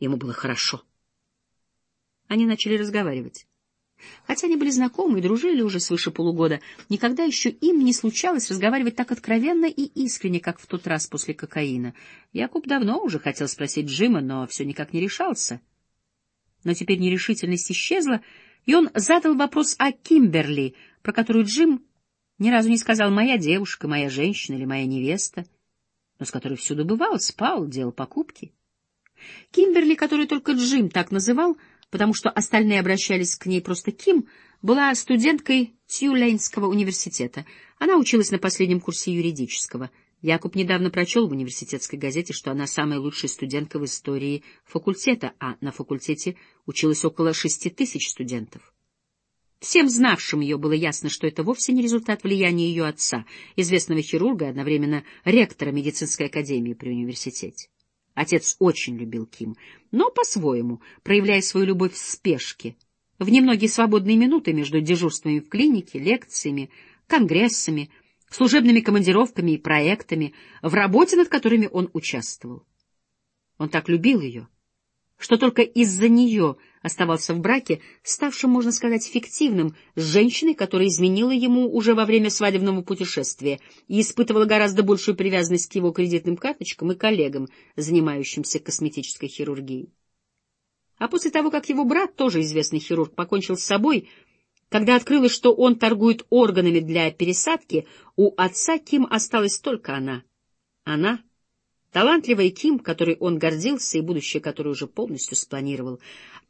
Ему было хорошо. Они начали разговаривать. Хотя они были знакомы и дружили уже свыше полугода, никогда еще им не случалось разговаривать так откровенно и искренне, как в тот раз после кокаина. Якуб давно уже хотел спросить Джима, но все никак не решался. Но теперь нерешительность исчезла, и он задал вопрос о Кимберли, про которую Джим ни разу не сказал «моя девушка», «моя женщина» или «моя невеста», но с которой всюду бывал, спал, делал покупки. Кимберли, которую только Джим так называл, — потому что остальные обращались к ней просто Ким, была студенткой Тьюлейнского университета. Она училась на последнем курсе юридического. Якуб недавно прочел в университетской газете, что она самая лучшая студентка в истории факультета, а на факультете училось около шести тысяч студентов. Всем знавшим ее было ясно, что это вовсе не результат влияния ее отца, известного хирурга одновременно ректора медицинской академии при университете. Отец очень любил Ким, но по-своему, проявляя свою любовь в спешке, в немногие свободные минуты между дежурствами в клинике, лекциями, конгрессами, служебными командировками и проектами, в работе, над которыми он участвовал. Он так любил ее, что только из-за нее оставался в браке, ставшем, можно сказать, фиктивным, с женщиной, которая изменила ему уже во время свадебного путешествия и испытывала гораздо большую привязанность к его кредитным карточкам и коллегам, занимающимся косметической хирургией. А после того, как его брат, тоже известный хирург, покончил с собой, когда открылось, что он торгует органами для пересадки, у отца Ким осталась только она. Она — Талантливая Ким, которой он гордился и будущее которое уже полностью спланировал,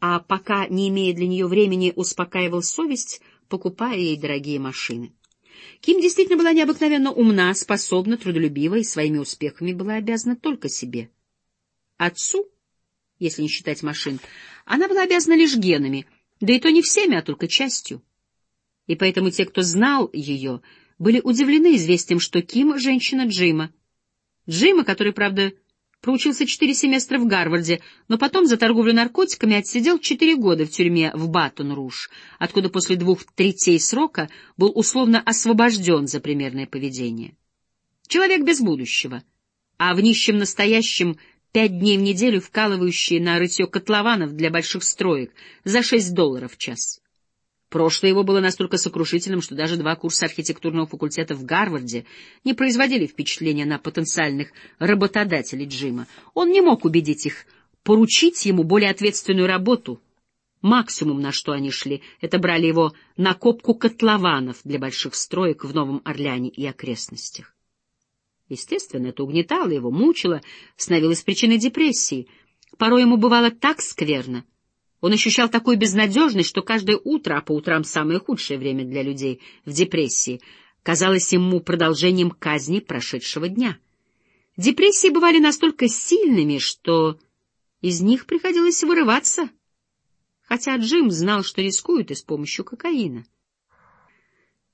а пока, не имея для нее времени, успокаивал совесть, покупая ей дорогие машины. Ким действительно была необыкновенно умна, способна, трудолюбива и своими успехами была обязана только себе. Отцу, если не считать машин, она была обязана лишь генами, да и то не всеми, а только частью. И поэтому те, кто знал ее, были удивлены известием, что Ким — женщина Джима, Джима, который, правда, проучился четыре семестра в Гарварде, но потом за торговлю наркотиками отсидел четыре года в тюрьме в Батон-Руж, откуда после двух третей срока был условно освобожден за примерное поведение. Человек без будущего, а в нищем настоящем пять дней в неделю вкалывающий на рытье котлованов для больших строек за шесть долларов в час. Прошлое его было настолько сокрушительным, что даже два курса архитектурного факультета в Гарварде не производили впечатления на потенциальных работодателей Джима. Он не мог убедить их поручить ему более ответственную работу. Максимум, на что они шли, это брали его на копку котлованов для больших строек в Новом Орлеане и окрестностях. Естественно, это угнетало его, мучило, становилось причиной депрессии. Порой ему бывало так скверно, он ощущал такую безнадежность, что каждое утро, а по утрам самое худшее время для людей в депрессии, казалось ему продолжением казни прошедшего дня. Депрессии бывали настолько сильными, что из них приходилось вырываться, хотя Джим знал, что рискует и с помощью кокаина.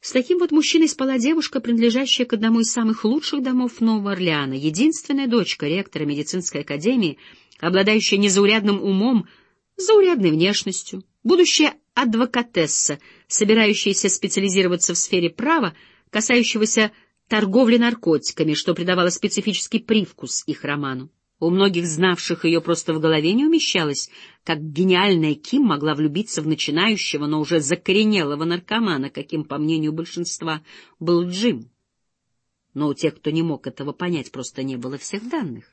С таким вот мужчиной спала девушка, принадлежащая к одному из самых лучших домов Нового Орлеана, единственная дочка ректора медицинской академии, обладающая незаурядным умом, заурядной внешностью, будущая адвокатесса, собирающаяся специализироваться в сфере права, касающегося торговли наркотиками, что придавало специфический привкус их роману. У многих знавших ее просто в голове не умещалось, как гениальная Ким могла влюбиться в начинающего, но уже закоренелого наркомана, каким, по мнению большинства, был Джим. Но у тех, кто не мог этого понять, просто не было всех данных.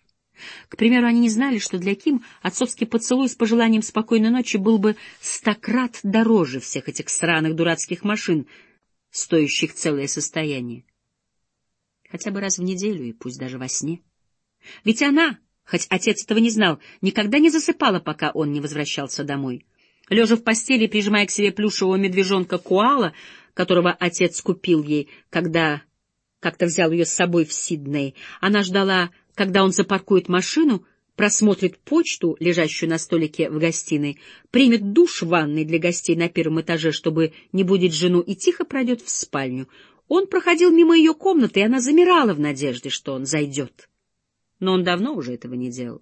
К примеру, они не знали, что для Ким отцовский поцелуй с пожеланием спокойной ночи был бы стократ дороже всех этих сраных дурацких машин, стоящих целое состояние. Хотя бы раз в неделю, и пусть даже во сне. Ведь она, хоть отец этого не знал, никогда не засыпала, пока он не возвращался домой. Лежа в постели, прижимая к себе плюшевого медвежонка Куала, которого отец купил ей, когда как-то взял ее с собой в Сидней, она ждала когда он запаркует машину, просмотрит почту, лежащую на столике в гостиной, примет душ в ванной для гостей на первом этаже, чтобы не будить жену, и тихо пройдет в спальню. Он проходил мимо ее комнаты, и она замирала в надежде, что он зайдет. Но он давно уже этого не делал.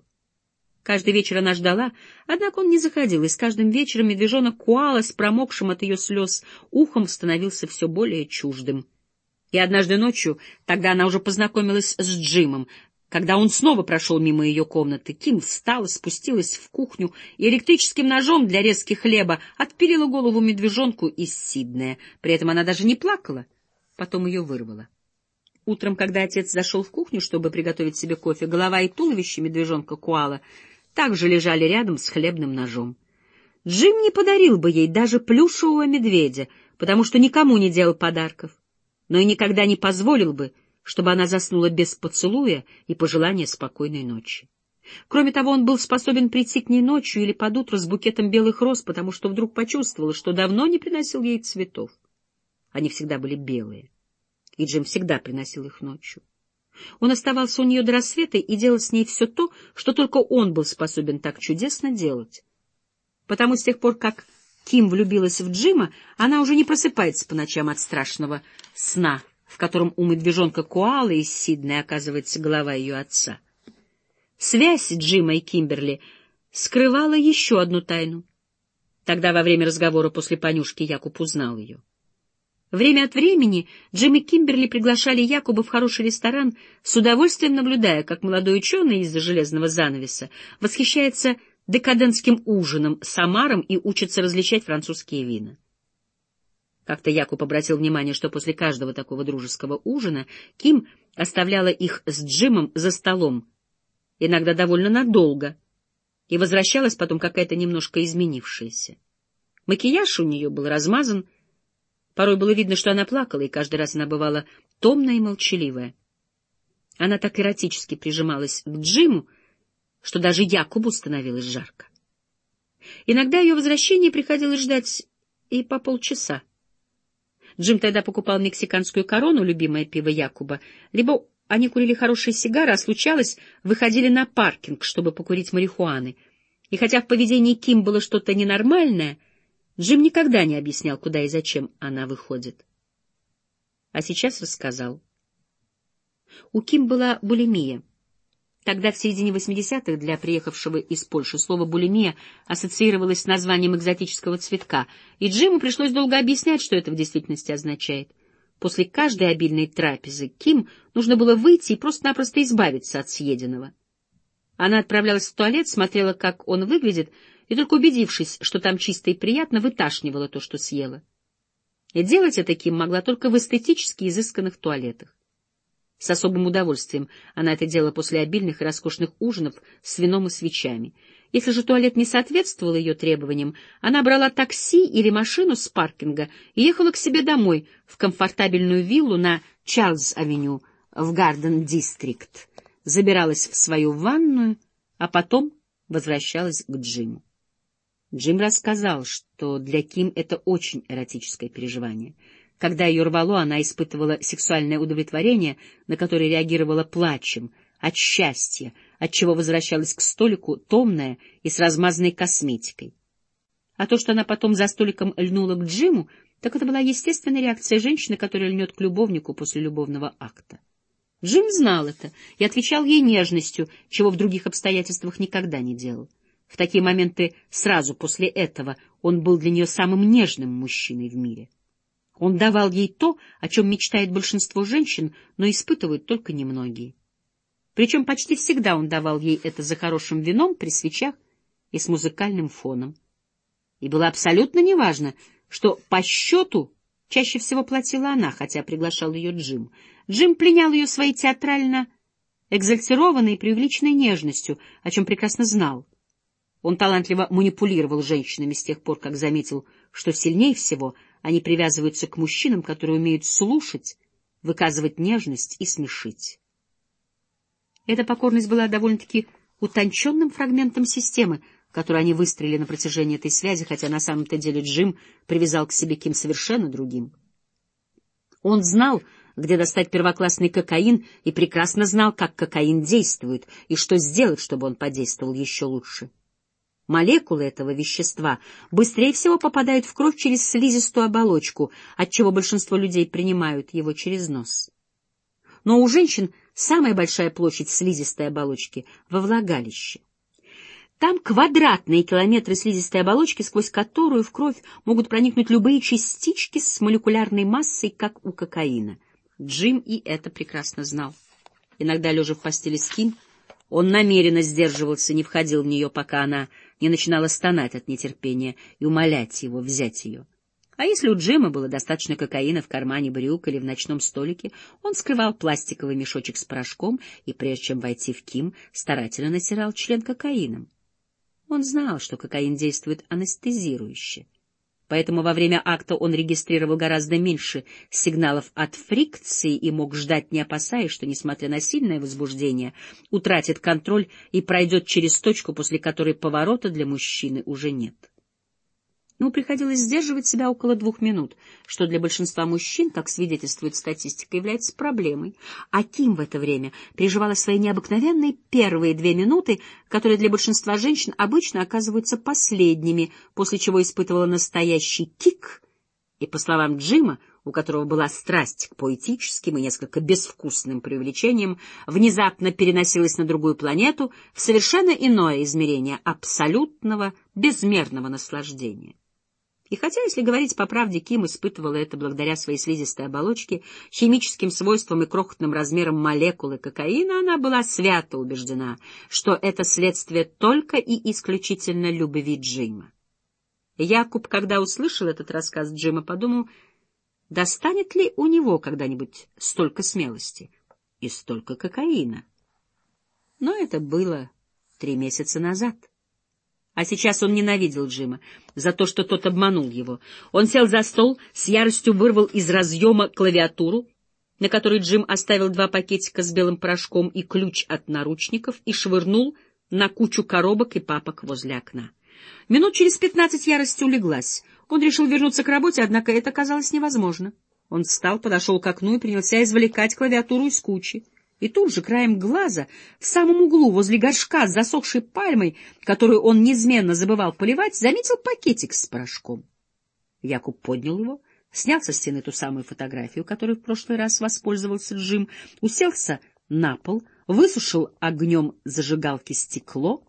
Каждый вечер она ждала, однако он не заходил, и с каждым вечером медвежонок Куала с промокшим от ее слез ухом становился все более чуждым. И однажды ночью, тогда она уже познакомилась с Джимом, Когда он снова прошел мимо ее комнаты, Ким встала, спустилась в кухню и электрическим ножом для резки хлеба отпилила голову медвежонку из Сиднея. При этом она даже не плакала, потом ее вырвала. Утром, когда отец зашел в кухню, чтобы приготовить себе кофе, голова и туловище медвежонка Куала также лежали рядом с хлебным ножом. Джим не подарил бы ей даже плюшевого медведя, потому что никому не делал подарков, но и никогда не позволил бы, чтобы она заснула без поцелуя и пожелания спокойной ночи. Кроме того, он был способен прийти к ней ночью или под утро с букетом белых роз, потому что вдруг почувствовал, что давно не приносил ей цветов. Они всегда были белые, и Джим всегда приносил их ночью. Он оставался у нее до рассвета и делал с ней все то, что только он был способен так чудесно делать. Потому с тех пор, как Ким влюбилась в Джима, она уже не просыпается по ночам от страшного сна — в котором у медвежонка Куала из Сиднея оказывается голова ее отца. Связь Джима и Кимберли скрывала еще одну тайну. Тогда во время разговора после понюшки Якуб узнал ее. Время от времени Джим и Кимберли приглашали Якуба в хороший ресторан, с удовольствием наблюдая, как молодой ученый из-за железного занавеса восхищается декадентским ужином с омаром и учится различать французские вина. Как-то Якуб обратил внимание, что после каждого такого дружеского ужина Ким оставляла их с Джимом за столом, иногда довольно надолго, и возвращалась потом какая-то немножко изменившаяся. Макияж у нее был размазан, порой было видно, что она плакала, и каждый раз она бывала томная и молчаливая. Она так эротически прижималась к Джиму, что даже Якубу становилось жарко. Иногда ее возвращение приходилось ждать и по полчаса. Джим тогда покупал мексиканскую корону, любимое пиво Якуба, либо они курили хорошие сигары, а случалось, выходили на паркинг, чтобы покурить марихуаны. И хотя в поведении Ким было что-то ненормальное, Джим никогда не объяснял, куда и зачем она выходит. А сейчас рассказал. У Ким была булимия. Тогда, в середине 80-х, для приехавшего из Польши слово «булимия» ассоциировалось с названием экзотического цветка, и Джиму пришлось долго объяснять, что это в действительности означает. После каждой обильной трапезы Ким нужно было выйти и просто-напросто избавиться от съеденного. Она отправлялась в туалет, смотрела, как он выглядит, и только убедившись, что там чисто и приятно, выташнивала то, что съела. И делать это Ким могла только в эстетически изысканных туалетах. С особым удовольствием она это делала после обильных и роскошных ужинов с вином и свечами. Если же туалет не соответствовал ее требованиям, она брала такси или машину с паркинга и ехала к себе домой, в комфортабельную виллу на Чарльз-авеню в Гарден-дистрикт, забиралась в свою ванную, а потом возвращалась к Джиму. Джим рассказал, что для Ким это очень эротическое переживание — когда ее рвало, она испытывала сексуальное удовлетворение, на которое реагировала плачем, от счастья, от чего возвращалась к столику томная и с размазанной косметикой. А то, что она потом за столиком льнула к Джиму, так это была естественная реакция женщины, которая льнет к любовнику после любовного акта. Джим знал это и отвечал ей нежностью, чего в других обстоятельствах никогда не делал. В такие моменты сразу после этого он был для нее самым нежным мужчиной в мире. Он давал ей то, о чем мечтает большинство женщин, но испытывают только немногие. Причем почти всегда он давал ей это за хорошим вином при свечах и с музыкальным фоном. И было абсолютно неважно, что по счету чаще всего платила она, хотя приглашал ее Джим. Джим пленял ее своей театрально экзальтированной и преувеличенной нежностью, о чем прекрасно знал. Он талантливо манипулировал женщинами с тех пор, как заметил, что сильнее всего — они привязываются к мужчинам, которые умеют слушать, выказывать нежность и смешить. Эта покорность была довольно-таки утонченным фрагментом системы, которую они выстроили на протяжении этой связи, хотя на самом-то деле Джим привязал к себе Ким совершенно другим. Он знал, где достать первоклассный кокаин, и прекрасно знал, как кокаин действует, и что сделать, чтобы он подействовал еще лучше. Молекулы этого вещества быстрее всего попадают в кровь через слизистую оболочку, отчего большинство людей принимают его через нос. Но у женщин самая большая площадь слизистой оболочки во влагалище. Там квадратные километры слизистой оболочки, сквозь которую в кровь могут проникнуть любые частички с молекулярной массой, как у кокаина. Джим и это прекрасно знал. иногда лежа в постели с Ким, он намеренно сдерживался, не входил в нее, пока она не начинала стонать от нетерпения и умолять его взять ее. А если у Джима было достаточно кокаина в кармане брюк или в ночном столике, он скрывал пластиковый мешочек с порошком и, прежде чем войти в Ким, старательно натирал член кокаином. Он знал, что кокаин действует анестезирующе. Поэтому во время акта он регистрировал гораздо меньше сигналов от фрикции и мог ждать, не опасаясь, что, несмотря на сильное возбуждение, утратит контроль и пройдет через точку, после которой поворота для мужчины уже нет. Ему приходилось сдерживать себя около двух минут, что для большинства мужчин, как свидетельствует статистика, является проблемой. А Ким в это время переживала свои необыкновенные первые две минуты, которые для большинства женщин обычно оказываются последними, после чего испытывала настоящий кик. И, по словам Джима, у которого была страсть к поэтическим и несколько безвкусным преувеличениям, внезапно переносилась на другую планету в совершенно иное измерение абсолютного безмерного наслаждения. И хотя, если говорить по правде, Ким испытывала это благодаря своей слизистой оболочке, химическим свойствам и крохотным размерам молекулы кокаина, она была свято убеждена, что это следствие только и исключительно любви Джима. Якуб, когда услышал этот рассказ Джима, подумал, достанет ли у него когда-нибудь столько смелости и столько кокаина. Но это было три месяца назад. А сейчас он ненавидел Джима за то, что тот обманул его. Он сел за стол, с яростью вырвал из разъема клавиатуру, на которой Джим оставил два пакетика с белым порошком и ключ от наручников, и швырнул на кучу коробок и папок возле окна. Минут через пятнадцать ярость улеглась. Он решил вернуться к работе, однако это казалось невозможно. Он встал, подошел к окну и принялся извлекать клавиатуру из кучи. И тут же, краем глаза, в самом углу, возле горшка с засохшей пальмой, которую он неизменно забывал поливать, заметил пакетик с порошком. Якуб поднял его, снял со стены ту самую фотографию, которой в прошлый раз воспользовался Джим, уселся на пол, высушил огнем зажигалки стекло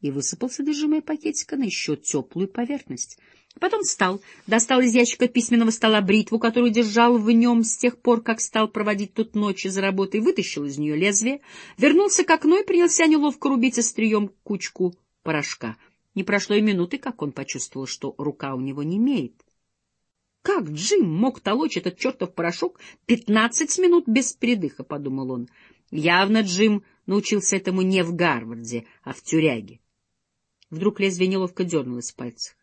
и высыпал содержимое пакетика на еще теплую поверхность — Потом встал, достал из ящика письменного стола бритву, которую держал в нем с тех пор, как стал проводить тут ночи за работой, вытащил из нее лезвие, вернулся к окну и принялся неловко рубить острием кучку порошка. Не прошло и минуты, как он почувствовал, что рука у него не имеет. Как Джим мог толочь этот чертов порошок пятнадцать минут без передыха, — подумал он. Явно Джим научился этому не в Гарварде, а в тюряге. Вдруг лезвие неловко дернулось в пальцах.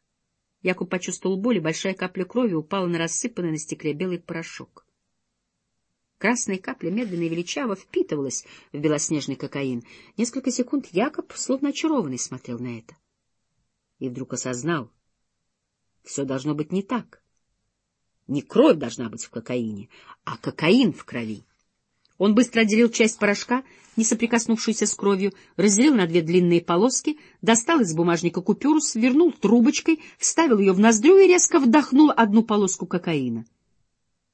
Якуб почувствовал боль, и большая капля крови упала на рассыпанный на стекле белый порошок. Красная капля медленно и величаво впитывалась в белоснежный кокаин. Несколько секунд Якоб, словно очарованный, смотрел на это. И вдруг осознал, все должно быть не так. Не кровь должна быть в кокаине, а кокаин в крови. Он быстро отделил часть порошка, не соприкоснувшуюся с кровью, разделил на две длинные полоски, достал из бумажника купюру, свернул трубочкой, вставил ее в ноздрю и резко вдохнул одну полоску кокаина.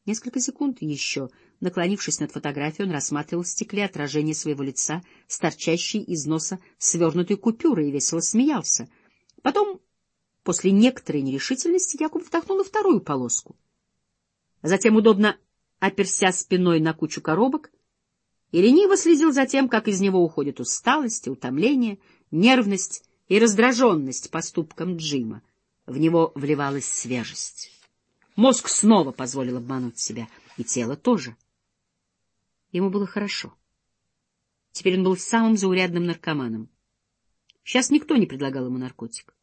Несколько секунд еще, наклонившись над фотографией, он рассматривал в стекле отражение своего лица с торчащей из носа свернутой купюрой и весело смеялся. Потом, после некоторой нерешительности, Якуб вдохнул и вторую полоску. Затем, удобно оперся спиной на кучу коробок, и лениво следил за тем, как из него уходит усталость, утомление, нервность и раздраженность поступком Джима. В него вливалась свежесть. Мозг снова позволил обмануть себя, и тело тоже. Ему было хорошо. Теперь он был самым заурядным наркоманом. Сейчас никто не предлагал ему наркотик.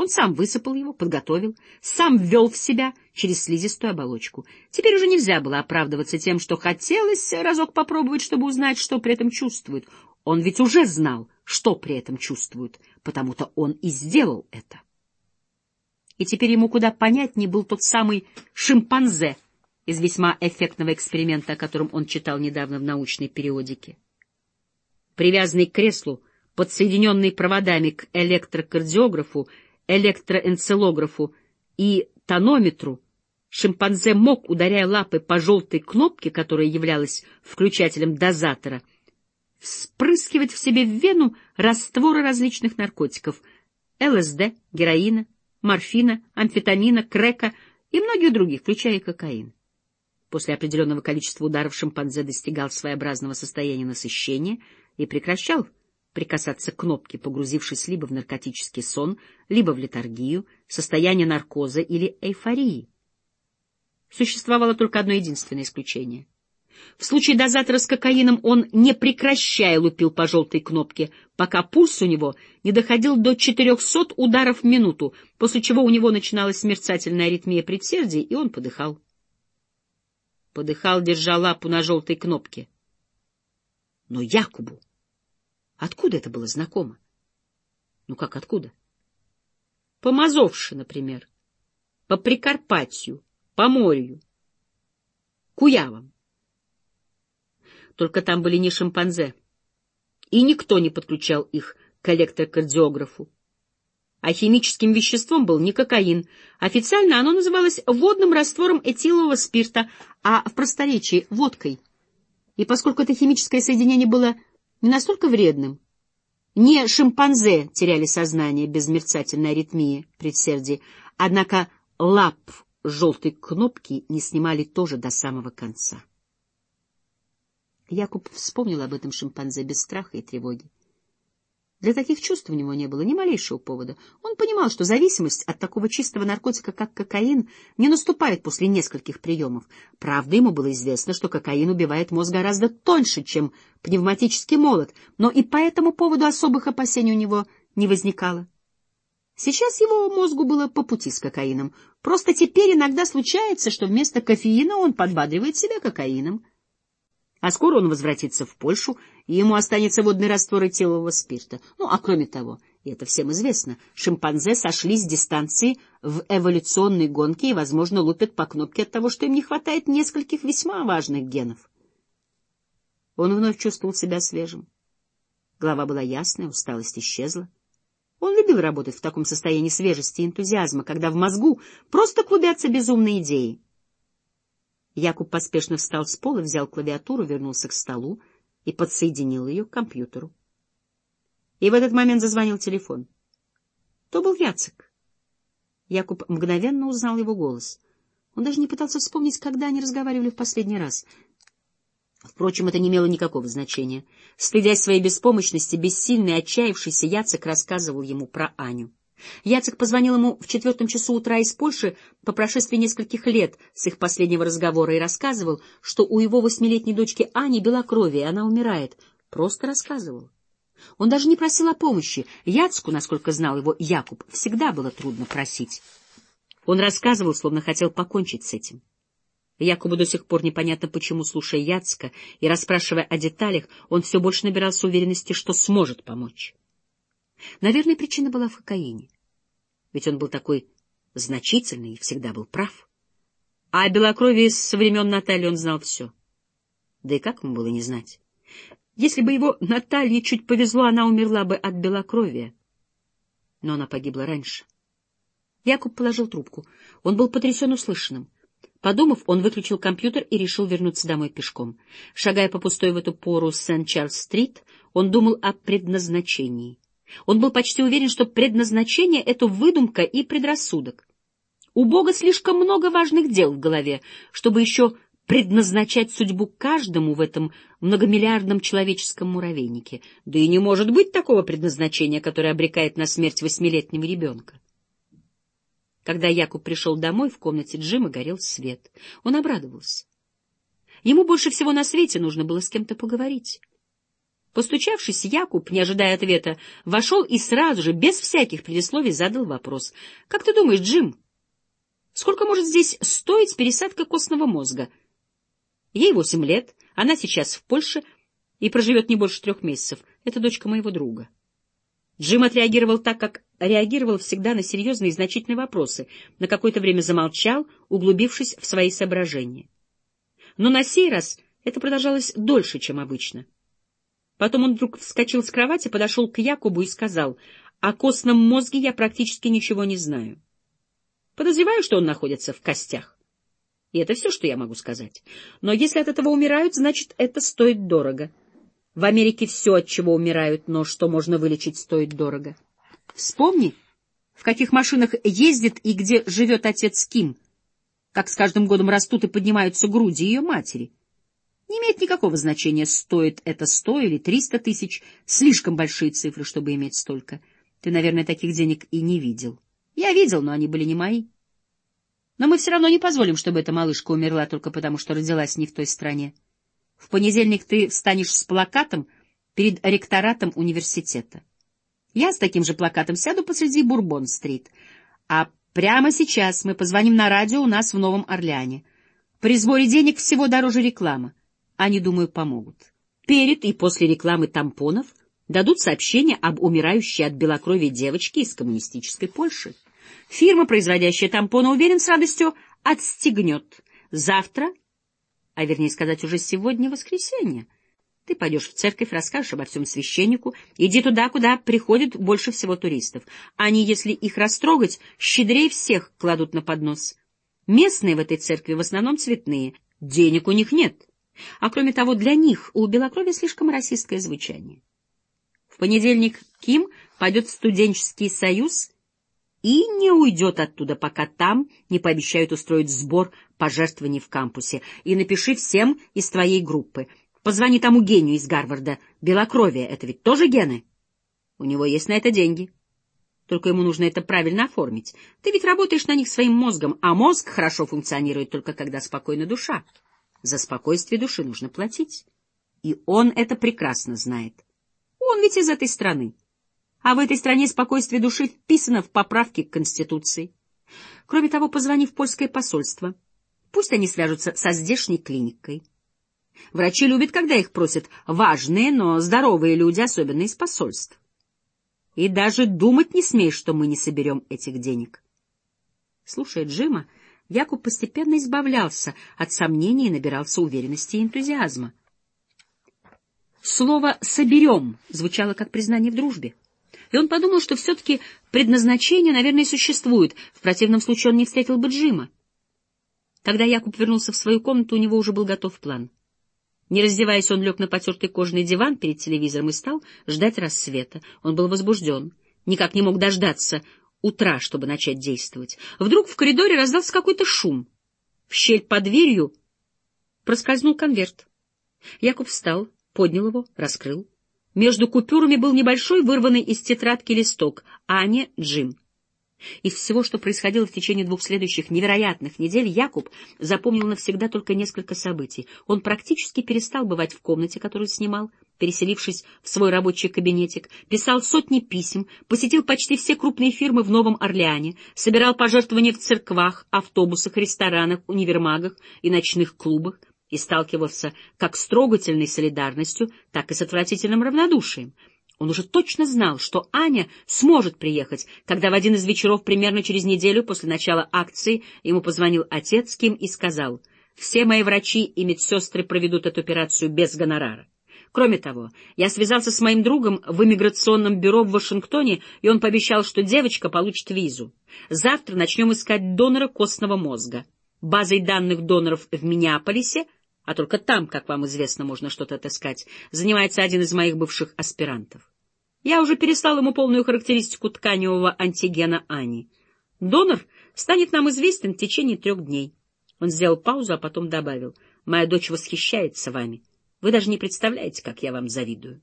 Он сам высыпал его, подготовил, сам ввел в себя через слизистую оболочку. Теперь уже нельзя было оправдываться тем, что хотелось разок попробовать, чтобы узнать, что при этом чувствует. Он ведь уже знал, что при этом чувствует, потому-то он и сделал это. И теперь ему куда понятнее был тот самый шимпанзе из весьма эффектного эксперимента, о котором он читал недавно в научной периодике. Привязанный к креслу, подсоединенный проводами к электрокардиографу, электроэнцелографу и тонометру, шимпанзе мог, ударяя лапой по желтой кнопке, которая являлась включателем дозатора, вспрыскивать в себе в вену растворы различных наркотиков — ЛСД, героина, морфина, амфетамина, крека и многих других, включая кокаин. После определенного количества ударов шимпанзе достигал своеобразного состояния насыщения и прекращал прикасаться к кнопке, погрузившись либо в наркотический сон, либо в летаргию, состояние наркоза или эйфории. Существовало только одно единственное исключение. В случае дозатора с кокаином он, не прекращая, лупил по желтой кнопке, пока пульс у него не доходил до 400 ударов в минуту, после чего у него начиналась мерцательная аритмия предсердий, и он подыхал. Подыхал, держа лапу на желтой кнопке. Но Якубу откуда это было знакомо? Ну как откуда? По Мазовше, например, по Прикарпатью, по морю, Куявам. Только там были не шимпанзе, и никто не подключал их к электрокардиографу. А химическим веществом был не кокаин. Официально оно называлось водным раствором этилового спирта, а в просторечии — водкой. И поскольку это химическое соединение было не настолько вредным, не шимпанзе теряли сознание без мерцательной аритмии предсердий, однако лап желтой кнопки не снимали тоже до самого конца. Якуб вспомнил об этом шимпанзе без страха и тревоги. Для таких чувств у него не было ни малейшего повода. Он понимал, что зависимость от такого чистого наркотика, как кокаин, не наступает после нескольких приемов. Правда, ему было известно, что кокаин убивает мозг гораздо тоньше, чем пневматический молот, но и по этому поводу особых опасений у него не возникало. Сейчас его мозгу было по пути с кокаином. Просто теперь иногда случается, что вместо кофеина он подбадривает себя кокаином. А скоро он возвратится в Польшу, и ему останется водный раствор этилового спирта. Ну, а кроме того, и это всем известно, шимпанзе сошли с дистанции в эволюционной гонке и, возможно, лупят по кнопке от того, что им не хватает нескольких весьма важных генов. Он вновь чувствовал себя свежим. Голова была ясная, усталость исчезла. Он любил работать в таком состоянии свежести и энтузиазма, когда в мозгу просто клубятся безумные идеи. Якуб поспешно встал с пола, взял клавиатуру, вернулся к столу и подсоединил ее к компьютеру. И в этот момент зазвонил телефон. То был Яцек. Якуб мгновенно узнал его голос. Он даже не пытался вспомнить, когда они разговаривали в последний раз. Впрочем, это не имело никакого значения. Стыдясь своей беспомощности, бессильный, отчаявшийся Яцек рассказывал ему про Аню. Яцек позвонил ему в четвертом часу утра из Польши по прошествии нескольких лет с их последнего разговора и рассказывал, что у его восьмилетней дочки Ани белокровие, она умирает. Просто рассказывал. Он даже не просил о помощи. Яцку, насколько знал его Якуб, всегда было трудно просить. Он рассказывал, словно хотел покончить с этим. Якубу до сих пор непонятно, почему, слушая Яцка и расспрашивая о деталях, он все больше набирался уверенности, что сможет помочь. Наверное, причина была в кокаине. Ведь он был такой значительный и всегда был прав. А о белокровии со времен Натальи он знал все. Да и как ему было не знать? Если бы его Наталье чуть повезло, она умерла бы от белокровия. Но она погибла раньше. Якуб положил трубку. Он был потрясен услышанным. Подумав, он выключил компьютер и решил вернуться домой пешком. Шагая по пустой в эту пору Сент-Чарльз-стрит, он думал о предназначении. Он был почти уверен, что предназначение — это выдумка и предрассудок. У Бога слишком много важных дел в голове, чтобы еще предназначать судьбу каждому в этом многомиллиардном человеческом муравейнике. Да и не может быть такого предназначения, которое обрекает на смерть восьмилетнего ребенка. Когда Якуб пришел домой, в комнате Джима горел свет. Он обрадовался. Ему больше всего на свете нужно было с кем-то поговорить. Постучавшись, Якуб, не ожидая ответа, вошел и сразу же, без всяких предисловий, задал вопрос. — Как ты думаешь, Джим, сколько может здесь стоить пересадка костного мозга? Ей восемь лет, она сейчас в Польше и проживет не больше трех месяцев. Это дочка моего друга. Джим отреагировал так, как реагировал всегда на серьезные и значительные вопросы, на какое-то время замолчал, углубившись в свои соображения. Но на сей раз это продолжалось дольше, чем обычно. Потом он вдруг вскочил с кровати, подошел к Якубу и сказал, «О костном мозге я практически ничего не знаю. Подозреваю, что он находится в костях. И это все, что я могу сказать. Но если от этого умирают, значит, это стоит дорого. В Америке все, от чего умирают, но что можно вылечить, стоит дорого. Вспомни, в каких машинах ездит и где живет отец Ким. как с каждым годом растут и поднимаются груди ее матери. Не имеет никакого значения, стоит это сто или триста тысяч, слишком большие цифры, чтобы иметь столько. Ты, наверное, таких денег и не видел. Я видел, но они были не мои. Но мы все равно не позволим, чтобы эта малышка умерла только потому, что родилась не в той стране. В понедельник ты встанешь с плакатом перед ректоратом университета. Я с таким же плакатом сяду посреди Бурбон-стрит. А прямо сейчас мы позвоним на радио у нас в Новом Орлеане. При сборе денег всего дороже реклама. Они, думаю, помогут. Перед и после рекламы тампонов дадут сообщение об умирающей от белокровия девочке из коммунистической Польши. Фирма, производящая тампоны, уверен, с радостью отстегнет. Завтра а вернее сказать, уже сегодня воскресенье. Ты пойдешь в церковь, расскажешь обо всем священнику, иди туда, куда приходит больше всего туристов. Они, если их растрогать, щедрее всех кладут на поднос. Местные в этой церкви в основном цветные, денег у них нет. А кроме того, для них у белокровия слишком расистское звучание. В понедельник Ким пойдет в студенческий союз и не уйдет оттуда, пока там не пообещают устроить сбор пожертвований в кампусе. И напиши всем из твоей группы. Позвони тому гению из Гарварда. Белокровие — это ведь тоже гены? У него есть на это деньги. Только ему нужно это правильно оформить. Ты ведь работаешь на них своим мозгом, а мозг хорошо функционирует только когда спокойна душа. За спокойствие души нужно платить. И он это прекрасно знает. Он ведь из этой страны а в этой стране спокойствие души вписано в поправки к Конституции. Кроме того, позвони в польское посольство. Пусть они свяжутся со здешней клиникой. Врачи любят, когда их просят важные, но здоровые люди, особенно из посольств. И даже думать не смей, что мы не соберем этих денег. Слушая Джима, Якуб постепенно избавлялся от сомнений и набирался уверенности и энтузиазма. Слово «соберем» звучало как признание в дружбе и он подумал, что все-таки предназначение, наверное, существует, в противном случае он не встретил бы Джима. Когда Якуб вернулся в свою комнату, у него уже был готов план. Не раздеваясь, он лег на потертый кожаный диван перед телевизором и стал ждать рассвета. Он был возбужден, никак не мог дождаться утра, чтобы начать действовать. Вдруг в коридоре раздался какой-то шум. В щель под дверью проскользнул конверт. Якуб встал, поднял его, раскрыл. Между купюрами был небольшой вырванный из тетрадки листок «Аня Джим». Из всего, что происходило в течение двух следующих невероятных недель, Якуб запомнил навсегда только несколько событий. Он практически перестал бывать в комнате, которую снимал, переселившись в свой рабочий кабинетик, писал сотни писем, посетил почти все крупные фирмы в Новом Орлеане, собирал пожертвования в церквах, автобусах, ресторанах, универмагах и ночных клубах, и сталкивался как с трогательной солидарностью, так и с отвратительным равнодушием. Он уже точно знал, что Аня сможет приехать, когда в один из вечеров примерно через неделю после начала акции ему позвонил отец Ким и сказал, «Все мои врачи и медсестры проведут эту операцию без гонорара. Кроме того, я связался с моим другом в иммиграционном бюро в Вашингтоне, и он пообещал, что девочка получит визу. Завтра начнем искать донора костного мозга. Базой данных доноров в Миннеаполисе — а только там, как вам известно, можно что-то отыскать, занимается один из моих бывших аспирантов. Я уже переслал ему полную характеристику тканевого антигена Ани. Донор станет нам известен в течение трех дней. Он сделал паузу, а потом добавил. Моя дочь восхищается вами. Вы даже не представляете, как я вам завидую.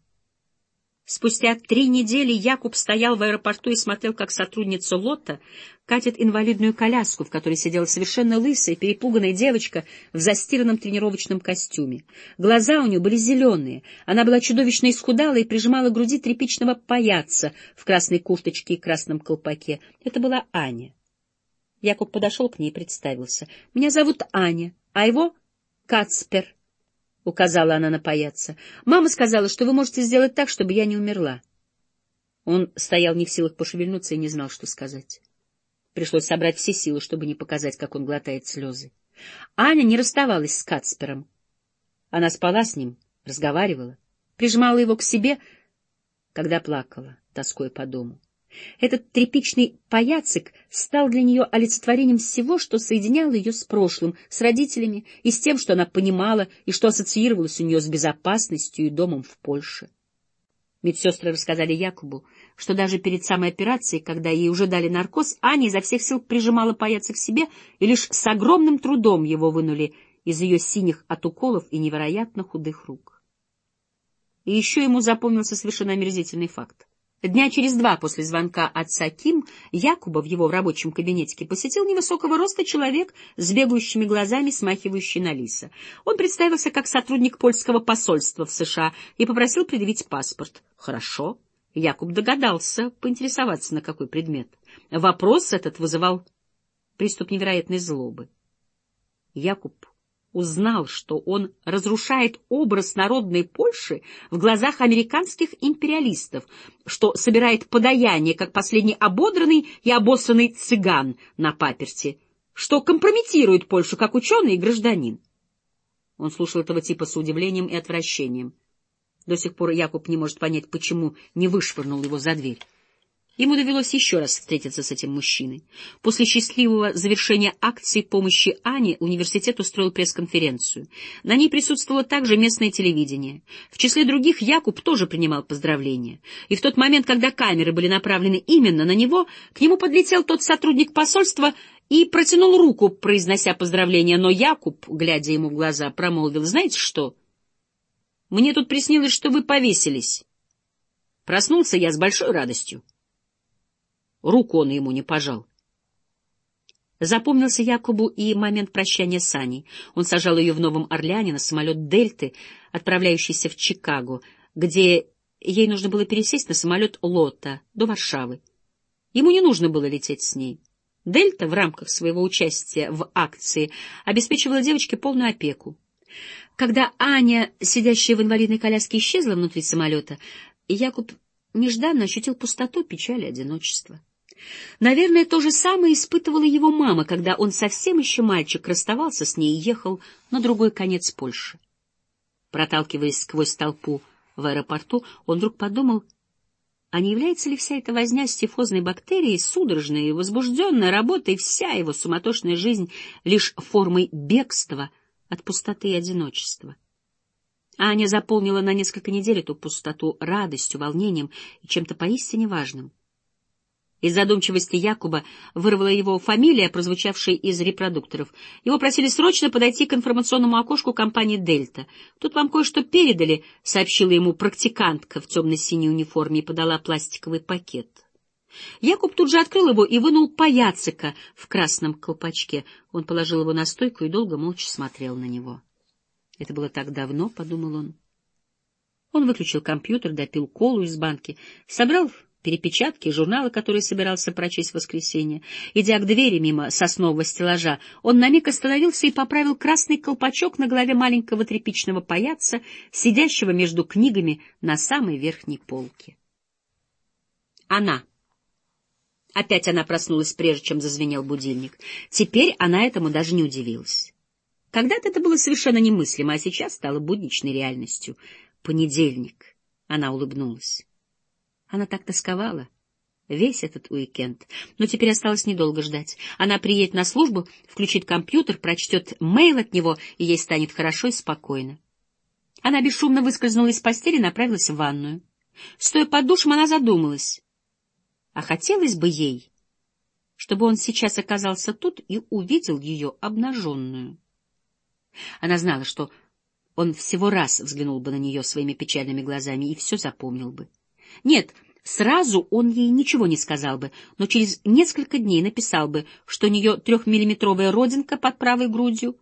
Спустя три недели Якуб стоял в аэропорту и смотрел, как сотрудница Лотта катит инвалидную коляску, в которой сидела совершенно лысая, перепуганная девочка в застиранном тренировочном костюме. Глаза у нее были зеленые, она была чудовищно исхудала и прижимала к груди тряпичного паяца в красной курточке и красном колпаке. Это была Аня. Якуб подошел к ней и представился. — Меня зовут Аня, а его — Кацпер указала она на паяца. Мама сказала, что вы можете сделать так, чтобы я не умерла. Он стоял не в силах пошевельнуться и не знал, что сказать. Пришлось собрать все силы, чтобы не показать, как он глотает слезы. Аня не расставалась с Кацпером. Она спала с ним, разговаривала, прижимала его к себе, когда плакала, тоскуя по дому. Этот тряпичный паяцик стал для нее олицетворением всего, что соединяло ее с прошлым, с родителями и с тем, что она понимала и что ассоциировалось у нее с безопасностью и домом в Польше. Медсестры рассказали Якубу, что даже перед самой операцией, когда ей уже дали наркоз, Аня изо всех сил прижимала паяца к себе, и лишь с огромным трудом его вынули из ее синих от уколов и невероятно худых рук. И еще ему запомнился совершенно омерзительный факт. Дня через два после звонка отца Ким Якуба в его рабочем кабинете посетил невысокого роста человек с бегающими глазами, смахивающий на лиса. Он представился как сотрудник польского посольства в США и попросил предъявить паспорт. «Хорошо». Якуб догадался поинтересоваться, на какой предмет. Вопрос этот вызывал приступ невероятной злобы. Якуб узнал, что он разрушает образ народной Польши в глазах американских империалистов, что собирает подаяние, как последний ободранный и обоссанный цыган на паперти, что компрометирует Польшу как ученый и гражданин. Он слушал этого типа с удивлением и отвращением. До сих пор Якуб не может понять, почему не вышвырнул его за дверь. Ему довелось еще раз встретиться с этим мужчиной. После счастливого завершения акции помощи Ане университет устроил пресс-конференцию. На ней присутствовало также местное телевидение. В числе других Якуб тоже принимал поздравления. И в тот момент, когда камеры были направлены именно на него, к нему подлетел тот сотрудник посольства и протянул руку, произнося поздравления, но Якуб, глядя ему в глаза, промолвил, «Знаете что? Мне тут приснилось, что вы повесились. Проснулся я с большой радостью». Руку он ему не пожал. Запомнился Якубу и момент прощания с Аней. Он сажал ее в Новом Орлеане на самолет «Дельты», отправляющийся в Чикаго, где ей нужно было пересесть на самолет «Лота» до Варшавы. Ему не нужно было лететь с ней. «Дельта» в рамках своего участия в акции обеспечивала девочке полную опеку. Когда Аня, сидящая в инвалидной коляске, исчезла внутри самолета, Якуб нежданно ощутил пустоту, печаль и одиночество. Наверное, то же самое испытывала его мама, когда он совсем еще мальчик расставался с ней и ехал на другой конец Польши. Проталкиваясь сквозь толпу в аэропорту, он вдруг подумал, а не является ли вся эта возня с тифозной бактерией, судорожная и возбужденная работа и вся его суматошная жизнь лишь формой бегства от пустоты и одиночества? Аня заполнила на несколько недель эту пустоту радостью, волнением и чем-то поистине важным. Из задумчивости Якуба вырвала его фамилия, прозвучавшая из репродукторов. Его просили срочно подойти к информационному окошку компании «Дельта». «Тут вам кое-что передали», — сообщила ему практикантка в темно-синей униформе и подала пластиковый пакет. Якуб тут же открыл его и вынул паяцика в красном колпачке. Он положил его на стойку и долго молча смотрел на него. Это было так давно, — подумал он. Он выключил компьютер, допил колу из банки, собрал перепечатки, журналы, которые собирался прочесть в воскресенье. Идя к двери мимо соснового стеллажа, он на миг остановился и поправил красный колпачок на голове маленького тряпичного паяца, сидящего между книгами на самой верхней полке. Она. Опять она проснулась, прежде чем зазвенел будильник. Теперь она этому даже не удивилась. Когда-то это было совершенно немыслимо, а сейчас стало будничной реальностью. Понедельник. Она улыбнулась. Она так тосковала весь этот уикенд. Но теперь осталось недолго ждать. Она приедет на службу, включит компьютер, прочтет мейл от него, и ей станет хорошо и спокойно. Она бесшумно выскользнула из постели и направилась в ванную. Стоя под душем, она задумалась. А хотелось бы ей, чтобы он сейчас оказался тут и увидел ее обнаженную. Она знала, что он всего раз взглянул бы на нее своими печальными глазами и все запомнил бы. Нет, сразу он ей ничего не сказал бы, но через несколько дней написал бы, что у нее трехмиллиметровая родинка под правой грудью,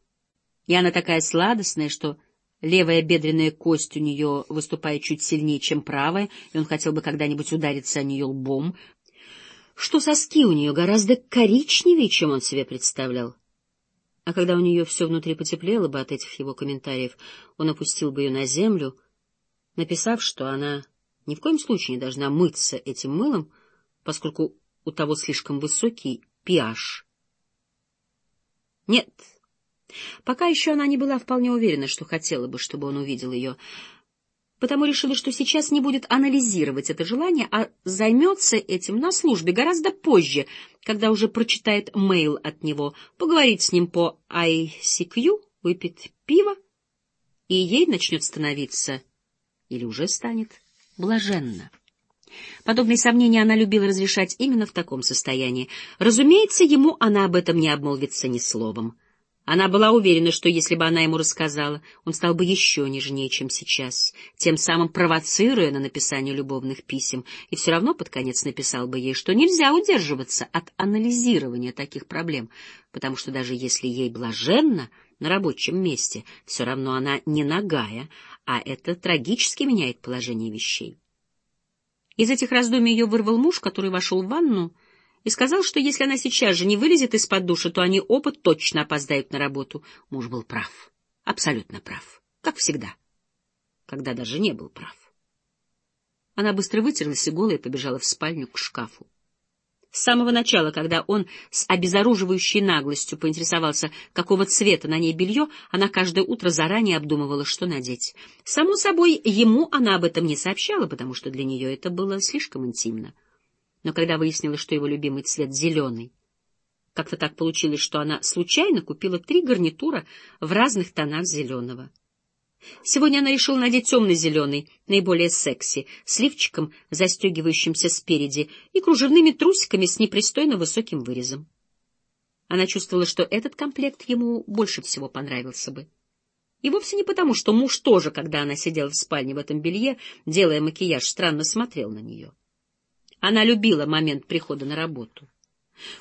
и она такая сладостная, что левая бедренная кость у нее выступает чуть сильнее, чем правая, и он хотел бы когда-нибудь удариться о нее лбом, что соски у нее гораздо коричневее, чем он себе представлял. А когда у нее все внутри потеплело бы от этих его комментариев, он опустил бы ее на землю, написав, что она ни в коем случае не должна мыться этим мылом, поскольку у того слишком высокий pH. Нет, пока еще она не была вполне уверена, что хотела бы, чтобы он увидел ее, потому решила, что сейчас не будет анализировать это желание, а займется этим на службе гораздо позже, когда уже прочитает мейл от него, поговорит с ним по ICQ, выпьет пиво, и ей начнет становиться, или уже станет, блаженно. Подобные сомнения она любила разрешать именно в таком состоянии. Разумеется, ему она об этом не обмолвится ни словом. Она была уверена, что если бы она ему рассказала, он стал бы еще нежнее, чем сейчас, тем самым провоцируя на написание любовных писем, и все равно под конец написал бы ей, что нельзя удерживаться от анализирования таких проблем, потому что даже если ей блаженно на рабочем месте, все равно она не нагая, а это трагически меняет положение вещей. Из этих раздумий ее вырвал муж, который вошел в ванну, и сказал, что если она сейчас же не вылезет из-под душа, то они оба точно опоздают на работу. Муж был прав, абсолютно прав, как всегда, когда даже не был прав. Она быстро вытерлась и голая побежала в спальню к шкафу. С самого начала, когда он с обезоруживающей наглостью поинтересовался, какого цвета на ней белье, она каждое утро заранее обдумывала, что надеть. Само собой, ему она об этом не сообщала, потому что для нее это было слишком интимно но когда выяснилось, что его любимый цвет зеленый, как-то так получилось, что она случайно купила три гарнитура в разных тонах зеленого. Сегодня она решила надеть темно-зеленый, наиболее секси, с лифчиком, застегивающимся спереди, и кружевными трусиками с непристойно высоким вырезом. Она чувствовала, что этот комплект ему больше всего понравился бы. И вовсе не потому, что муж тоже, когда она сидела в спальне в этом белье, делая макияж, странно смотрел на нее. Она любила момент прихода на работу.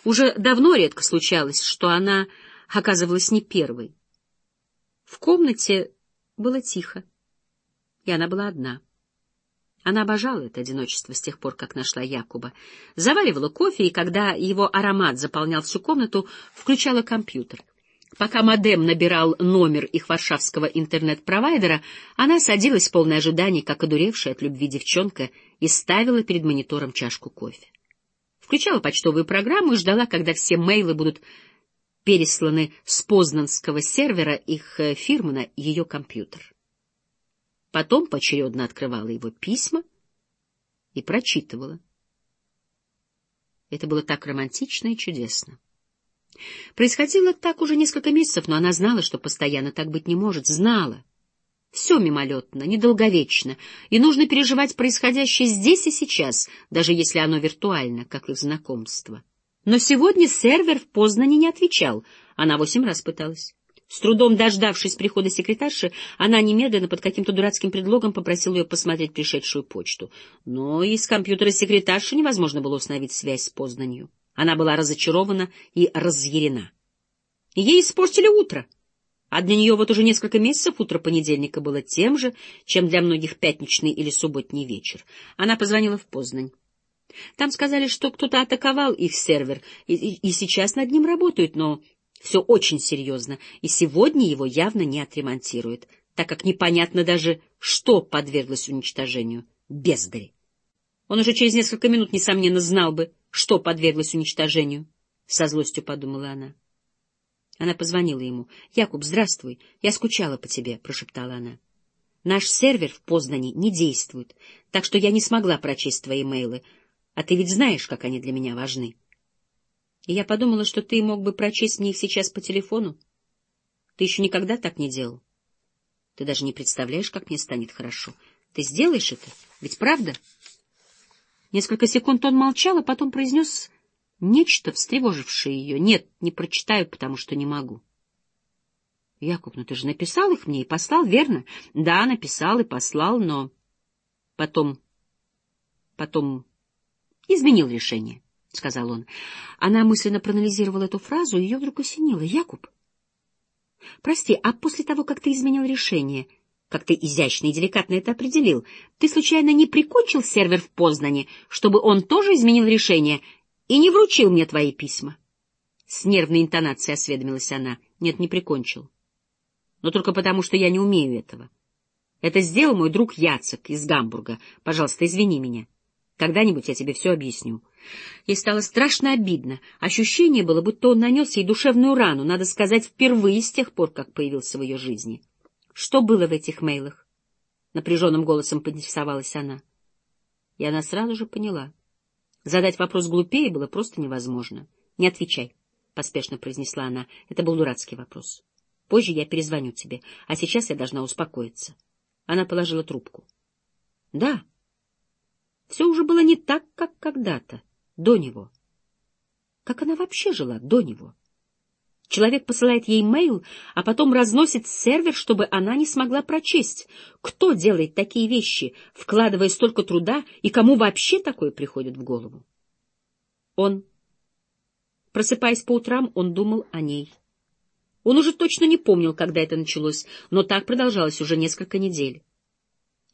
Уже давно редко случалось, что она оказывалась не первой. В комнате было тихо, и она была одна. Она обожала это одиночество с тех пор, как нашла Якуба. Заваривала кофе, и когда его аромат заполнял всю комнату, включала компьютер. Пока модем набирал номер их варшавского интернет-провайдера, она садилась в полное ожидание, как одуревшая от любви девчонка, и ставила перед монитором чашку кофе. Включала почтовую программу и ждала, когда все мейлы будут пересланы с познанского сервера их э, фирмы на ее компьютер. Потом поочередно открывала его письма и прочитывала. Это было так романтично и чудесно. Происходило так уже несколько месяцев, но она знала, что постоянно так быть не может, знала. Все мимолетно, недолговечно, и нужно переживать происходящее здесь и сейчас, даже если оно виртуально, как их знакомство. Но сегодня сервер в Познане не отвечал, она восемь раз пыталась. С трудом дождавшись прихода секретарши, она немедленно под каким-то дурацким предлогом попросила ее посмотреть пришедшую почту. Но из компьютера секретарши невозможно было установить связь с Познанью. Она была разочарована и разъярена. Ей испортили утро, а для нее вот уже несколько месяцев утро понедельника было тем же, чем для многих пятничный или субботний вечер. Она позвонила в Познань. Там сказали, что кто-то атаковал их сервер, и, и, и сейчас над ним работают, но все очень серьезно, и сегодня его явно не отремонтируют, так как непонятно даже, что подверглось уничтожению. Бездари. Он уже через несколько минут, несомненно, знал бы, что подверглось уничтожению, — со злостью подумала она. Она позвонила ему. — Якуб, здравствуй. Я скучала по тебе, — прошептала она. — Наш сервер в Познане не действует, так что я не смогла прочесть твои мейлы, а ты ведь знаешь, как они для меня важны. И я подумала, что ты мог бы прочесть мне их сейчас по телефону. Ты еще никогда так не делал. Ты даже не представляешь, как мне станет хорошо. Ты сделаешь это? Ведь правда? — Несколько секунд он молчал, а потом произнес нечто, встревожившее ее. «Нет, не прочитаю, потому что не могу». «Яков, ну ты же написал их мне и послал, верно?» «Да, написал и послал, но...» Потом... Потом изменил решение, — сказал он. Она мысленно проанализировала эту фразу, и ее вдруг осенило. «Якуб, прости, а после того, как ты изменил решение...» как ты изящно и деликатно это определил. Ты случайно не прикончил сервер в Познане, чтобы он тоже изменил решение и не вручил мне твои письма? С нервной интонацией осведомилась она. Нет, не прикончил. Но только потому, что я не умею этого. Это сделал мой друг Яцек из Гамбурга. Пожалуйста, извини меня. Когда-нибудь я тебе все объясню. Ей стало страшно обидно. Ощущение было, будто он нанес ей душевную рану, надо сказать, впервые с тех пор, как появился в ее жизни. Что было в этих мейлах? Напряженным голосом поинтересовалась она. И она сразу же поняла. Задать вопрос глупее было просто невозможно. — Не отвечай, — поспешно произнесла она. Это был дурацкий вопрос. Позже я перезвоню тебе, а сейчас я должна успокоиться. Она положила трубку. — Да. Все уже было не так, как когда-то, до него. Как она вообще жила до него? Человек посылает ей мейл, а потом разносит сервер, чтобы она не смогла прочесть. Кто делает такие вещи, вкладывая столько труда, и кому вообще такое приходит в голову? Он. Просыпаясь по утрам, он думал о ней. Он уже точно не помнил, когда это началось, но так продолжалось уже несколько недель.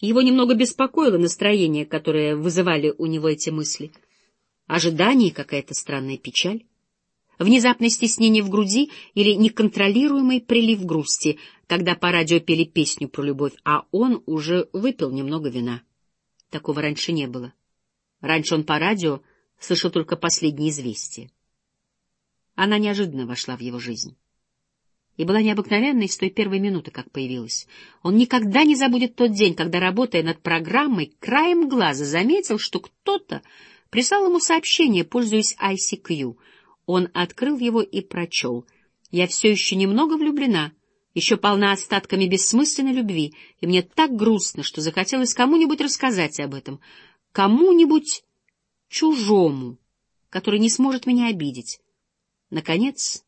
Его немного беспокоило настроение, которое вызывали у него эти мысли. Ожидание какая-то странная печаль. Внезапное стеснение в груди или неконтролируемый прилив грусти, когда по радио пели песню про любовь, а он уже выпил немного вина. Такого раньше не было. Раньше он по радио слышал только последние известия. Она неожиданно вошла в его жизнь и была необыкновенной с той первой минуты, как появилась. Он никогда не забудет тот день, когда, работая над программой, краем глаза заметил, что кто-то прислал ему сообщение, пользуясь ICQ. Он открыл его и прочел. «Я все еще немного влюблена, еще полна остатками бессмысленной любви, и мне так грустно, что захотелось кому-нибудь рассказать об этом, кому-нибудь чужому, который не сможет меня обидеть. Наконец,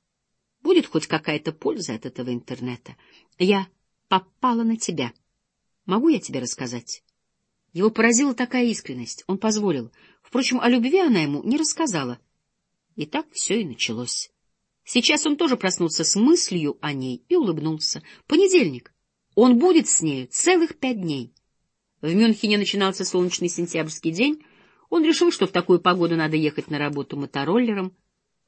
Будет хоть какая-то польза от этого интернета. Я попала на тебя. Могу я тебе рассказать? Его поразила такая искренность. Он позволил. Впрочем, о любви она ему не рассказала. И так все и началось. Сейчас он тоже проснулся с мыслью о ней и улыбнулся. Понедельник. Он будет с нею целых пять дней. В Мюнхене начинался солнечный сентябрьский день. Он решил, что в такую погоду надо ехать на работу мотороллером.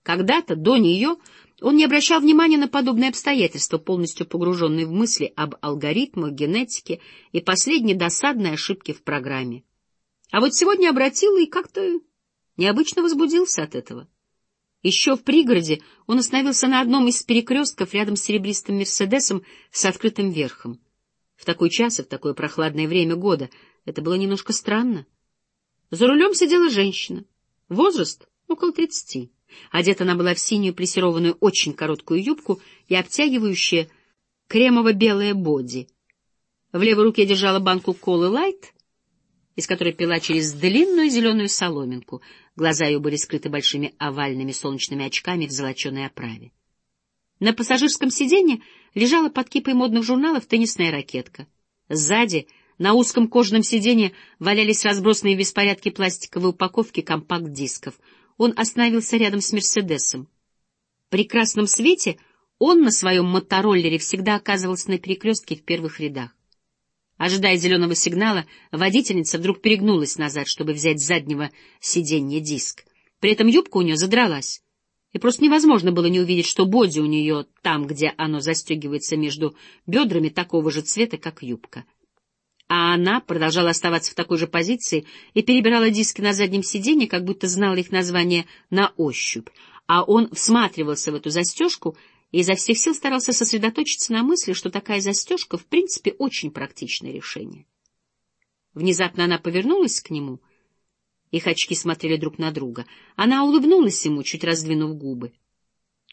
Когда-то, до нее, он не обращал внимания на подобные обстоятельства, полностью погруженный в мысли об алгоритмах, генетике и последней досадной ошибке в программе. А вот сегодня обратил и как-то необычно возбудился от этого. Еще в пригороде он остановился на одном из перекрестков рядом с серебристым «Мерседесом» с открытым верхом. В такой час и в такое прохладное время года это было немножко странно. За рулем сидела женщина. Возраст — около тридцати. Одета она была в синюю плессированную очень короткую юбку и обтягивающее кремово-белое боди. В левой руке держала банку колы «Лайт», из которой пила через длинную зеленую соломинку. Глаза ее были скрыты большими овальными солнечными очками в золоченой оправе. На пассажирском сиденье лежала под кипой модных журналов теннисная ракетка. Сзади, на узком кожаном сиденье, валялись разбросанные в беспорядке пластиковые упаковки компакт-дисков — он остановился рядом с Мерседесом. При красном свете он на своем мотороллере всегда оказывался на перекрестке в первых рядах. Ожидая зеленого сигнала, водительница вдруг перегнулась назад, чтобы взять с заднего сиденья диск. При этом юбка у нее задралась, и просто невозможно было не увидеть, что боди у нее там, где оно застегивается между бедрами, такого же цвета, как юбка а она продолжала оставаться в такой же позиции и перебирала диски на заднем сиденье, как будто знала их название на ощупь, а он всматривался в эту застежку и изо всех сил старался сосредоточиться на мысли, что такая застежка в принципе очень практичное решение. Внезапно она повернулась к нему, их очки смотрели друг на друга. Она улыбнулась ему, чуть раздвинув губы.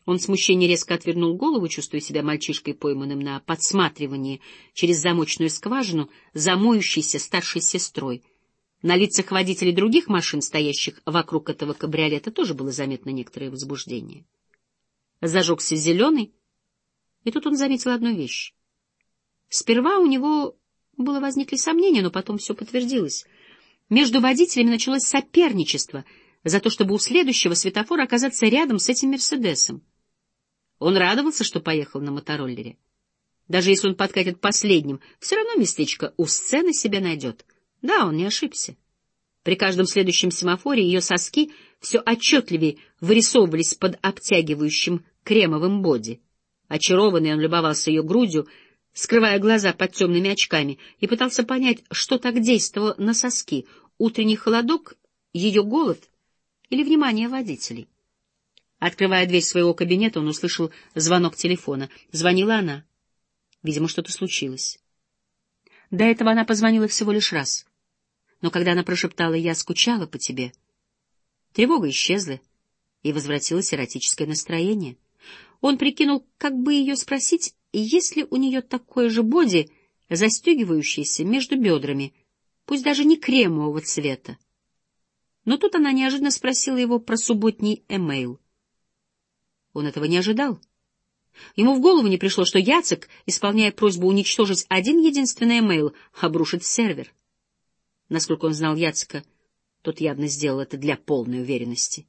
Он в смущении резко отвернул голову, чувствуя себя мальчишкой, пойманным на подсматривании через замочную скважину за моющейся старшей сестрой. На лицах водителей других машин, стоящих вокруг этого кабриолета, тоже было заметно некоторое возбуждение. Зажегся зеленый, и тут он заметил одну вещь. Сперва у него было возникли сомнения, но потом все подтвердилось. Между водителями началось соперничество за то, чтобы у следующего светофора оказаться рядом с этим «Мерседесом». Он радовался, что поехал на мотороллере. Даже если он подкатит последним, все равно местечко у сцены себе найдет. Да, он не ошибся. При каждом следующем семафоре ее соски все отчетливее вырисовывались под обтягивающим кремовым боди. Очарованный он любовался ее грудью, скрывая глаза под темными очками, и пытался понять, что так действовало на соски — утренний холодок, ее голод или внимание водителей. Открывая дверь своего кабинета, он услышал звонок телефона. Звонила она. Видимо, что-то случилось. До этого она позвонила всего лишь раз. Но когда она прошептала «Я скучала по тебе», тревога исчезла, и возвратилось эротическое настроение. Он прикинул, как бы ее спросить, есть ли у нее такое же боди, застегивающееся между бедрами, пусть даже не кремового цвета, Но тут она неожиданно спросила его про субботний эмейл. Он этого не ожидал. Ему в голову не пришло, что Яцек, исполняя просьбу уничтожить один единственный эмейл, обрушит сервер. Насколько он знал Яцека, тот явно сделал это для полной уверенности.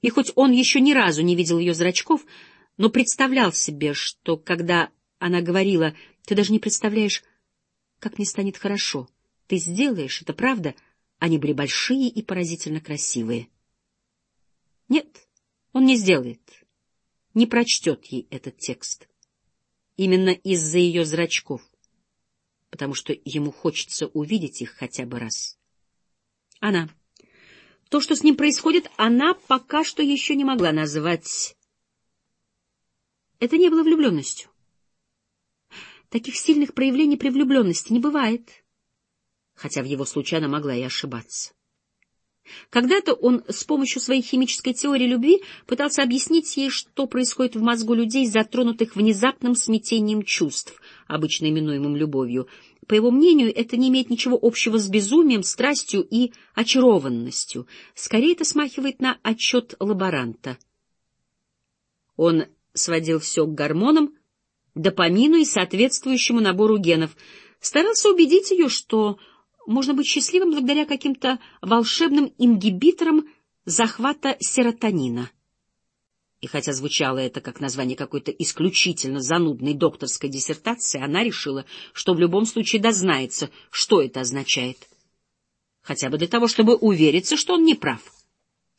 И хоть он еще ни разу не видел ее зрачков, но представлял себе, что когда она говорила, ты даже не представляешь, как мне станет хорошо, ты сделаешь это, правда? Они были большие и поразительно красивые. Нет, он не сделает не прочтет ей этот текст. Именно из-за ее зрачков, потому что ему хочется увидеть их хотя бы раз. Она. То, что с ним происходит, она пока что еще не могла назвать... Это не было влюбленностью. Таких сильных проявлений при влюбленности не бывает. Хотя в его случае она могла и ошибаться. Когда-то он с помощью своей химической теории любви пытался объяснить ей, что происходит в мозгу людей, затронутых внезапным смятением чувств, обычно именуемым любовью. По его мнению, это не имеет ничего общего с безумием, страстью и очарованностью. Скорее, это смахивает на отчет лаборанта. Он сводил все к гормонам, допамину и соответствующему набору генов, старался убедить ее, что можно быть счастливым благодаря каким-то волшебным ингибиторам захвата серотонина. И хотя звучало это как название какой-то исключительно занудной докторской диссертации, она решила, что в любом случае дознается, что это означает. Хотя бы для того, чтобы увериться, что он не прав.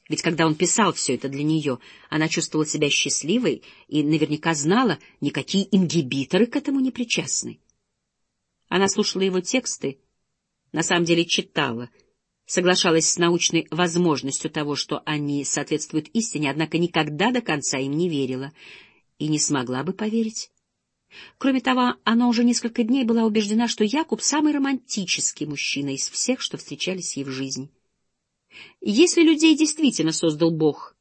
Ведь когда он писал все это для нее, она чувствовала себя счастливой и наверняка знала, никакие ингибиторы к этому не причастны. Она слушала его тексты, на самом деле читала, соглашалась с научной возможностью того, что они соответствуют истине, однако никогда до конца им не верила и не смогла бы поверить. Кроме того, она уже несколько дней была убеждена, что Якуб — самый романтический мужчина из всех, что встречались ей в жизни. Если людей действительно создал Бог,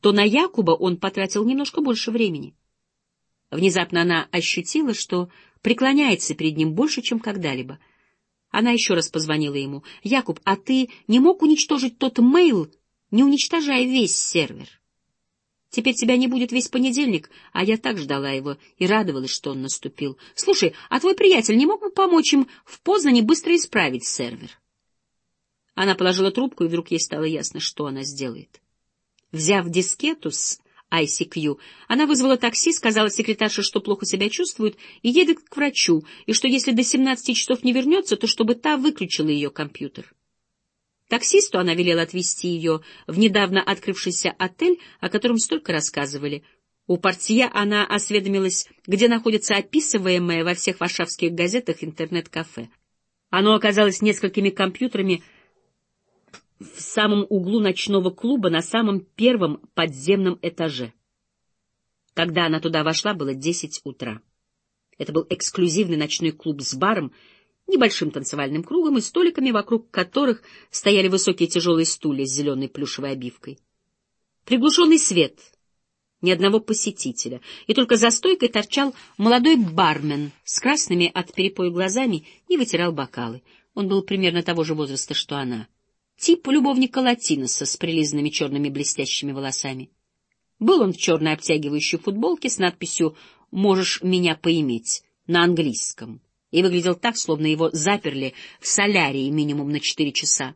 то на Якуба он потратил немножко больше времени. Внезапно она ощутила, что преклоняется перед ним больше, чем когда-либо — она еще раз позвонила ему. — Якуб, а ты не мог уничтожить тот мейл, не уничтожая весь сервер? Теперь тебя не будет весь понедельник, а я так ждала его и радовалась, что он наступил. Слушай, а твой приятель не мог бы помочь им в Познане быстро исправить сервер? Она положила трубку, и вдруг ей стало ясно, что она сделает. Взяв дискету с ICQ. Она вызвала такси, сказала секретарше, что плохо себя чувствует, и едет к врачу, и что если до 17 часов не вернется, то чтобы та выключила ее компьютер. Таксисту она велела отвезти ее в недавно открывшийся отель, о котором столько рассказывали. У портье она осведомилась, где находится описываемое во всех варшавских газетах интернет-кафе. Оно оказалось несколькими компьютерами, в самом углу ночного клуба на самом первом подземном этаже. Когда она туда вошла, было десять утра. Это был эксклюзивный ночной клуб с баром, небольшим танцевальным кругом и столиками, вокруг которых стояли высокие тяжелые стулья с зеленой плюшевой обивкой. Приглушенный свет, ни одного посетителя, и только за стойкой торчал молодой бармен с красными от перепоя глазами и вытирал бокалы. Он был примерно того же возраста, что она — тип любовника Латиноса с прилизанными черными блестящими волосами. Был он в черной обтягивающей футболке с надписью «Можешь меня поиметь» на английском и выглядел так, словно его заперли в солярии минимум на четыре часа.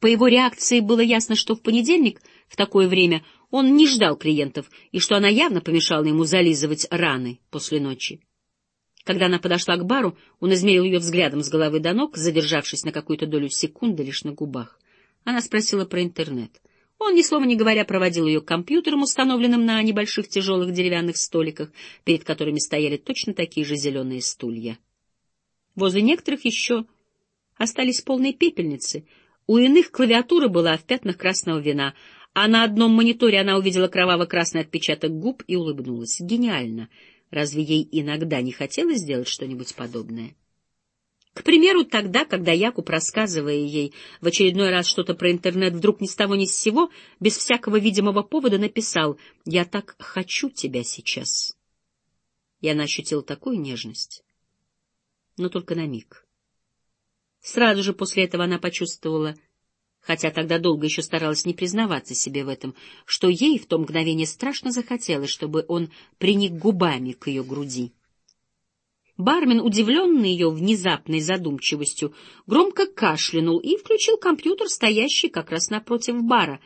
По его реакции было ясно, что в понедельник в такое время он не ждал клиентов и что она явно помешала ему зализывать раны после ночи. Когда она подошла к бару, он измерил ее взглядом с головы до ног, задержавшись на какую-то долю секунды лишь на губах. Она спросила про интернет. Он, ни слова не говоря, проводил ее к компьютерам, установленным на небольших тяжелых деревянных столиках, перед которыми стояли точно такие же зеленые стулья. Возле некоторых еще остались полные пепельницы. У иных клавиатура была в пятнах красного вина, а на одном мониторе она увидела кроваво-красный отпечаток губ и улыбнулась. Гениально! Разве ей иногда не хотелось сделать что-нибудь подобное? К примеру, тогда, когда Якуб, рассказывая ей в очередной раз что-то про интернет, вдруг ни с того ни с сего, без всякого видимого повода написал «Я так хочу тебя сейчас». И она ощутила такую нежность, но только на миг. Сразу же после этого она почувствовала хотя тогда долго еще старалась не признаваться себе в этом, что ей в то мгновение страшно захотелось, чтобы он приник губами к ее груди. Бармен, удивленный ее внезапной задумчивостью, громко кашлянул и включил компьютер, стоящий как раз напротив бара.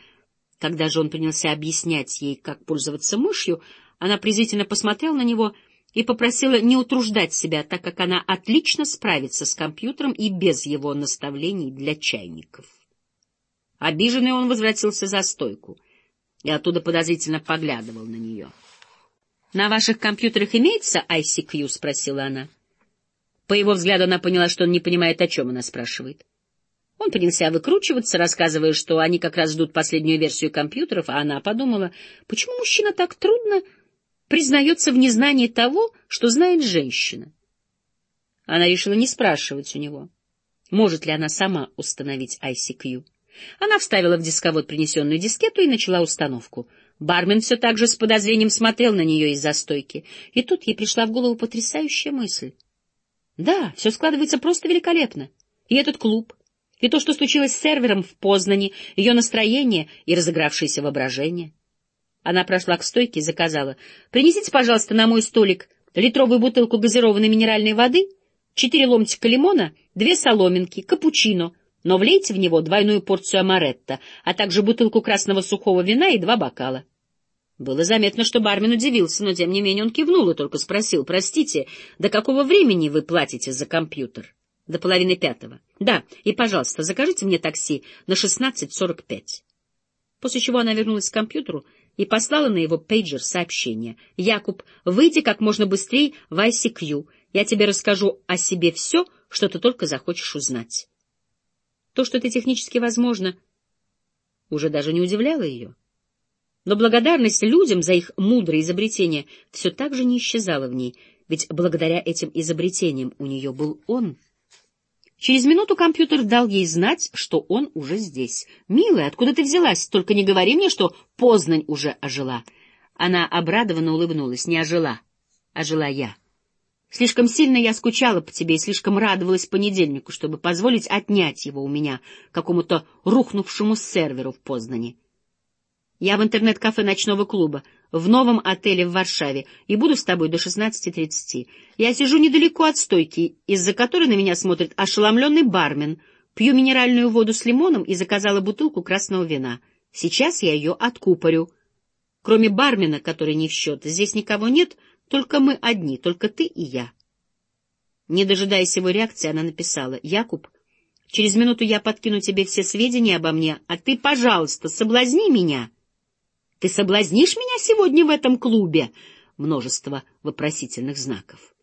Когда же он принялся объяснять ей, как пользоваться мышью, она презрительно посмотрела на него и попросила не утруждать себя, так как она отлично справится с компьютером и без его наставлений для чайников. Обиженный он возвратился за стойку и оттуда подозрительно поглядывал на нее. — На ваших компьютерах имеется ICQ? — спросила она. По его взгляду она поняла, что он не понимает, о чем она спрашивает. Он принялся выкручиваться, рассказывая, что они как раз ждут последнюю версию компьютеров, а она подумала, почему мужчина так трудно признается в незнании того, что знает женщина. Она решила не спрашивать у него, может ли она сама установить ICQ. Она вставила в дисковод принесенную дискету и начала установку — Бармен все так же с подозрением смотрел на нее из-за стойки, и тут ей пришла в голову потрясающая мысль. Да, все складывается просто великолепно. И этот клуб, и то, что случилось с сервером в Познани, ее настроение и разыгравшееся воображение. Она прошла к стойке и заказала. «Принесите, пожалуйста, на мой столик литровую бутылку газированной минеральной воды, четыре ломтика лимона, две соломинки, капучино, но влейте в него двойную порцию амаретто, а также бутылку красного сухого вина и два бокала. Было заметно, что бармен удивился, но тем не менее он кивнул и только спросил, «Простите, до какого времени вы платите за компьютер?» «До половины пятого». «Да, и, пожалуйста, закажите мне такси на шестнадцать сорок пять». После чего она вернулась к компьютеру и послала на его пейджер сообщение. «Якуб, выйди как можно быстрее в ICQ. Я тебе расскажу о себе все, что ты только захочешь узнать». То, что это технически возможно, уже даже не удивляло ее. Но благодарность людям за их мудрые изобретения все так же не исчезала в ней, ведь благодаря этим изобретениям у нее был он. Через минуту компьютер дал ей знать, что он уже здесь. «Милая, откуда ты взялась? Только не говори мне, что Познань уже ожила». Она обрадованно улыбнулась. «Не ожила, ожила я». Слишком сильно я скучала по тебе и слишком радовалась понедельнику, чтобы позволить отнять его у меня какому-то рухнувшему серверу в Познане. Я в интернет-кафе ночного клуба, в новом отеле в Варшаве, и буду с тобой до 16.30. Я сижу недалеко от стойки, из-за которой на меня смотрит ошеломленный бармен, пью минеральную воду с лимоном и заказала бутылку красного вина. Сейчас я ее откупорю. Кроме бармена, который не в счет, здесь никого нет — только мы одни, только ты и я. Не дожидаясь его реакции, она написала, «Якуб, через минуту я подкину тебе все сведения обо мне, а ты, пожалуйста, соблазни меня». «Ты соблазнишь меня сегодня в этом клубе?» Множество вопросительных знаков.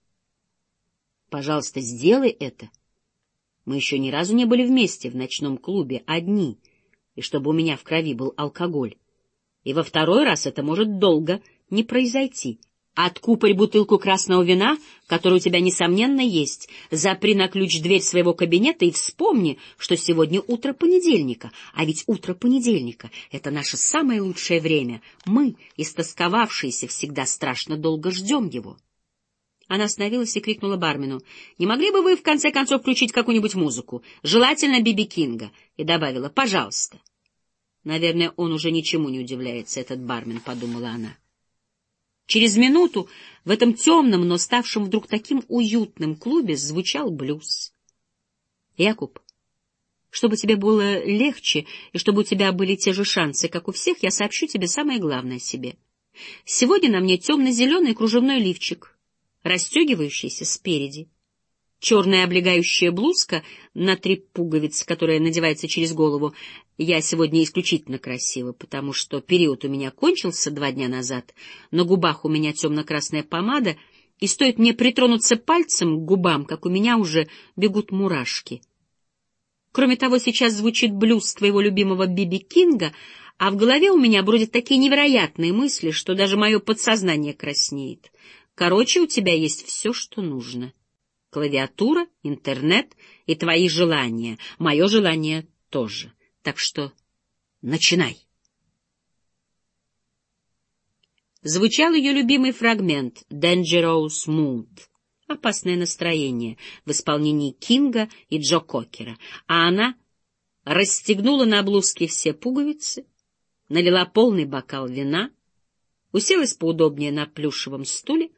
«Пожалуйста, сделай это. Мы еще ни разу не были вместе в ночном клубе, одни, и чтобы у меня в крови был алкоголь. И во второй раз это может долго не произойти». Откупорь бутылку красного вина, которое у тебя, несомненно, есть. Запри на ключ дверь своего кабинета и вспомни, что сегодня утро понедельника. А ведь утро понедельника — это наше самое лучшее время. Мы, истосковавшиеся, всегда страшно долго ждем его. Она остановилась и крикнула бармену. «Не могли бы вы, в конце концов, включить какую-нибудь музыку? Желательно Биби Кинга». И добавила «Пожалуйста». «Наверное, он уже ничему не удивляется, этот бармен», — подумала она. Через минуту в этом темном, но ставшем вдруг таким уютным клубе звучал блюз. «Якуб, чтобы тебе было легче и чтобы у тебя были те же шансы, как у всех, я сообщу тебе самое главное себе. Сегодня на мне темно-зеленый кружевной лифчик, расстегивающийся спереди черная облегающая блузка на три пуговицы, которая надевается через голову. Я сегодня исключительно красива, потому что период у меня кончился два дня назад, на губах у меня темно-красная помада, и стоит мне притронуться пальцем к губам, как у меня уже бегут мурашки. Кроме того, сейчас звучит блюз твоего любимого Биби Кинга, а в голове у меня бродят такие невероятные мысли, что даже мое подсознание краснеет. Короче, у тебя есть все, что нужно клавиатура, интернет и твои желания. Мое желание тоже. Так что начинай. Звучал ее любимый фрагмент «Dangerous Mood» — «Опасное настроение» в исполнении Кинга и Джо Кокера, а она расстегнула на блузке все пуговицы, налила полный бокал вина, уселась поудобнее на плюшевом стуле,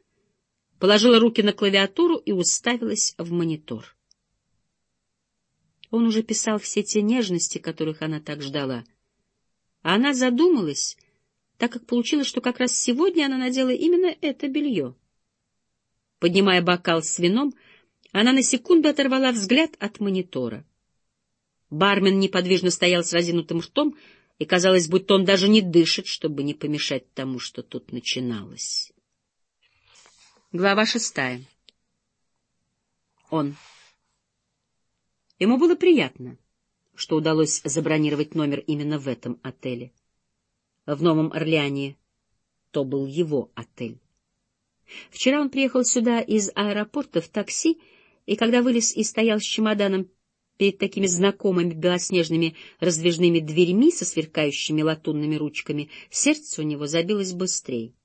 положила руки на клавиатуру и уставилась в монитор. Он уже писал все те нежности, которых она так ждала. А она задумалась, так как получилось, что как раз сегодня она надела именно это белье. Поднимая бокал с вином, она на секунду оторвала взгляд от монитора. Бармен неподвижно стоял с разинутым ртом, и казалось, будто он даже не дышит, чтобы не помешать тому, что тут начиналось. Глава шестая. Он. Ему было приятно, что удалось забронировать номер именно в этом отеле. В Новом Орлеане то был его отель. Вчера он приехал сюда из аэропорта в такси, и когда вылез и стоял с чемоданом перед такими знакомыми белоснежными раздвижными дверьми со сверкающими латунными ручками, сердце у него забилось быстрее.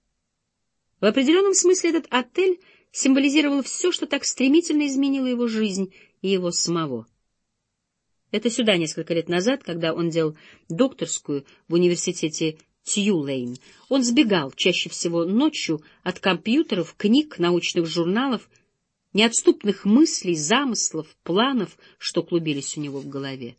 В определенном смысле этот отель символизировал все, что так стремительно изменило его жизнь и его самого. Это сюда несколько лет назад, когда он делал докторскую в университете Тьюлейн. Он сбегал, чаще всего ночью, от компьютеров, книг, научных журналов, неотступных мыслей, замыслов, планов, что клубились у него в голове.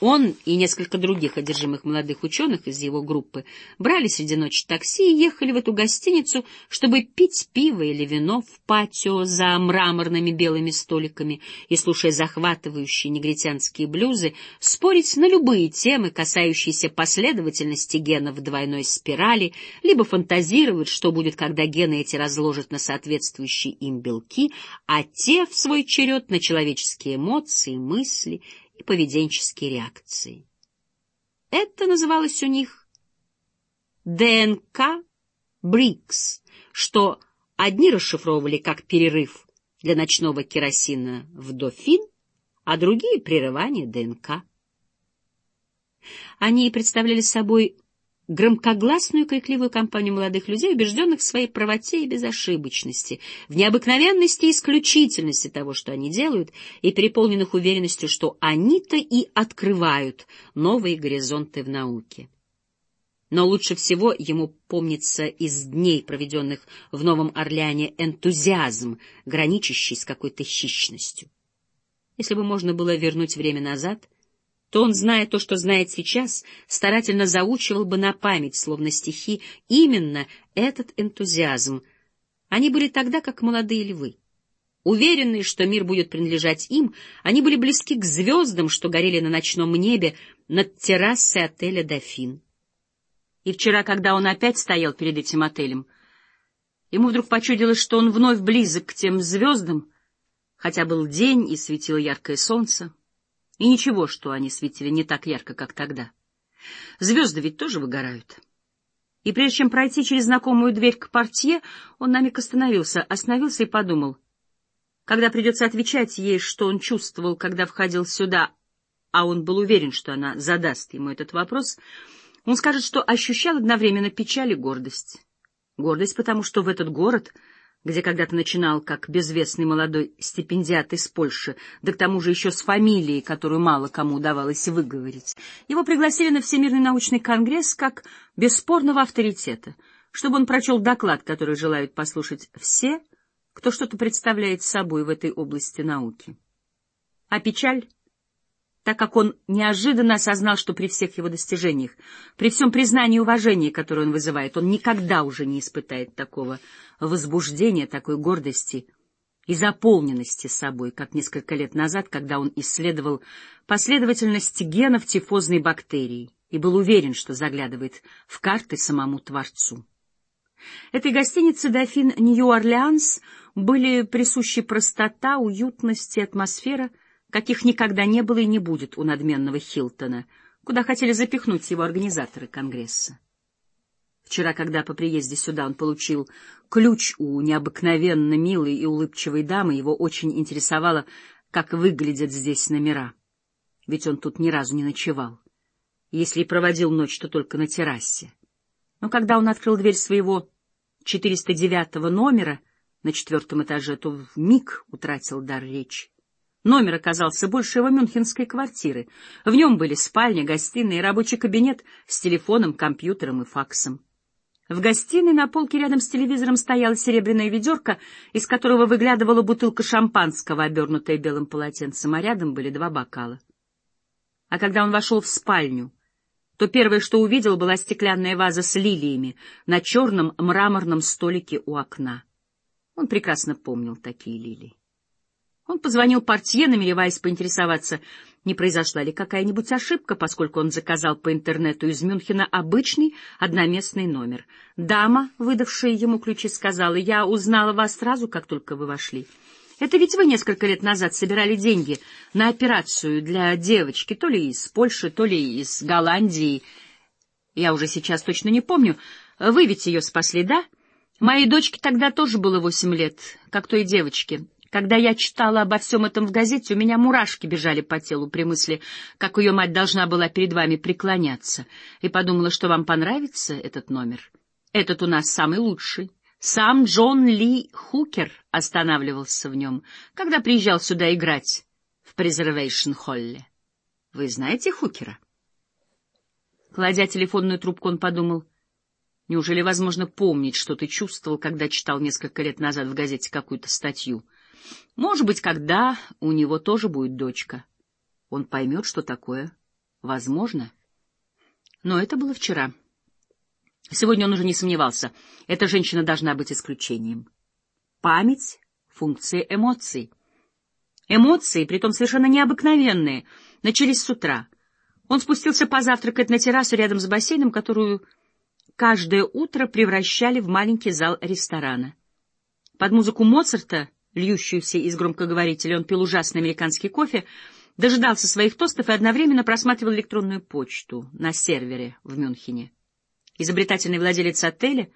Он и несколько других одержимых молодых ученых из его группы брали среди ночи такси и ехали в эту гостиницу, чтобы пить пиво или вино в патио за мраморными белыми столиками и, слушая захватывающие негритянские блюзы, спорить на любые темы, касающиеся последовательности генов в двойной спирали, либо фантазировать, что будет, когда гены эти разложат на соответствующие им белки, а те, в свой черед, на человеческие эмоции, мысли и поведенческие реакции. Это называлось у них ДНК БРИКС, что одни расшифровывали как перерыв для ночного керосина в дофин, а другие — прерывание ДНК. Они представляли собой громкогласную крикливую компанию молодых людей, убежденных в своей правоте и безошибочности, в необыкновенности и исключительности того, что они делают, и переполненных уверенностью, что они-то и открывают новые горизонты в науке. Но лучше всего ему помнится из дней, проведенных в Новом Орлеане, энтузиазм, граничащий с какой-то хищностью. Если бы можно было вернуть время назад — то он, зная то, что знает сейчас, старательно заучивал бы на память, словно стихи, именно этот энтузиазм. Они были тогда, как молодые львы. Уверенные, что мир будет принадлежать им, они были близки к звездам, что горели на ночном небе над террасой отеля «Дофин». И вчера, когда он опять стоял перед этим отелем, ему вдруг почудилось, что он вновь близок к тем звездам, хотя был день и светило яркое солнце. И ничего, что они светили не так ярко, как тогда. Звезды ведь тоже выгорают. И прежде чем пройти через знакомую дверь к портье, он на миг остановился, остановился и подумал. Когда придется отвечать ей, что он чувствовал, когда входил сюда, а он был уверен, что она задаст ему этот вопрос, он скажет, что ощущал одновременно печаль и гордость. Гордость, потому что в этот город — где когда-то начинал как безвестный молодой стипендиат из Польши, да к тому же еще с фамилией, которую мало кому удавалось выговорить. Его пригласили на Всемирный научный конгресс как бесспорного авторитета, чтобы он прочел доклад, который желают послушать все, кто что-то представляет собой в этой области науки. А печаль так как он неожиданно осознал, что при всех его достижениях, при всем признании и уважении, которое он вызывает, он никогда уже не испытает такого возбуждения, такой гордости и заполненности собой, как несколько лет назад, когда он исследовал последовательность генов тифозной бактерии и был уверен, что заглядывает в карты самому Творцу. Этой гостинице «Дофин Нью-Орлеанс» были присущи простота, уютность и атмосфера — каких никогда не было и не будет у надменного Хилтона, куда хотели запихнуть его организаторы Конгресса. Вчера, когда по приезде сюда он получил ключ у необыкновенно милой и улыбчивой дамы, его очень интересовало, как выглядят здесь номера. Ведь он тут ни разу не ночевал. Если и проводил ночь, то только на террасе. Но когда он открыл дверь своего 409 номера на четвертом этаже, то в миг утратил дар речи. Номер оказался больше его мюнхенской квартиры. В нем были спальня, гостиная и рабочий кабинет с телефоном, компьютером и факсом. В гостиной на полке рядом с телевизором стояла серебряная ведерко, из которого выглядывала бутылка шампанского, обернутая белым полотенцем, а рядом были два бокала. А когда он вошел в спальню, то первое, что увидел, была стеклянная ваза с лилиями на черном мраморном столике у окна. Он прекрасно помнил такие лилии. Он позвонил портье, намереваясь поинтересоваться, не произошла ли какая-нибудь ошибка, поскольку он заказал по интернету из Мюнхена обычный одноместный номер. Дама, выдавшая ему ключи, сказала, «Я узнала вас сразу, как только вы вошли. Это ведь вы несколько лет назад собирали деньги на операцию для девочки, то ли из Польши, то ли из Голландии. Я уже сейчас точно не помню. Вы ведь ее спасли, да? Моей дочке тогда тоже было восемь лет, как той девочке. Когда я читала обо всем этом в газете, у меня мурашки бежали по телу при мысли, как ее мать должна была перед вами преклоняться, и подумала, что вам понравится этот номер. Этот у нас самый лучший. Сам Джон Ли Хукер останавливался в нем, когда приезжал сюда играть в презервейшн-холле. Вы знаете Хукера? Кладя телефонную трубку, он подумал, неужели возможно помнить, что ты чувствовал, когда читал несколько лет назад в газете какую-то статью — может быть, когда у него тоже будет дочка, он поймет, что такое возможно. Но это было вчера. Сегодня он уже не сомневался. Эта женщина должна быть исключением. Память — функция эмоций. Эмоции, притом совершенно необыкновенные, начались с утра. Он спустился позавтракать на террасу рядом с бассейном, которую каждое утро превращали в маленький зал ресторана. Под музыку Моцарта льющуюся из громкоговорителя, он пил ужасный американский кофе, дожидался своих тостов и одновременно просматривал электронную почту на сервере в Мюнхене. Изобретательный владелец отеля,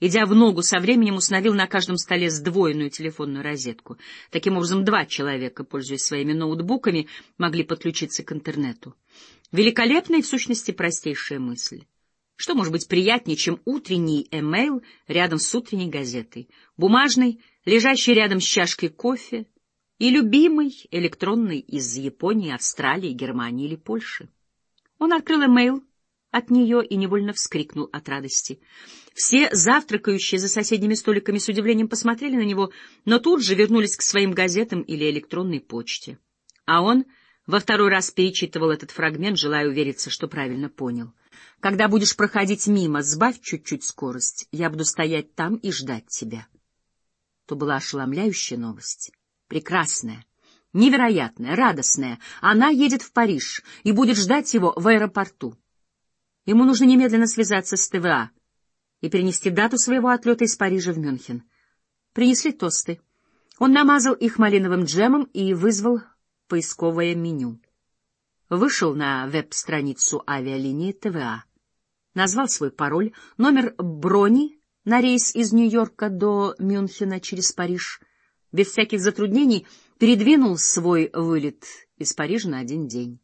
идя в ногу со временем, установил на каждом столе сдвоенную телефонную розетку. Таким образом, два человека, пользуясь своими ноутбуками, могли подключиться к интернету. Великолепная в сущности, простейшая мысль. Что может быть приятнее, чем утренний эмейл рядом с утренней газетой? Бумажный — лежащий рядом с чашкой кофе, и любимый электронный из Японии, Австралии, Германии или Польши. Он открыл имейл от нее и невольно вскрикнул от радости. Все завтракающие за соседними столиками с удивлением посмотрели на него, но тут же вернулись к своим газетам или электронной почте. А он во второй раз перечитывал этот фрагмент, желая увериться, что правильно понял. «Когда будешь проходить мимо, сбавь чуть-чуть скорость, я буду стоять там и ждать тебя» то была ошеломляющая новость. Прекрасная, невероятная, радостная. Она едет в Париж и будет ждать его в аэропорту. Ему нужно немедленно связаться с ТВА и перенести дату своего отлета из Парижа в Мюнхен. Принесли тосты. Он намазал их малиновым джемом и вызвал поисковое меню. Вышел на веб-страницу авиалинии ТВА. Назвал свой пароль, номер брони на рейс из Нью-Йорка до Мюнхена через Париж, без всяких затруднений передвинул свой вылет из Парижа на один день.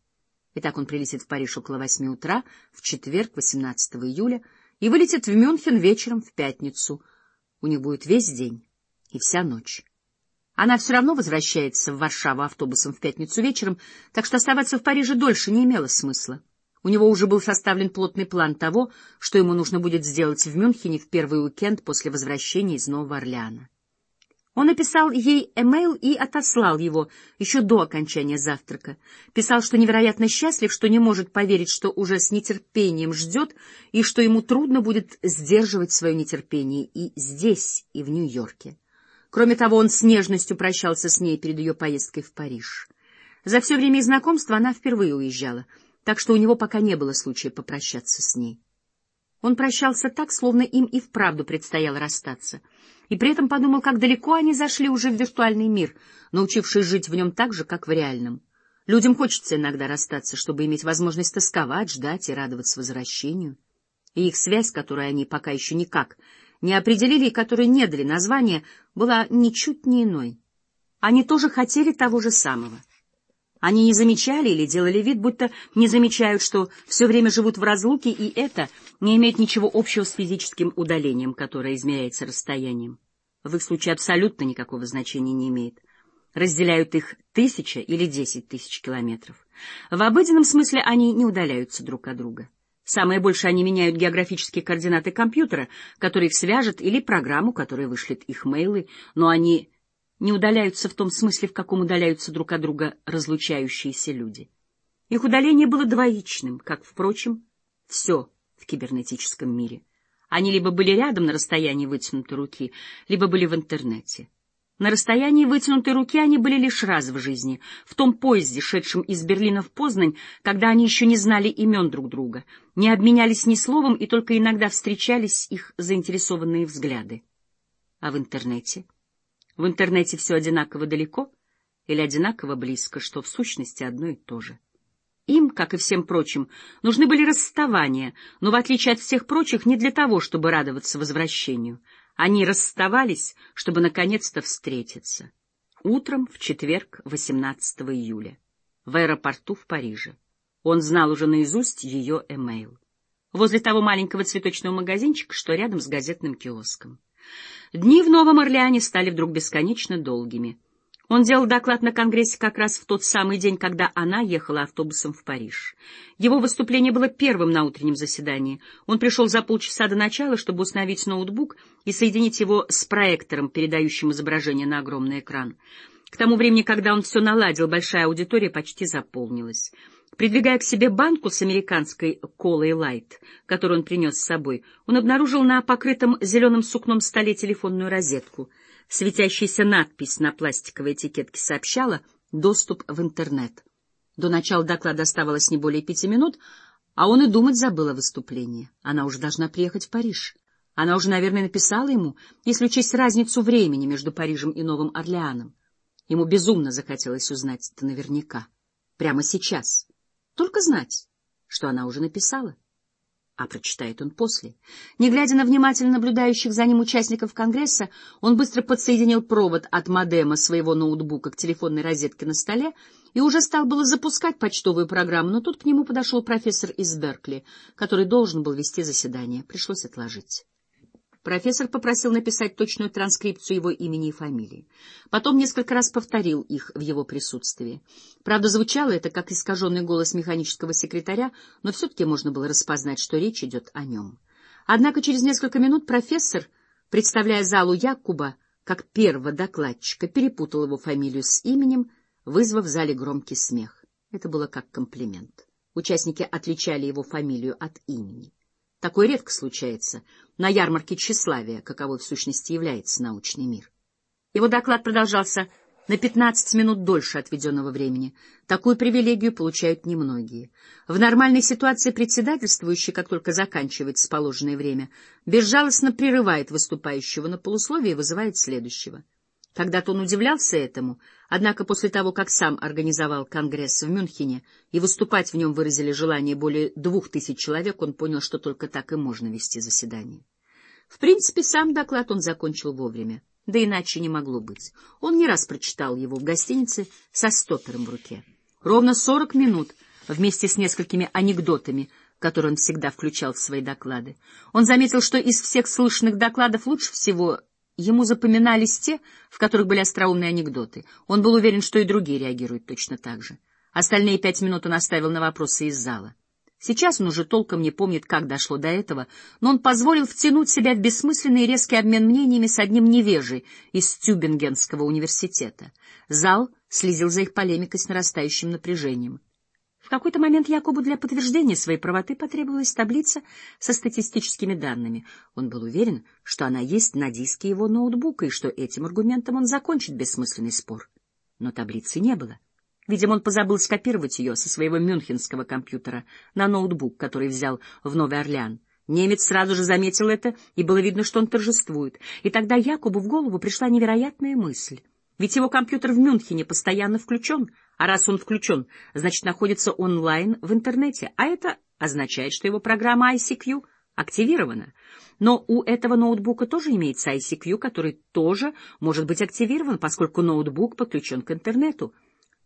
Итак, он прилетит в Париж около восьми утра в четверг, 18 июля, и вылетит в Мюнхен вечером в пятницу. У них будет весь день и вся ночь. Она все равно возвращается в Варшаву автобусом в пятницу вечером, так что оставаться в Париже дольше не имело смысла. У него уже был составлен плотный план того, что ему нужно будет сделать в Мюнхене в первый уикенд после возвращения из Нового Орлеана. Он написал ей эмейл и отослал его еще до окончания завтрака. Писал, что невероятно счастлив, что не может поверить, что уже с нетерпением ждет, и что ему трудно будет сдерживать свое нетерпение и здесь, и в Нью-Йорке. Кроме того, он с нежностью прощался с ней перед ее поездкой в Париж. За все время знакомства она впервые уезжала — так что у него пока не было случая попрощаться с ней. Он прощался так, словно им и вправду предстояло расстаться, и при этом подумал, как далеко они зашли уже в виртуальный мир, научившись жить в нем так же, как в реальном. Людям хочется иногда расстаться, чтобы иметь возможность тосковать, ждать и радоваться возвращению. И их связь, которую они пока еще никак не определили и которой не дали названия, была ничуть не иной. Они тоже хотели того же самого — они не замечали или делали вид, будто не замечают, что все время живут в разлуке, и это не имеет ничего общего с физическим удалением, которое измеряется расстоянием. В их случае абсолютно никакого значения не имеет. разделяют их тысяча или десять тысяч километров. В обыденном смысле они не удаляются друг от друга. Самое больше они меняют географические координаты компьютера, который их свяжет, или программу, которая вышлет их мейлы, но они не удаляются в том смысле, в каком удаляются друг от друга разлучающиеся люди. Их удаление было двоичным, как, впрочем, все в кибернетическом мире. Они либо были рядом на расстоянии вытянутой руки, либо были в интернете. На расстоянии вытянутой руки они были лишь раз в жизни, в том поезде, шедшем из Берлина в Познань, когда они еще не знали имен друг друга, не обменялись ни словом и только иногда встречались их заинтересованные взгляды. А в интернете? В интернете все одинаково далеко или одинаково близко, что в сущности одно и то же. Им, как и всем прочим, нужны были расставания, но, в отличие от всех прочих, не для того, чтобы радоваться возвращению — они расставались, чтобы наконец-то встретиться. Утром в четверг, 18 июля, в аэропорту в Париже. Он знал уже наизусть ее эмейл. Возле того маленького цветочного магазинчика, что рядом с газетным киоском. Дни в Новом Орлеане стали вдруг бесконечно долгими — он делал доклад на Конгрессе как раз в тот самый день, когда она ехала автобусом в Париж. Его выступление было первым на утреннем заседании. Он пришел за полчаса до начала, чтобы установить ноутбук и соединить его с проектором, передающим изображение на огромный экран. К тому времени, когда он все наладил, большая аудитория почти заполнилась. Придвигая к себе банку с американской колой лайт, которую он принес с собой, он обнаружил на покрытом зеленым сукном столе телефонную розетку — Светящаяся надпись на пластиковой этикетке сообщала «Доступ в интернет». До начала доклада оставалось не более пяти минут, а он и думать забыл о выступлении. Она уже должна приехать в Париж. Она уже, наверное, написала ему, если учесть разницу времени между Парижем и Новым Орлеаном. Ему безумно захотелось узнать это наверняка. Прямо сейчас. Только знать, что она уже написала а прочитает он после. Не глядя на внимательно наблюдающих за ним участников Конгресса, он быстро подсоединил провод от модема своего ноутбука к телефонной розетке на столе и уже стал было запускать почтовую программу, но тут к нему подошел профессор из Беркли, который должен был вести заседание. Пришлось отложить. Профессор попросил написать точную транскрипцию его имени и фамилии. Потом несколько раз повторил их в его присутствии. Правда, звучало это как искаженный голос механического секретаря, но все-таки можно было распознать, что речь идет о нем. Однако через несколько минут профессор, представляя залу Якуба как первого докладчика, перепутал его фамилию с именем, вызвав в зале громкий смех. Это было как комплимент. Участники отличали его фамилию от имени. Такое редко случается на ярмарке тщеславия, каковой в сущности является научный мир. Его доклад продолжался на 15 минут дольше отведенного времени. Такую привилегию получают немногие. В нормальной ситуации председательствующий, как только заканчивается положенное время, безжалостно прерывает выступающего на полусловие и вызывает следующего. Когда-то он удивлялся этому, однако после того, как сам организовал конгресс в Мюнхене и выступать в нем выразили желание более двух тысяч человек, он понял, что только так и можно вести заседание. В принципе, сам доклад он закончил вовремя, да иначе не могло быть. Он не раз прочитал его в гостинице со стопером в руке. Ровно сорок минут вместе с несколькими анекдотами, которые он всегда включал в свои доклады. Он заметил, что из всех слышанных докладов лучше всего Ему запоминались те, в которых были остроумные анекдоты. Он был уверен, что и другие реагируют точно так же. Остальные пять минут он оставил на вопросы из зала. Сейчас он уже толком не помнит, как дошло до этого, но он позволил втянуть себя в бессмысленный и резкий обмен мнениями с одним невежей из Тюбингенского университета. Зал следил за их полемикой с нарастающим напряжением. Какой-то момент Якобу для подтверждения своей правоты потребовалась таблица со статистическими данными. Он был уверен, что она есть на диске его ноутбука и что этим аргументом он закончит бессмысленный спор. Но таблицы не было. Видимо, он позабыл скопировать ее со своего мюнхенского компьютера на ноутбук, который взял в Новый Орлеан. Немец сразу же заметил это, и было видно, что он торжествует. И тогда Якобу в голову пришла невероятная мысль. Ведь его компьютер в Мюнхене постоянно включен, а раз он включен, значит, находится онлайн в интернете, а это означает, что его программа ICQ активирована. Но у этого ноутбука тоже имеется ICQ, который тоже может быть активирован, поскольку ноутбук подключен к интернету.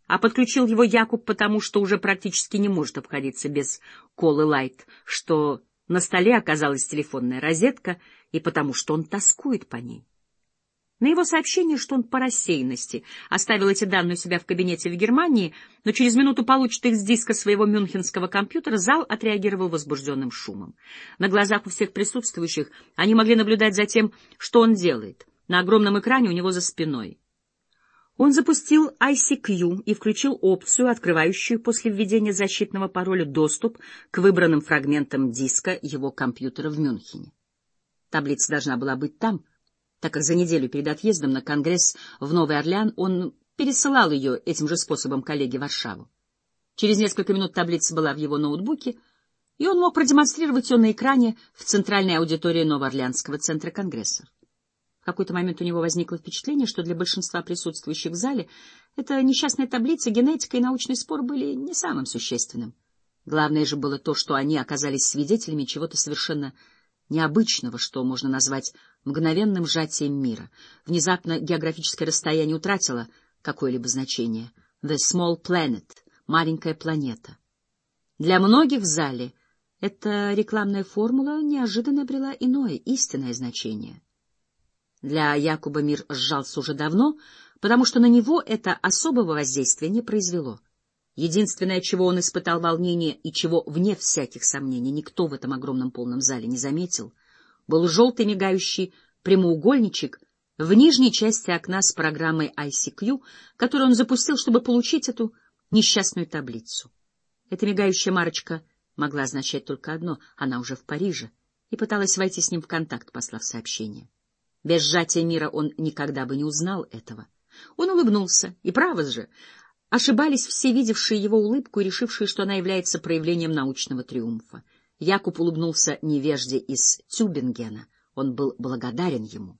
А подключил его Якуб потому, что уже практически не может обходиться без колы лайт, что на столе оказалась телефонная розетка, и потому что он тоскует по ней. На его сообщение, что он по рассеянности оставил эти данные у себя в кабинете в Германии, но через минуту получит их с диска своего мюнхенского компьютера, зал отреагировал возбужденным шумом. На глазах у всех присутствующих они могли наблюдать за тем, что он делает, на огромном экране у него за спиной. Он запустил ICQ и включил опцию, открывающую после введения защитного пароля доступ к выбранным фрагментам диска его компьютера в Мюнхене. Таблица должна была быть там — так как за неделю перед отъездом на Конгресс в Новый Орлеан он пересылал ее этим же способом коллеге в Варшаву. Через несколько минут таблица была в его ноутбуке, и он мог продемонстрировать ее на экране в центральной аудитории Новоорлеанского центра Конгресса. В какой-то момент у него возникло впечатление, что для большинства присутствующих в зале эта несчастная таблица, генетика и научный спор были не самым существенным. Главное же было то, что они оказались свидетелями чего-то совершенно необычного, что можно назвать мгновенным сжатием мира. Внезапно географическое расстояние утратило какое-либо значение. The small planet — маленькая планета. Для многих в зале эта рекламная формула неожиданно обрела иное, истинное значение. Для Якуба мир сжался уже давно, потому что на него это особого воздействия не произвело. Единственное, чего он испытал волнение и чего, вне всяких сомнений, никто в этом огромном полном зале не заметил, был желтый мигающий прямоугольничек в нижней части окна с программой ICQ, которую он запустил, чтобы получить эту несчастную таблицу. Эта мигающая марочка могла означать только одно — она уже в Париже, и пыталась войти с ним в контакт, послав сообщение. Без сжатия мира он никогда бы не узнал этого. Он улыбнулся, и право же, Ошибались все, видевшие его улыбку и решившие, что она является проявлением научного триумфа. Якуб улыбнулся невежде из Тюбингена. Он был благодарен ему.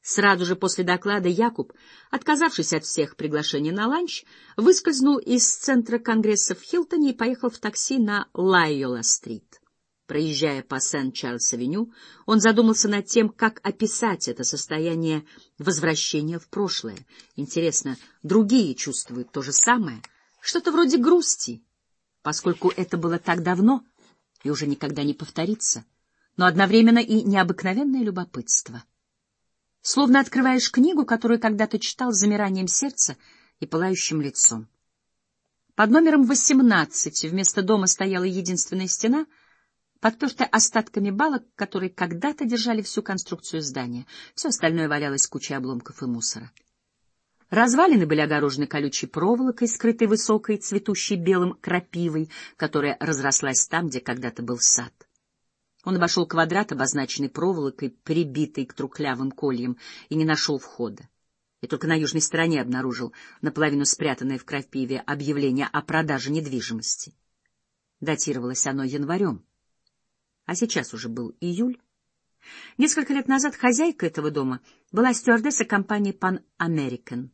Сразу же после доклада Якуб, отказавшись от всех приглашений на ланч, выскользнул из центра конгресса в Хилтоне и поехал в такси на Лайола-стрит. Проезжая по Сент-Чарльз-авеню, он задумался над тем, как описать это состояние возвращения в прошлое. Интересно, другие чувствуют то же самое? Что-то вроде грусти, поскольку это было так давно и уже никогда не повторится, но одновременно и необыкновенное любопытство. Словно открываешь книгу, которую когда-то читал с замиранием сердца и пылающим лицом. Под номером 18 вместо дома стояла единственная стена — подпертая остатками балок, которые когда-то держали всю конструкцию здания. Все остальное валялось кучей обломков и мусора. Развалины были огорожены колючей проволокой, скрытой высокой, цветущей белым крапивой, которая разрослась там, где когда-то был сад. Он обошел квадрат, обозначенный проволокой, прибитый к трухлявым кольям, и не нашел входа. И только на южной стороне обнаружил наполовину спрятанное в крапиве объявление о продаже недвижимости. Датировалось оно январем а сейчас уже был июль. Несколько лет назад хозяйка этого дома была стюардесса компании Pan American,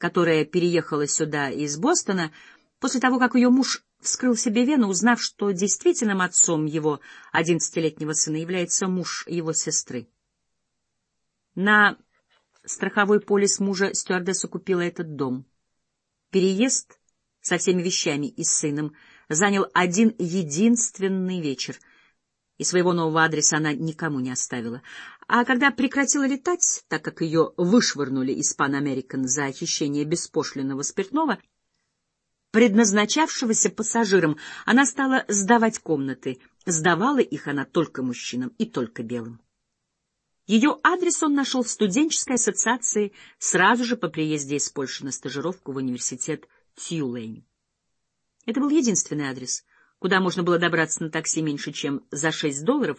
которая переехала сюда из Бостона после того, как ее муж вскрыл себе вену, узнав, что действительным отцом его одиннадцатилетнего сына является муж его сестры. На страховой полис мужа стюардесса купила этот дом. Переезд со всеми вещами и сыном занял один единственный вечер — и своего нового адреса она никому не оставила. А когда прекратила летать, так как ее вышвырнули из Pan American за хищение беспошлинного спиртного, предназначавшегося пассажирам, она стала сдавать комнаты. Сдавала их она только мужчинам и только белым. Ее адрес он нашел в студенческой ассоциации сразу же по приезде из Польши на стажировку в университет Тьюлейн. Это был единственный адрес — куда можно было добраться на такси меньше, чем за шесть долларов,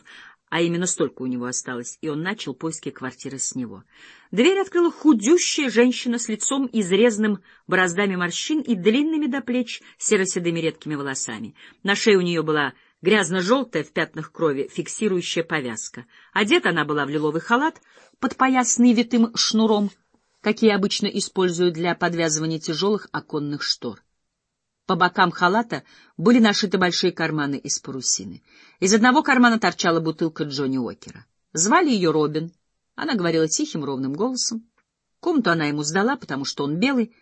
а именно столько у него осталось, и он начал поиски квартиры с него. Дверь открыла худющая женщина с лицом, изрезанным бороздами морщин и длинными до плеч серо-седыми редкими волосами. На шее у нее была грязно-желтая в пятнах крови фиксирующая повязка. Одета она была в лиловый халат, подпоясанный витым шнуром, какие обычно используют для подвязывания тяжелых оконных штор. По бокам халата были нашиты большие карманы из парусины. Из одного кармана торчала бутылка Джонни Уокера. Звали ее Робин. Она говорила тихим, ровным голосом. Комнату она ему сдала, потому что он белый,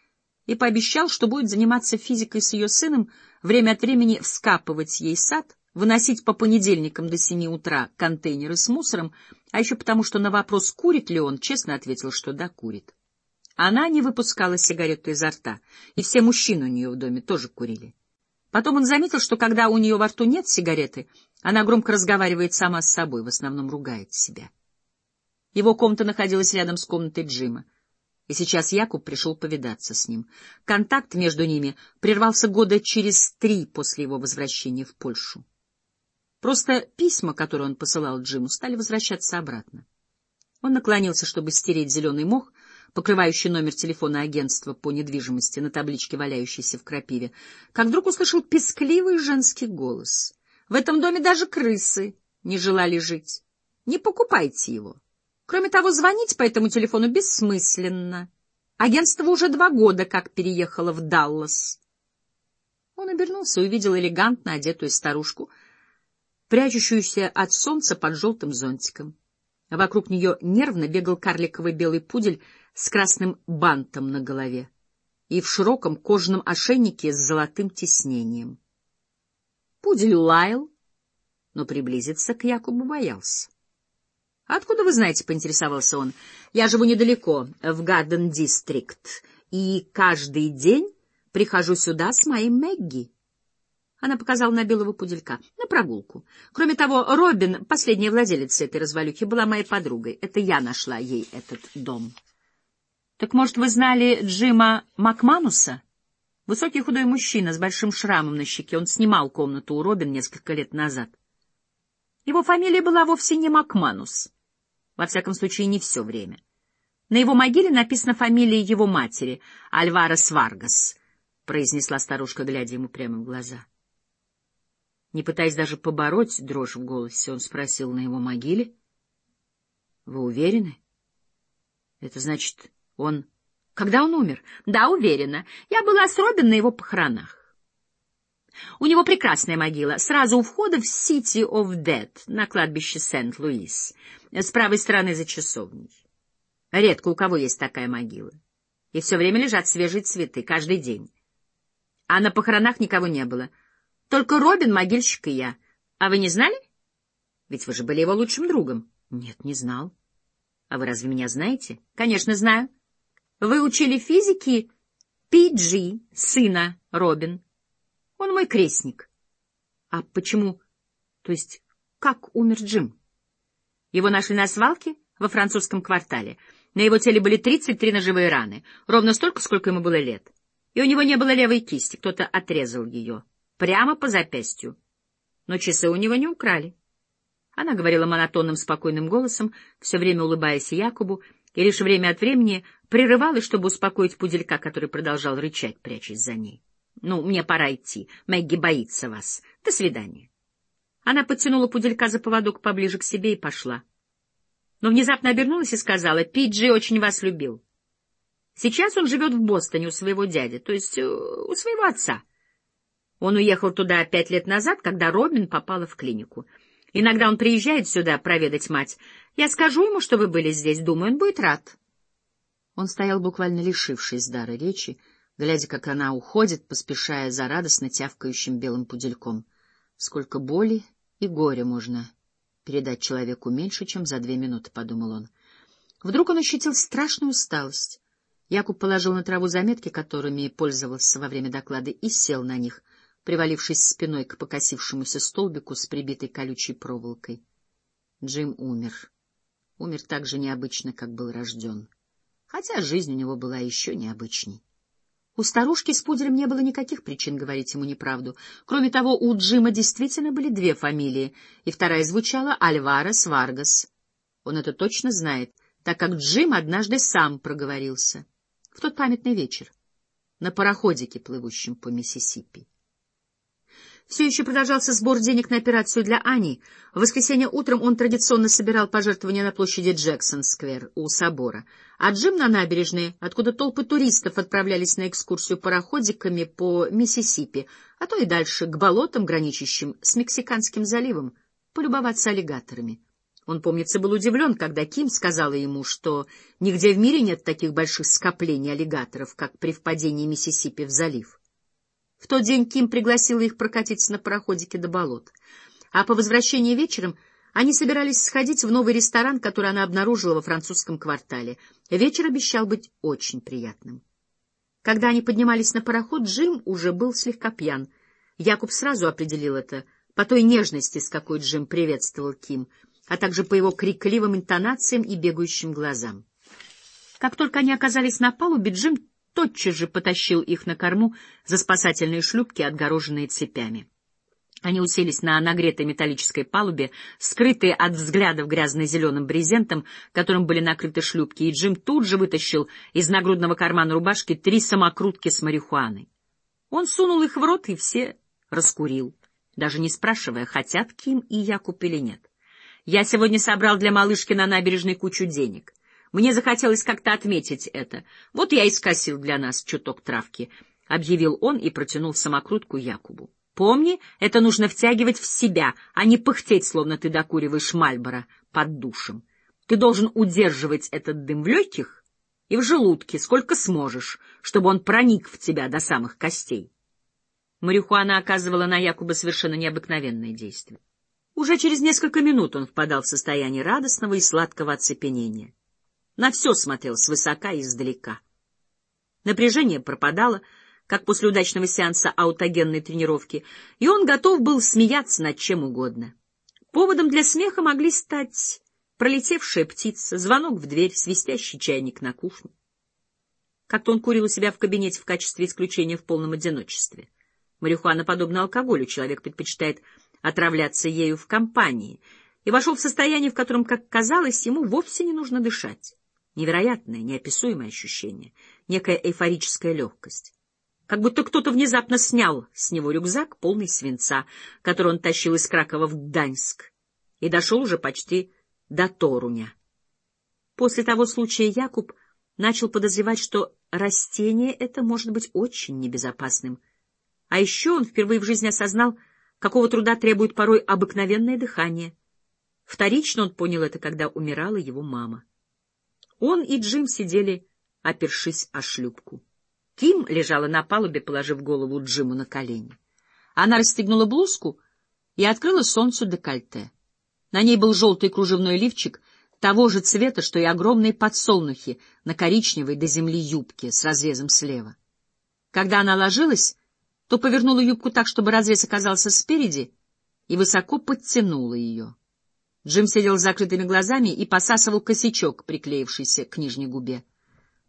и пообещал, что будет заниматься физикой с ее сыном, время от времени вскапывать ей сад, выносить по понедельникам до семи утра контейнеры с мусором А еще потому, что на вопрос, курит ли он, честно ответил, что да, курит. Она не выпускала сигарету изо рта, и все мужчины у нее в доме тоже курили. Потом он заметил, что когда у нее во рту нет сигареты, она громко разговаривает сама с собой, в основном ругает себя. Его комната находилась рядом с комнатой Джима, и сейчас Якуб пришел повидаться с ним. Контакт между ними прервался года через три после его возвращения в Польшу. Просто письма, которые он посылал Джиму, стали возвращаться обратно. Он наклонился, чтобы стереть зеленый мох, покрывающий номер телефона агентства по недвижимости на табличке, валяющейся в крапиве, как вдруг услышал пескливый женский голос. «В этом доме даже крысы не желали жить. Не покупайте его. Кроме того, звонить по этому телефону бессмысленно. Агентство уже два года как переехало в Даллас». Он обернулся и увидел элегантно одетую старушку, прячущуюся от солнца под желтым зонтиком. Вокруг нее нервно бегал карликовый белый пудель с красным бантом на голове и в широком кожаном ошейнике с золотым тиснением. Пудель лаял, но приблизиться к Якубу боялся. — Откуда вы знаете? — поинтересовался он. — Я живу недалеко, в Гарден-дистрикт, и каждый день прихожу сюда с моей Мэгги. Она показала на белого пуделька. На прогулку. Кроме того, Робин, последняя владелица этой развалюхи, была моей подругой. Это я нашла ей этот дом. Так, может, вы знали Джима Макмануса? Высокий худой мужчина с большим шрамом на щеке. Он снимал комнату у Робин несколько лет назад. Его фамилия была вовсе не Макманус. Во всяком случае, не все время. На его могиле написана фамилия его матери, Альварес Варгас, — произнесла старушка, глядя ему прямо в глаза. Не пытаясь даже побороть дрожь в голосе, он спросил на его могиле. — Вы уверены? — Это значит, он... Когда он умер? Да, уверена. Я была с Робин на его похоронах. У него прекрасная могила, сразу у входа в City of Dead, на кладбище Сент-Луис, с правой стороны за часовней. Редко у кого есть такая могила. И все время лежат свежие цветы, каждый день. А на похоронах никого не было. Только Робин, могильщик и я. А вы не знали? Ведь вы же были его лучшим другом. Нет, не знал. А вы разве меня знаете? Конечно, знаю. Вы учили физики Пи-Джи, сына Робин. Он мой крестник. А почему? То есть, как умер Джим? Его нашли на свалке во французском квартале. На его теле были 33 ножевые раны, ровно столько, сколько ему было лет. И у него не было левой кисти, кто-то отрезал ее. Прямо по запястью. Но часы у него не украли. Она говорила монотонным, спокойным голосом, все время улыбаясь Якубу, и лишь время от времени прерывалась, чтобы успокоить пуделька, который продолжал рычать, прячась за ней. — Ну, мне пора идти. Мэгги боится вас. До свидания. Она подтянула пуделька за поводок поближе к себе и пошла. Но внезапно обернулась и сказала, Пиджи очень вас любил. Сейчас он живет в Бостоне у своего дяди, то есть э, у своего отца. Он уехал туда пять лет назад, когда Робин попала в клинику. Иногда он приезжает сюда проведать мать. Я скажу ему, что вы были здесь, думаю, он будет рад. Он стоял буквально лишившись дара речи, глядя, как она уходит, поспешая за радостно тявкающим белым пудельком. Сколько боли и горя можно передать человеку меньше, чем за две минуты, — подумал он. Вдруг он ощутил страшную усталость. Якуб положил на траву заметки, которыми пользовался во время доклада, и сел на них, привалившись спиной к покосившемуся столбику с прибитой колючей проволокой. Джим умер. Умер так же необычно, как был рожден. Хотя жизнь у него была еще необычней. У старушки с пуделем не было никаких причин говорить ему неправду. Кроме того, у Джима действительно были две фамилии, и вторая звучала Альварес Варгас. Он это точно знает, так как Джим однажды сам проговорился. В тот памятный вечер, на пароходике, плывущем по Миссисипи. Все еще продолжался сбор денег на операцию для Ани. В воскресенье утром он традиционно собирал пожертвования на площади Джексон-сквер у собора, а Джим на набережной, откуда толпы туристов отправлялись на экскурсию пароходиками по Миссисипи, а то и дальше, к болотам, граничащим с Мексиканским заливом, полюбоваться аллигаторами. Он, помнится, был удивлен, когда Ким сказала ему, что нигде в мире нет таких больших скоплений аллигаторов, как при впадении Миссисипи в залив. В тот день Ким пригласила их прокатиться на пароходике до болот. А по возвращении вечером Они собирались сходить в новый ресторан, который она обнаружила во французском квартале. Вечер обещал быть очень приятным. Когда они поднимались на пароход, Джим уже был слегка пьян. Якуб сразу определил это по той нежности, с какой Джим приветствовал Ким, а также по его крикливым интонациям и бегающим глазам. Как только они оказались на палубе, Джим тотчас же потащил их на корму за спасательные шлюпки, отгороженные цепями. Они уселись на нагретой металлической палубе, скрытые от взглядов грязно-зеленым брезентом, которым были накрыты шлюпки, и Джим тут же вытащил из нагрудного кармана рубашки три самокрутки с марихуаной. Он сунул их в рот и все раскурил, даже не спрашивая, хотят Ким и Якуб или нет. «Я сегодня собрал для малышки на набережной кучу денег. Мне захотелось как-то отметить это. Вот я и скосил для нас чуток травки», — объявил он и протянул самокрутку Якубу. Помни, это нужно втягивать в себя, а не пыхтеть, словно ты докуриваешь Мальбора под душем. Ты должен удерживать этот дым в легких и в желудке, сколько сможешь, чтобы он проник в тебя до самых костей. Марихуана оказывала на Якуба совершенно необыкновенное действие. Уже через несколько минут он впадал в состояние радостного и сладкого оцепенения. На все смотрел свысока и издалека. Напряжение пропадало, как после удачного сеанса аутогенной тренировки, и он готов был смеяться над чем угодно. Поводом для смеха могли стать пролетевшая птица, звонок в дверь, свистящий чайник на кухне. Как-то он курил у себя в кабинете в качестве исключения в полном одиночестве. Марихуана, подобно алкоголю, человек предпочитает отравляться ею в компании, и вошел в состояние, в котором, как казалось, ему вовсе не нужно дышать. Невероятное, неописуемое ощущение, некая эйфорическая легкость как будто кто-то внезапно снял с него рюкзак, полный свинца, который он тащил из Кракова в Гданьск, и дошел уже почти до Торуня. После того случая Якуб начал подозревать, что растение это может быть очень небезопасным. А еще он впервые в жизни осознал, какого труда требует порой обыкновенное дыхание. Вторично он понял это, когда умирала его мама. Он и Джим сидели, опершись о шлюпку. Ким лежала на палубе, положив голову Джиму на колени. Она расстегнула блузку и открыла солнцу декольте. На ней был желтый кружевной лифчик того же цвета, что и огромные подсолнухи на коричневой до земли юбке с разрезом слева. Когда она ложилась, то повернула юбку так, чтобы разрез оказался спереди, и высоко подтянула ее. Джим сидел с закрытыми глазами и посасывал косячок, приклеившийся к нижней губе.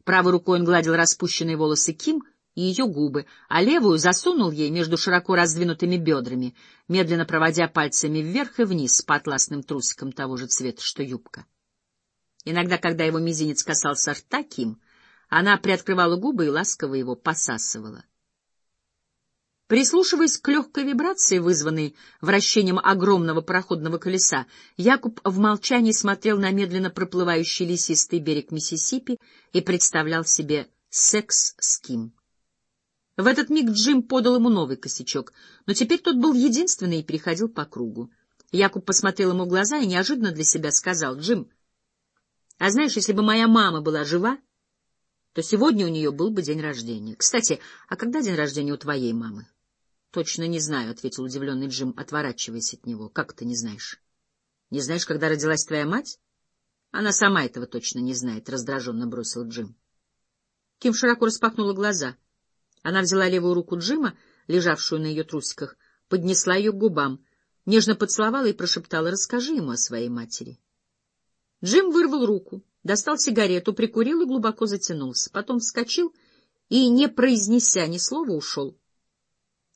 Правой рукой он гладил распущенные волосы Ким и ее губы, а левую засунул ей между широко раздвинутыми бедрами, медленно проводя пальцами вверх и вниз по атласным трусикам того же цвета, что юбка. Иногда, когда его мизинец касался рта Ким, она приоткрывала губы и ласково его посасывала. Прислушиваясь к легкой вибрации, вызванной вращением огромного пароходного колеса, Якуб в молчании смотрел на медленно проплывающий лесистый берег Миссисипи и представлял себе секс с Ким. В этот миг Джим подал ему новый косячок, но теперь тот был единственный и переходил по кругу. Якуб посмотрел ему в глаза и неожиданно для себя сказал, «Джим, а знаешь, если бы моя мама была жива, то сегодня у нее был бы день рождения. Кстати, а когда день рождения у твоей мамы?» — Точно не знаю, — ответил удивленный Джим, отворачиваясь от него. — Как ты не знаешь? — Не знаешь, когда родилась твоя мать? — Она сама этого точно не знает, — раздраженно бросил Джим. Ким широко распахнула глаза. Она взяла левую руку Джима, лежавшую на ее трусиках, поднесла ее к губам, нежно поцеловала и прошептала «Расскажи ему о своей матери». Джим вырвал руку, достал сигарету, прикурил и глубоко затянулся. Потом вскочил и, не произнеся ни слова, ушел.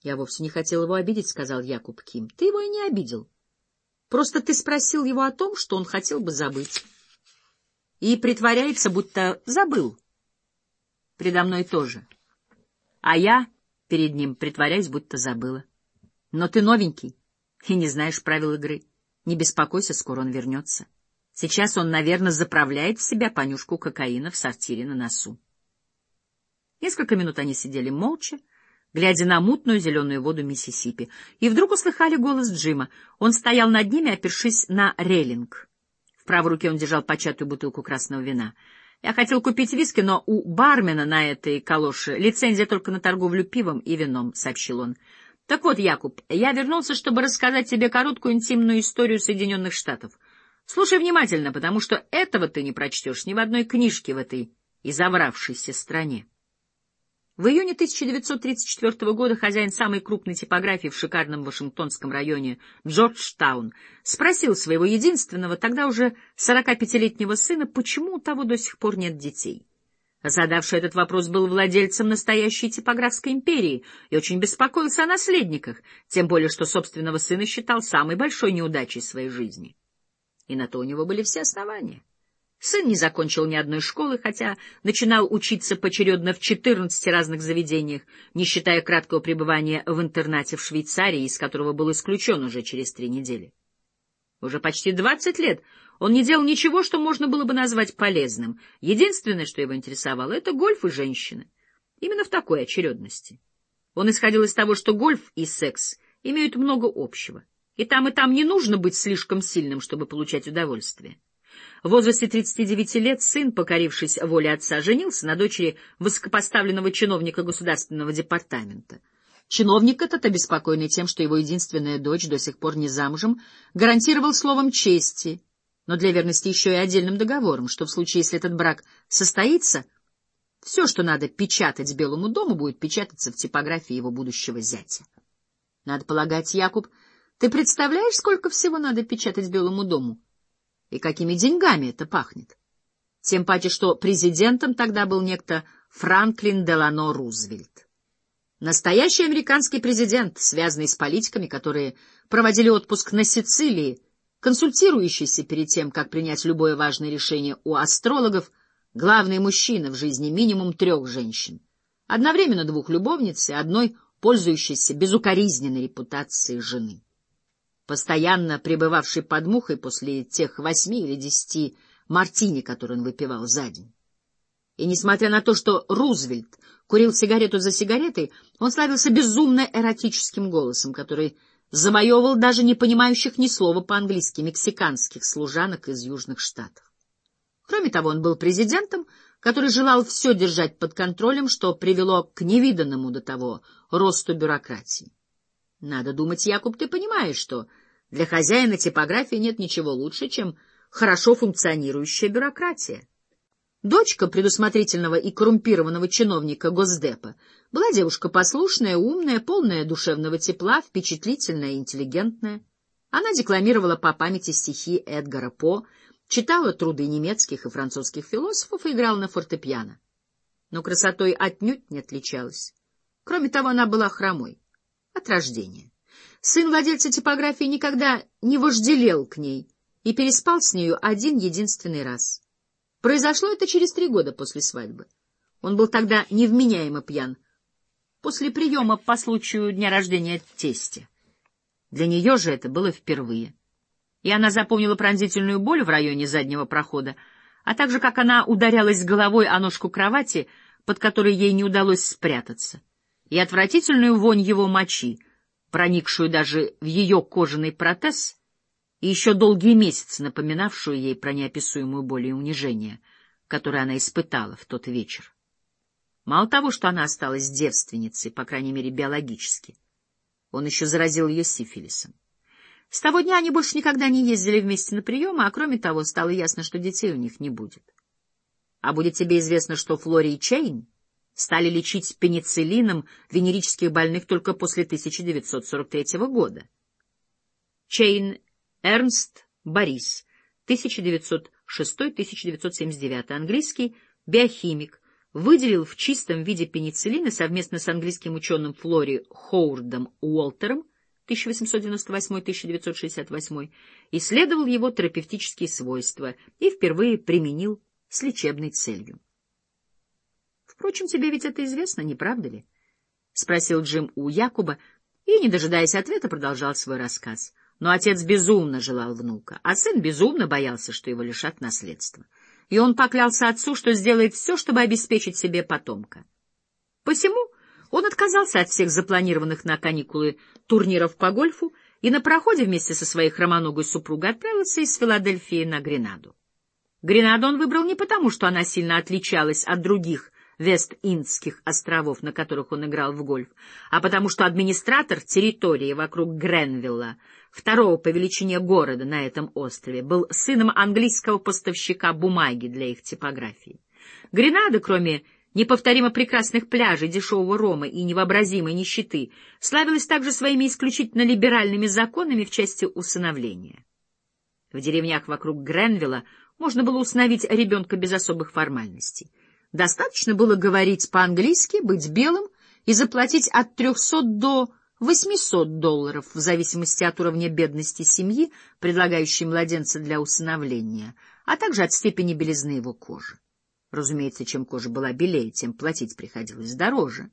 Я вовсе не хотел его обидеть, — сказал Якуб Ким. — Ты его и не обидел. Просто ты спросил его о том, что он хотел бы забыть. И притворяется, будто забыл. Предо мной тоже. А я перед ним притворяюсь, будто забыла. Но ты новенький и не знаешь правил игры. Не беспокойся, скоро он вернется. Сейчас он, наверное, заправляет в себя понюшку кокаина в сортире на носу. Несколько минут они сидели молча, глядя на мутную зеленую воду Миссисипи, и вдруг услыхали голос Джима. Он стоял над ними, опершись на рейлинг. В правой руке он держал початую бутылку красного вина. Я хотел купить виски, но у бармена на этой калоше лицензия только на торговлю пивом и вином, — сообщил он. Так вот, Якуб, я вернулся, чтобы рассказать тебе короткую интимную историю Соединенных Штатов. Слушай внимательно, потому что этого ты не прочтешь ни в одной книжке в этой изовравшейся стране. В июне 1934 года хозяин самой крупной типографии в шикарном Вашингтонском районе Джорджтаун спросил своего единственного, тогда уже 45-летнего сына, почему у того до сих пор нет детей. Задавший этот вопрос был владельцем настоящей типографской империи и очень беспокоился о наследниках, тем более что собственного сына считал самой большой неудачей своей жизни. И на то у него были все основания. Сын не закончил ни одной школы, хотя начинал учиться поочередно в 14 разных заведениях, не считая краткого пребывания в интернате в Швейцарии, из которого был исключен уже через три недели. Уже почти 20 лет он не делал ничего, что можно было бы назвать полезным. Единственное, что его интересовало, — это гольф и женщины. Именно в такой очередности. Он исходил из того, что гольф и секс имеют много общего. И там, и там не нужно быть слишком сильным, чтобы получать удовольствие. В возрасте 39 лет сын, покорившись воле отца, женился на дочери высокопоставленного чиновника государственного департамента. Чиновник этот, обеспокоенный тем, что его единственная дочь до сих пор не замужем, гарантировал словом чести, но для верности еще и отдельным договором, что в случае, если этот брак состоится, все, что надо печатать Белому дому, будет печататься в типографии его будущего зятя. Надо полагать, Якуб, ты представляешь, сколько всего надо печатать Белому дому? И какими деньгами это пахнет? Тем паче, что президентом тогда был некто Франклин Делано Рузвельт. Настоящий американский президент, связанный с политиками, которые проводили отпуск на Сицилии, консультирующийся перед тем, как принять любое важное решение у астрологов, главный мужчина в жизни минимум трех женщин, одновременно двух любовниц и одной пользующейся безукоризненной репутацией жены постоянно пребывавший под мухой после тех восьми или десяти мартини, которые он выпивал за день. И несмотря на то, что Рузвельт курил сигарету за сигаретой, он славился безумно эротическим голосом, который завоевывал даже не понимающих ни слова по-английски мексиканских служанок из Южных Штатов. Кроме того, он был президентом, который желал все держать под контролем, что привело к невиданному до того росту бюрократии. Надо думать, Якуб, ты понимаешь, что для хозяина типографии нет ничего лучше, чем хорошо функционирующая бюрократия. Дочка предусмотрительного и коррумпированного чиновника Госдепа была девушка послушная, умная, полная душевного тепла, впечатлительная интеллигентная. Она декламировала по памяти стихи Эдгара По, читала труды немецких и французских философов и играла на фортепиано. Но красотой отнюдь не отличалась. Кроме того, она была хромой от рождения. Сын владельца типографии никогда не вожделел к ней и переспал с нею один единственный раз. Произошло это через три года после свадьбы. Он был тогда невменяемо пьян, после приема по случаю дня рождения тестя. Для нее же это было впервые. И она запомнила пронзительную боль в районе заднего прохода, а также как она ударялась головой о ножку кровати, под которой ей не удалось спрятаться и отвратительную вонь его мочи, проникшую даже в ее кожаный протез, и еще долгие месяцы напоминавшую ей про неописуемую боль и унижение, которое она испытала в тот вечер. Мало того, что она осталась девственницей, по крайней мере, биологически, он еще заразил ее сифилисом. С того дня они больше никогда не ездили вместе на приемы, а кроме того, стало ясно, что детей у них не будет. А будет тебе известно, что Флори и Чейн стали лечить пенициллином венерических больных только после 1943 года. Чейн Эрнст Борис, 1906-1979, английский биохимик, выделил в чистом виде пенициллина совместно с английским ученым Флори Хоурдом Уолтером 1898-1968, исследовал его терапевтические свойства и впервые применил с лечебной целью. Впрочем, тебе ведь это известно, не правда ли? — спросил Джим у Якуба и, не дожидаясь ответа, продолжал свой рассказ. Но отец безумно желал внука, а сын безумно боялся, что его лишат наследства. И он поклялся отцу, что сделает все, чтобы обеспечить себе потомка. Посему он отказался от всех запланированных на каникулы турниров по гольфу и на проходе вместе со своей хромоногой супругой отправился из Филадельфии на Гренаду. Гренаду он выбрал не потому, что она сильно отличалась от других Вест-Индских островов, на которых он играл в гольф, а потому что администратор территории вокруг Гренвилла, второго по величине города на этом острове, был сыном английского поставщика бумаги для их типографии. Гренада, кроме неповторимо прекрасных пляжей, дешевого рома и невообразимой нищеты, славилась также своими исключительно либеральными законами в части усыновления. В деревнях вокруг Гренвилла можно было усыновить ребенка без особых формальностей. Достаточно было говорить по-английски, быть белым и заплатить от 300 до 800 долларов, в зависимости от уровня бедности семьи, предлагающей младенца для усыновления, а также от степени белизны его кожи. Разумеется, чем кожа была белее, тем платить приходилось дороже.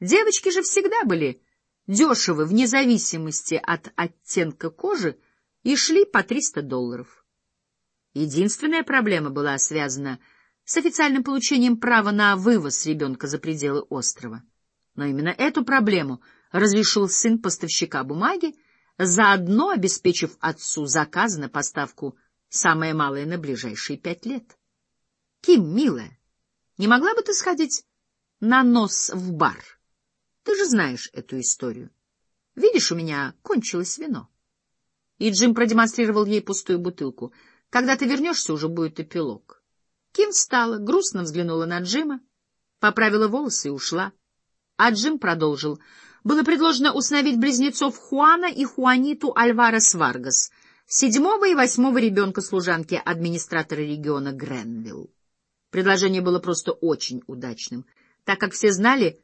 Девочки же всегда были дешевы вне зависимости от оттенка кожи и шли по 300 долларов. Единственная проблема была связана с официальным получением права на вывоз ребенка за пределы острова. Но именно эту проблему разрешил сын поставщика бумаги, заодно обеспечив отцу заказ на поставку самое малое на ближайшие пять лет. Ким, милая, не могла бы ты сходить на нос в бар? Ты же знаешь эту историю. Видишь, у меня кончилось вино. И Джим продемонстрировал ей пустую бутылку. Когда ты вернешься, уже будет эпилог. Ким встала, грустно взглянула на Джима, поправила волосы и ушла. А Джим продолжил. Было предложено установить близнецов Хуана и Хуаниту Альварес Варгас, седьмого и восьмого ребенка служанки администратора региона Гренвилл. Предложение было просто очень удачным, так как все знали,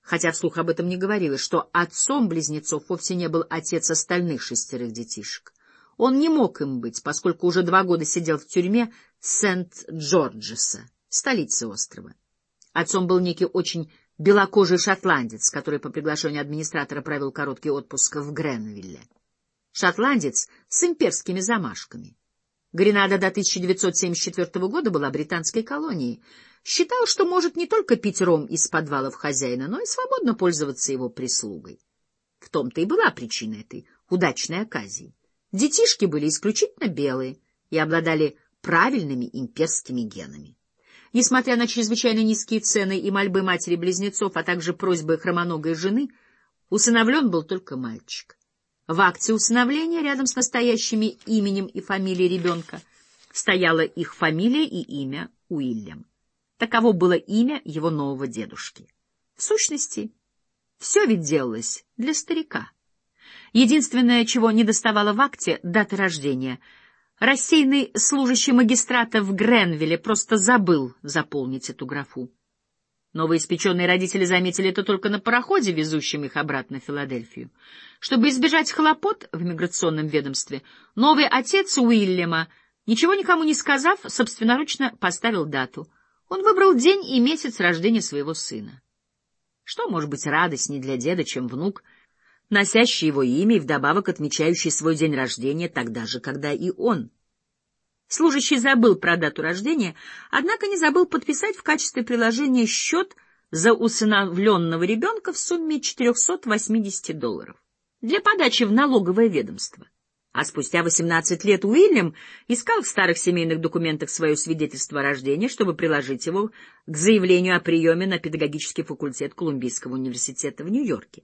хотя вслух об этом не говорилось, что отцом близнецов вовсе не был отец остальных шестерых детишек. Он не мог им быть, поскольку уже два года сидел в тюрьме Сент-Джорджеса, столицы острова. Отцом был некий очень белокожий шотландец, который по приглашению администратора провел короткий отпуск в Гренвилле. Шотландец с имперскими замашками. Гренада до 1974 года была британской колонией. Считал, что может не только пить ром из подвалов хозяина, но и свободно пользоваться его прислугой. В том-то и была причина этой удачной оказии. Детишки были исключительно белые и обладали правильными имперскими генами. Несмотря на чрезвычайно низкие цены и мольбы матери-близнецов, а также просьбы хромоногой жены, усыновлен был только мальчик. В акте усыновления рядом с настоящими именем и фамилией ребенка стояла их фамилия и имя Уильям. Таково было имя его нового дедушки. В сущности, все ведь делалось для старика. Единственное, чего не доставало в акте — даты рождения. Рассеянный служащий магистрата в Гренвилле просто забыл заполнить эту графу. Новоиспеченные родители заметили это только на пароходе, везущем их обратно в Филадельфию. Чтобы избежать хлопот в миграционном ведомстве, новый отец Уильяма, ничего никому не сказав, собственноручно поставил дату. Он выбрал день и месяц рождения своего сына. Что может быть радостней для деда, чем внук, носящий его имя и вдобавок отмечающий свой день рождения тогда же, когда и он — Служащий забыл про дату рождения, однако не забыл подписать в качестве приложения счет за усыновленного ребенка в сумме 480 долларов для подачи в налоговое ведомство. А спустя 18 лет Уильям искал в старых семейных документах свое свидетельство о рождении, чтобы приложить его к заявлению о приеме на педагогический факультет Колумбийского университета в Нью-Йорке.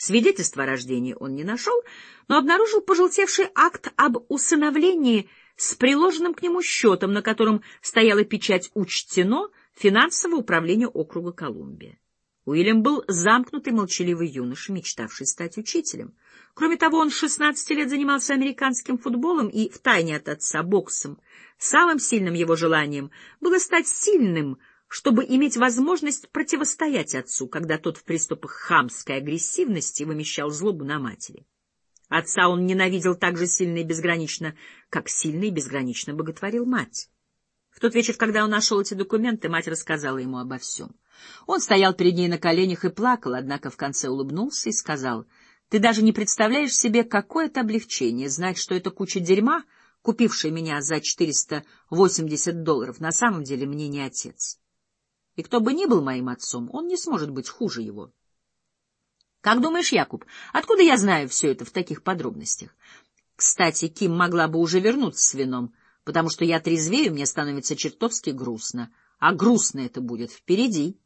Свидетельство о рождении он не нашел, но обнаружил пожелтевший акт об усыновлении с приложенным к нему счетом, на котором стояла печать «Учтено» финансовое управление округа Колумбия. Уильям был замкнутый, молчаливый юноша, мечтавший стать учителем. Кроме того, он с 16 лет занимался американским футболом и, втайне от отца, боксом. Самым сильным его желанием было стать сильным, чтобы иметь возможность противостоять отцу, когда тот в приступах хамской агрессивности вымещал злобу на матери. Отца он ненавидел так же сильно и безгранично, как сильно и безгранично боготворил мать. В тот вечер, когда он нашел эти документы, мать рассказала ему обо всем. Он стоял перед ней на коленях и плакал, однако в конце улыбнулся и сказал, «Ты даже не представляешь себе, какое это облегчение знать, что эта куча дерьма, купившая меня за 480 долларов, на самом деле мне не отец. И кто бы ни был моим отцом, он не сможет быть хуже его». Как думаешь, Якуб, откуда я знаю все это в таких подробностях? Кстати, Ким могла бы уже вернуться с вином, потому что я трезвею, мне становится чертовски грустно. а грустно это будет впереди.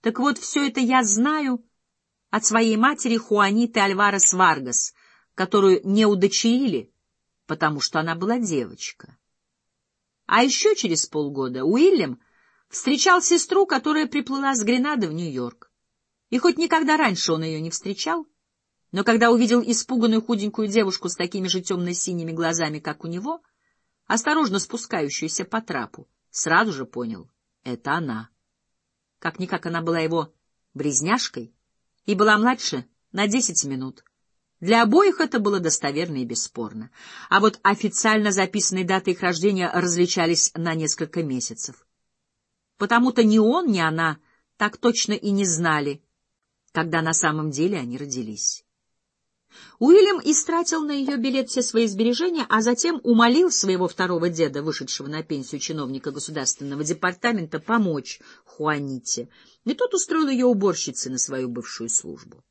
Так вот, все это я знаю от своей матери Хуаниты Альварес Варгас, которую не удочерили, потому что она была девочка. А еще через полгода Уильям встречал сестру, которая приплыла с Гренады в Нью-Йорк. И хоть никогда раньше он ее не встречал, но когда увидел испуганную худенькую девушку с такими же темно-синими глазами, как у него, осторожно спускающуюся по трапу, сразу же понял — это она. Как-никак она была его близняшкой и была младше на десять минут. Для обоих это было достоверно и бесспорно. А вот официально записанные даты их рождения различались на несколько месяцев. Потому-то ни он, ни она так точно и не знали, когда на самом деле они родились. Уильям истратил на ее билет все свои сбережения, а затем умолил своего второго деда, вышедшего на пенсию чиновника государственного департамента, помочь Хуаните, и тот устроил ее уборщицей на свою бывшую службу.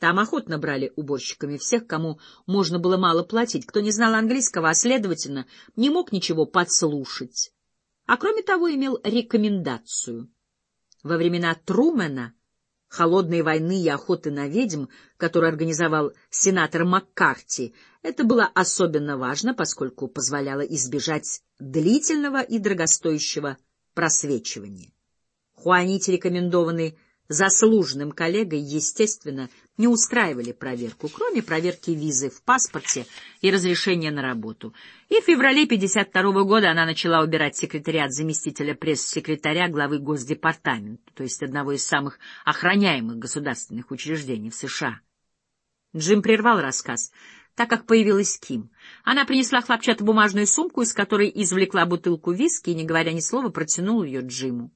Там охотно брали уборщиками всех, кому можно было мало платить, кто не знал английского, а, следовательно, не мог ничего подслушать. А кроме того, имел рекомендацию. Во времена Трумэна, холодной войны и охоты на ведьм, которую организовал сенатор Маккарти, это было особенно важно, поскольку позволяло избежать длительного и дорогостоящего просвечивания. Хуаните рекомендованный заслуженным коллегой, естественно, не устраивали проверку, кроме проверки визы в паспорте и разрешения на работу. И в феврале 52 года она начала убирать секретариат заместителя пресс-секретаря главы Госдепартамента, то есть одного из самых охраняемых государственных учреждений в США. Джим прервал рассказ, так как появилась Ким. Она принесла хлопчатобумажную сумку, из которой извлекла бутылку виски и, не говоря ни слова, протянула ее Джиму.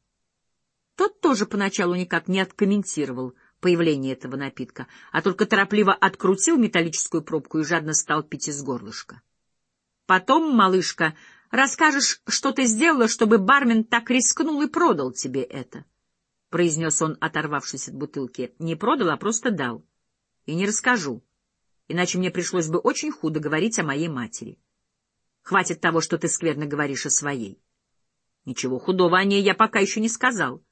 Тот тоже поначалу никак не откомментировал появление этого напитка, а только торопливо открутил металлическую пробку и жадно стал пить из горлышка. Потом, малышка, расскажешь, что ты сделала, чтобы бармен так рискнул и продал тебе это, — произнес он, оторвавшись от бутылки. Не продал, а просто дал. И не расскажу, иначе мне пришлось бы очень худо говорить о моей матери. Хватит того, что ты скверно говоришь о своей. Ничего худого о ней я пока еще не сказал.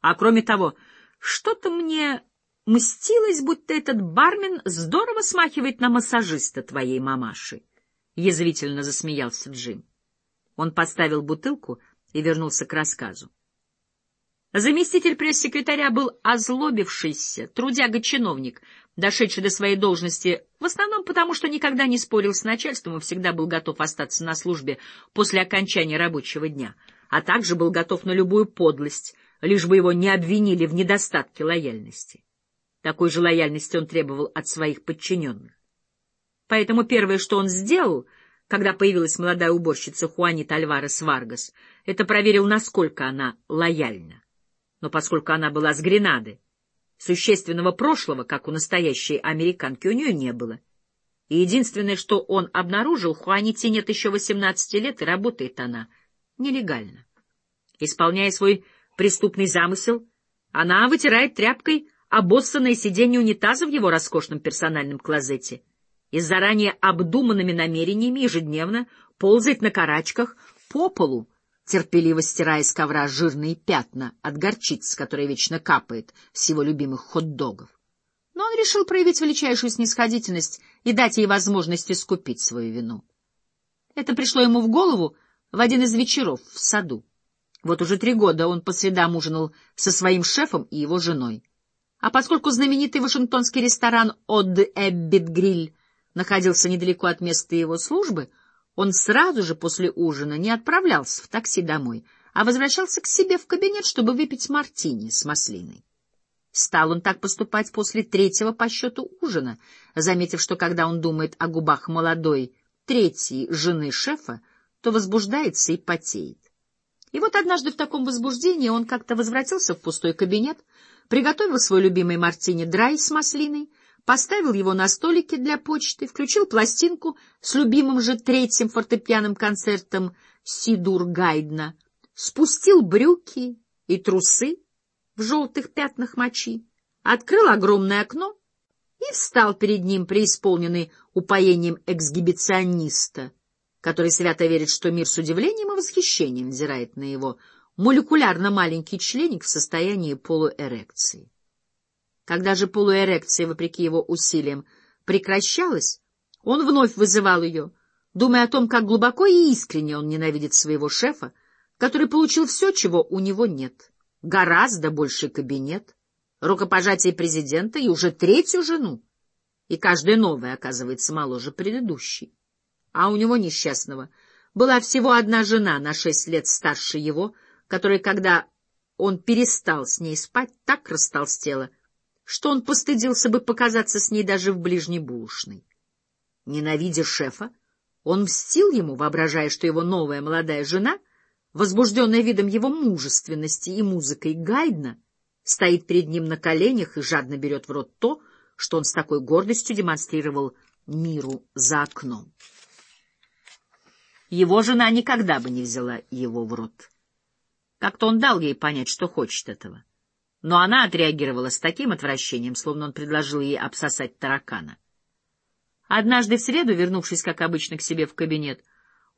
А кроме того, что-то мне мстилось, будто этот бармен здорово смахивает на массажиста твоей мамаши. Язвительно засмеялся Джим. Он поставил бутылку и вернулся к рассказу. Заместитель пресс-секретаря был озлобившийся, трудяга-чиновник, дошедший до своей должности в основном потому, что никогда не спорил с начальством и всегда был готов остаться на службе после окончания рабочего дня, а также был готов на любую подлость, лишь бы его не обвинили в недостатке лояльности. Такой же лояльности он требовал от своих подчиненных. Поэтому первое, что он сделал, когда появилась молодая уборщица Хуанит Альварес Варгас, это проверил, насколько она лояльна. Но поскольку она была с Гренады, существенного прошлого, как у настоящей американки, у нее не было. И единственное, что он обнаружил, Хуаните нет еще 18 лет, и работает она нелегально. Исполняя свой преступный замысел, она вытирает тряпкой обоссанное сиденье унитаза в его роскошном персональном клозете и с заранее обдуманными намерениями ежедневно ползает на карачках по полу, терпеливо стирая с ковра жирные пятна от горчицы, которая вечно капает с его любимых хот-догов. Но он решил проявить величайшую снисходительность и дать ей возможность искупить свою вину. Это пришло ему в голову в один из вечеров в саду. Вот уже три года он по средам ужинал со своим шефом и его женой. А поскольку знаменитый вашингтонский ресторан «Од Эббит Гриль» находился недалеко от места его службы, он сразу же после ужина не отправлялся в такси домой, а возвращался к себе в кабинет, чтобы выпить мартини с маслиной. Стал он так поступать после третьего по счету ужина, заметив, что когда он думает о губах молодой, третьей жены шефа, то возбуждается и потеет. И вот однажды в таком возбуждении он как-то возвратился в пустой кабинет, приготовил свой любимый мартини драй с маслиной, поставил его на столике для почты, включил пластинку с любимым же третьим фортепианным концертом Сидур Гайдна, спустил брюки и трусы в желтых пятнах мочи, открыл огромное окно и встал перед ним, преисполненный упоением эксгибициониста — который свято верит, что мир с удивлением и восхищением взирает на его молекулярно маленький членик в состоянии полуэрекции. Когда же полуэрекция, вопреки его усилиям, прекращалась, он вновь вызывал ее, думая о том, как глубоко и искренне он ненавидит своего шефа, который получил все, чего у него нет. Гораздо больший кабинет, рукопожатие президента и уже третью жену. И каждая новая оказывается моложе предыдущей. А у него несчастного была всего одна жена на шесть лет старше его, которая, когда он перестал с ней спать, так растолстела, что он постыдился бы показаться с ней даже в ближней булочной. Ненавидя шефа, он мстил ему, воображая, что его новая молодая жена, возбужденная видом его мужественности и музыкой Гайдна, стоит перед ним на коленях и жадно берет в рот то, что он с такой гордостью демонстрировал миру за окном. Его жена никогда бы не взяла его в рот. Как-то он дал ей понять, что хочет этого. Но она отреагировала с таким отвращением, словно он предложил ей обсосать таракана. Однажды в среду, вернувшись, как обычно, к себе в кабинет,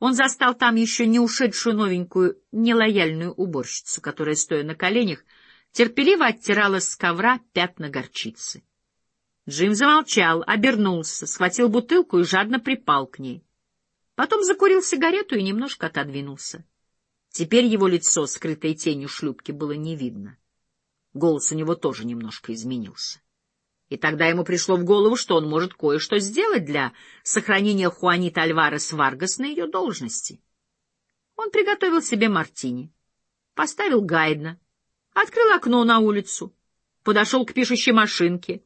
он застал там еще не ушедшую новенькую, нелояльную уборщицу, которая, стоя на коленях, терпеливо оттирала с ковра пятна горчицы. Джим замолчал, обернулся, схватил бутылку и жадно припал к ней. Потом закурил сигарету и немножко отодвинулся. Теперь его лицо, скрытое тенью шлюпки, было не видно. Голос у него тоже немножко изменился. И тогда ему пришло в голову, что он может кое-что сделать для сохранения Хуанита Альварес Варгас на ее должности. Он приготовил себе мартини, поставил Гайдна, открыл окно на улицу, подошел к пишущей машинке,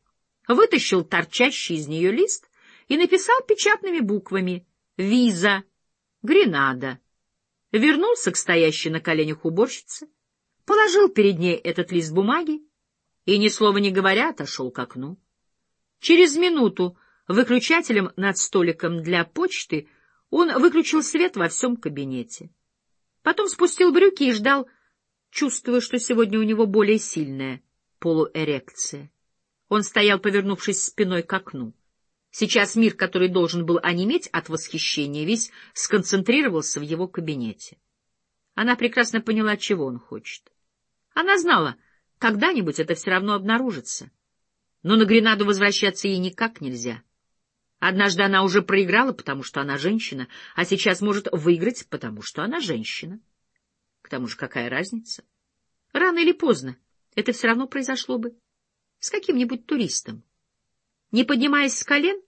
вытащил торчащий из нее лист и написал печатными буквами «Виза», «Гренада». Вернулся к стоящей на коленях уборщице, положил перед ней этот лист бумаги и, ни слова не говоря, отошел к окну. Через минуту выключателем над столиком для почты он выключил свет во всем кабинете. Потом спустил брюки и ждал, чувствуя, что сегодня у него более сильная полуэрекция. Он стоял, повернувшись спиной к окну. Сейчас мир, который должен был онеметь от восхищения, весь сконцентрировался в его кабинете. Она прекрасно поняла, чего он хочет. Она знала — когда-нибудь это все равно обнаружится. Но на Гренаду возвращаться ей никак нельзя. Однажды она уже проиграла, потому что она женщина, а сейчас может выиграть, потому что она женщина. К тому же какая разница? Рано или поздно это все равно произошло бы. С каким-нибудь туристом. Не поднимаясь с колен,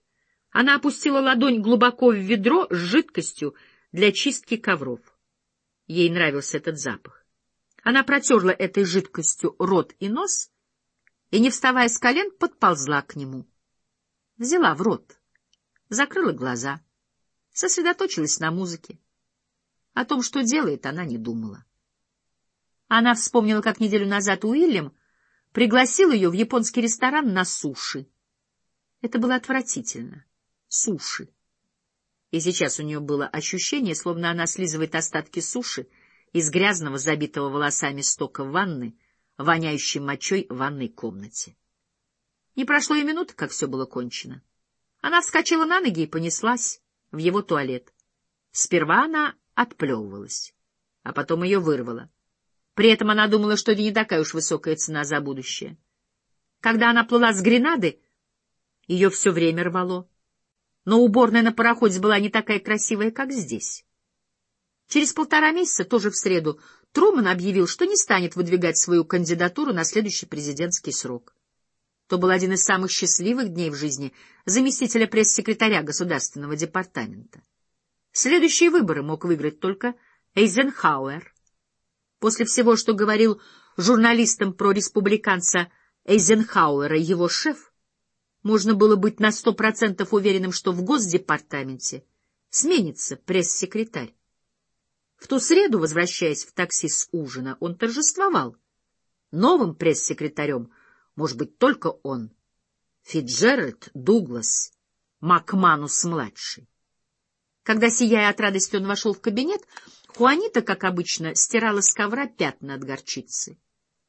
она опустила ладонь глубоко в ведро с жидкостью для чистки ковров. Ей нравился этот запах. Она протерла этой жидкостью рот и нос и, не вставая с колен, подползла к нему. Взяла в рот, закрыла глаза, сосредоточилась на музыке. О том, что делает, она не думала. Она вспомнила, как неделю назад Уильям пригласил ее в японский ресторан на суши. Это было отвратительно. Суши. И сейчас у нее было ощущение, словно она слизывает остатки суши — из грязного, забитого волосами стока ванны, воняющей мочой в ванной комнате. Не прошло и минуты, как все было кончено. Она вскочила на ноги и понеслась в его туалет. Сперва она отплевывалась, а потом ее вырвало. При этом она думала, что это не такая уж высокая цена за будущее. Когда она плыла с Гренады, ее все время рвало. Но уборная на пароходе была не такая красивая, как здесь. Через полтора месяца, тоже в среду, Труман объявил, что не станет выдвигать свою кандидатуру на следующий президентский срок. То был один из самых счастливых дней в жизни заместителя пресс-секретаря Государственного департамента. Следующие выборы мог выиграть только Эйзенхауэр. После всего, что говорил журналистам про республиканца Эйзенхауэра его шеф, можно было быть на сто процентов уверенным, что в Госдепартаменте сменится пресс-секретарь. В ту среду, возвращаясь в такси с ужина, он торжествовал. Новым пресс-секретарем может быть только он, Фитджеральд Дуглас Макманус-младший. Когда, сияя от радости, он вошел в кабинет, Хуанита, как обычно, стирала с ковра пятна от горчицы.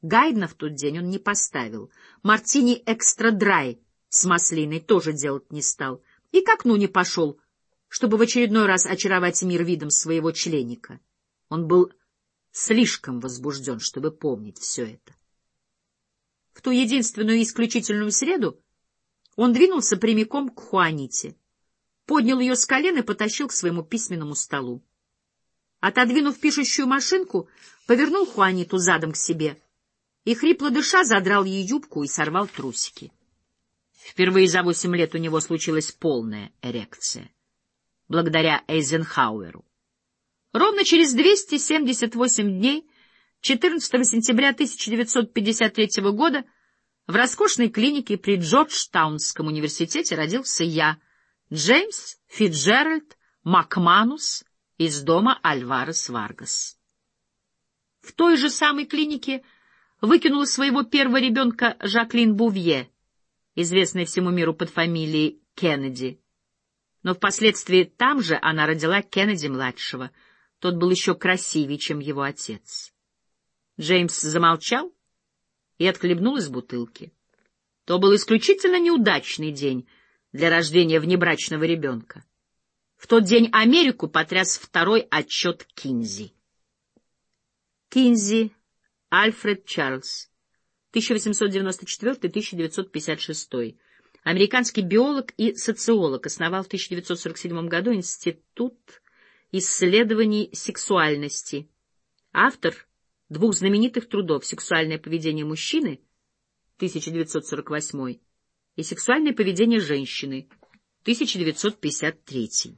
Гайдна в тот день он не поставил. Мартини экстра драй с маслиной тоже делать не стал. И к окну не пошел, чтобы в очередной раз очаровать мир видом своего членика. Он был слишком возбужден, чтобы помнить все это. В ту единственную исключительную среду он двинулся прямиком к Хуаните, поднял ее с колен и потащил к своему письменному столу. Отодвинув пишущую машинку, повернул Хуаниту задом к себе и, хрипло дыша, задрал ей юбку и сорвал трусики. Впервые за восемь лет у него случилась полная эрекция. Благодаря Эйзенхауэру. Ровно через 278 дней, 14 сентября 1953 года, в роскошной клинике при Джорджтаунском университете родился я, Джеймс Фитджеральд Макманус из дома Альварес Варгас. В той же самой клинике выкинула своего первого ребенка Жаклин Бувье, известная всему миру под фамилией Кеннеди. Но впоследствии там же она родила Кеннеди-младшего. Тот был еще красивее, чем его отец. Джеймс замолчал и отхлебнул из бутылки. То был исключительно неудачный день для рождения внебрачного ребенка. В тот день Америку потряс второй отчет Кинзи. Кинзи, Альфред Чарльз, 1894-1956. Американский биолог и социолог, основал в 1947 году Институт исследований сексуальности. Автор двух знаменитых трудов «Сексуальное поведение мужчины» 1948 и «Сексуальное поведение женщины» 1953.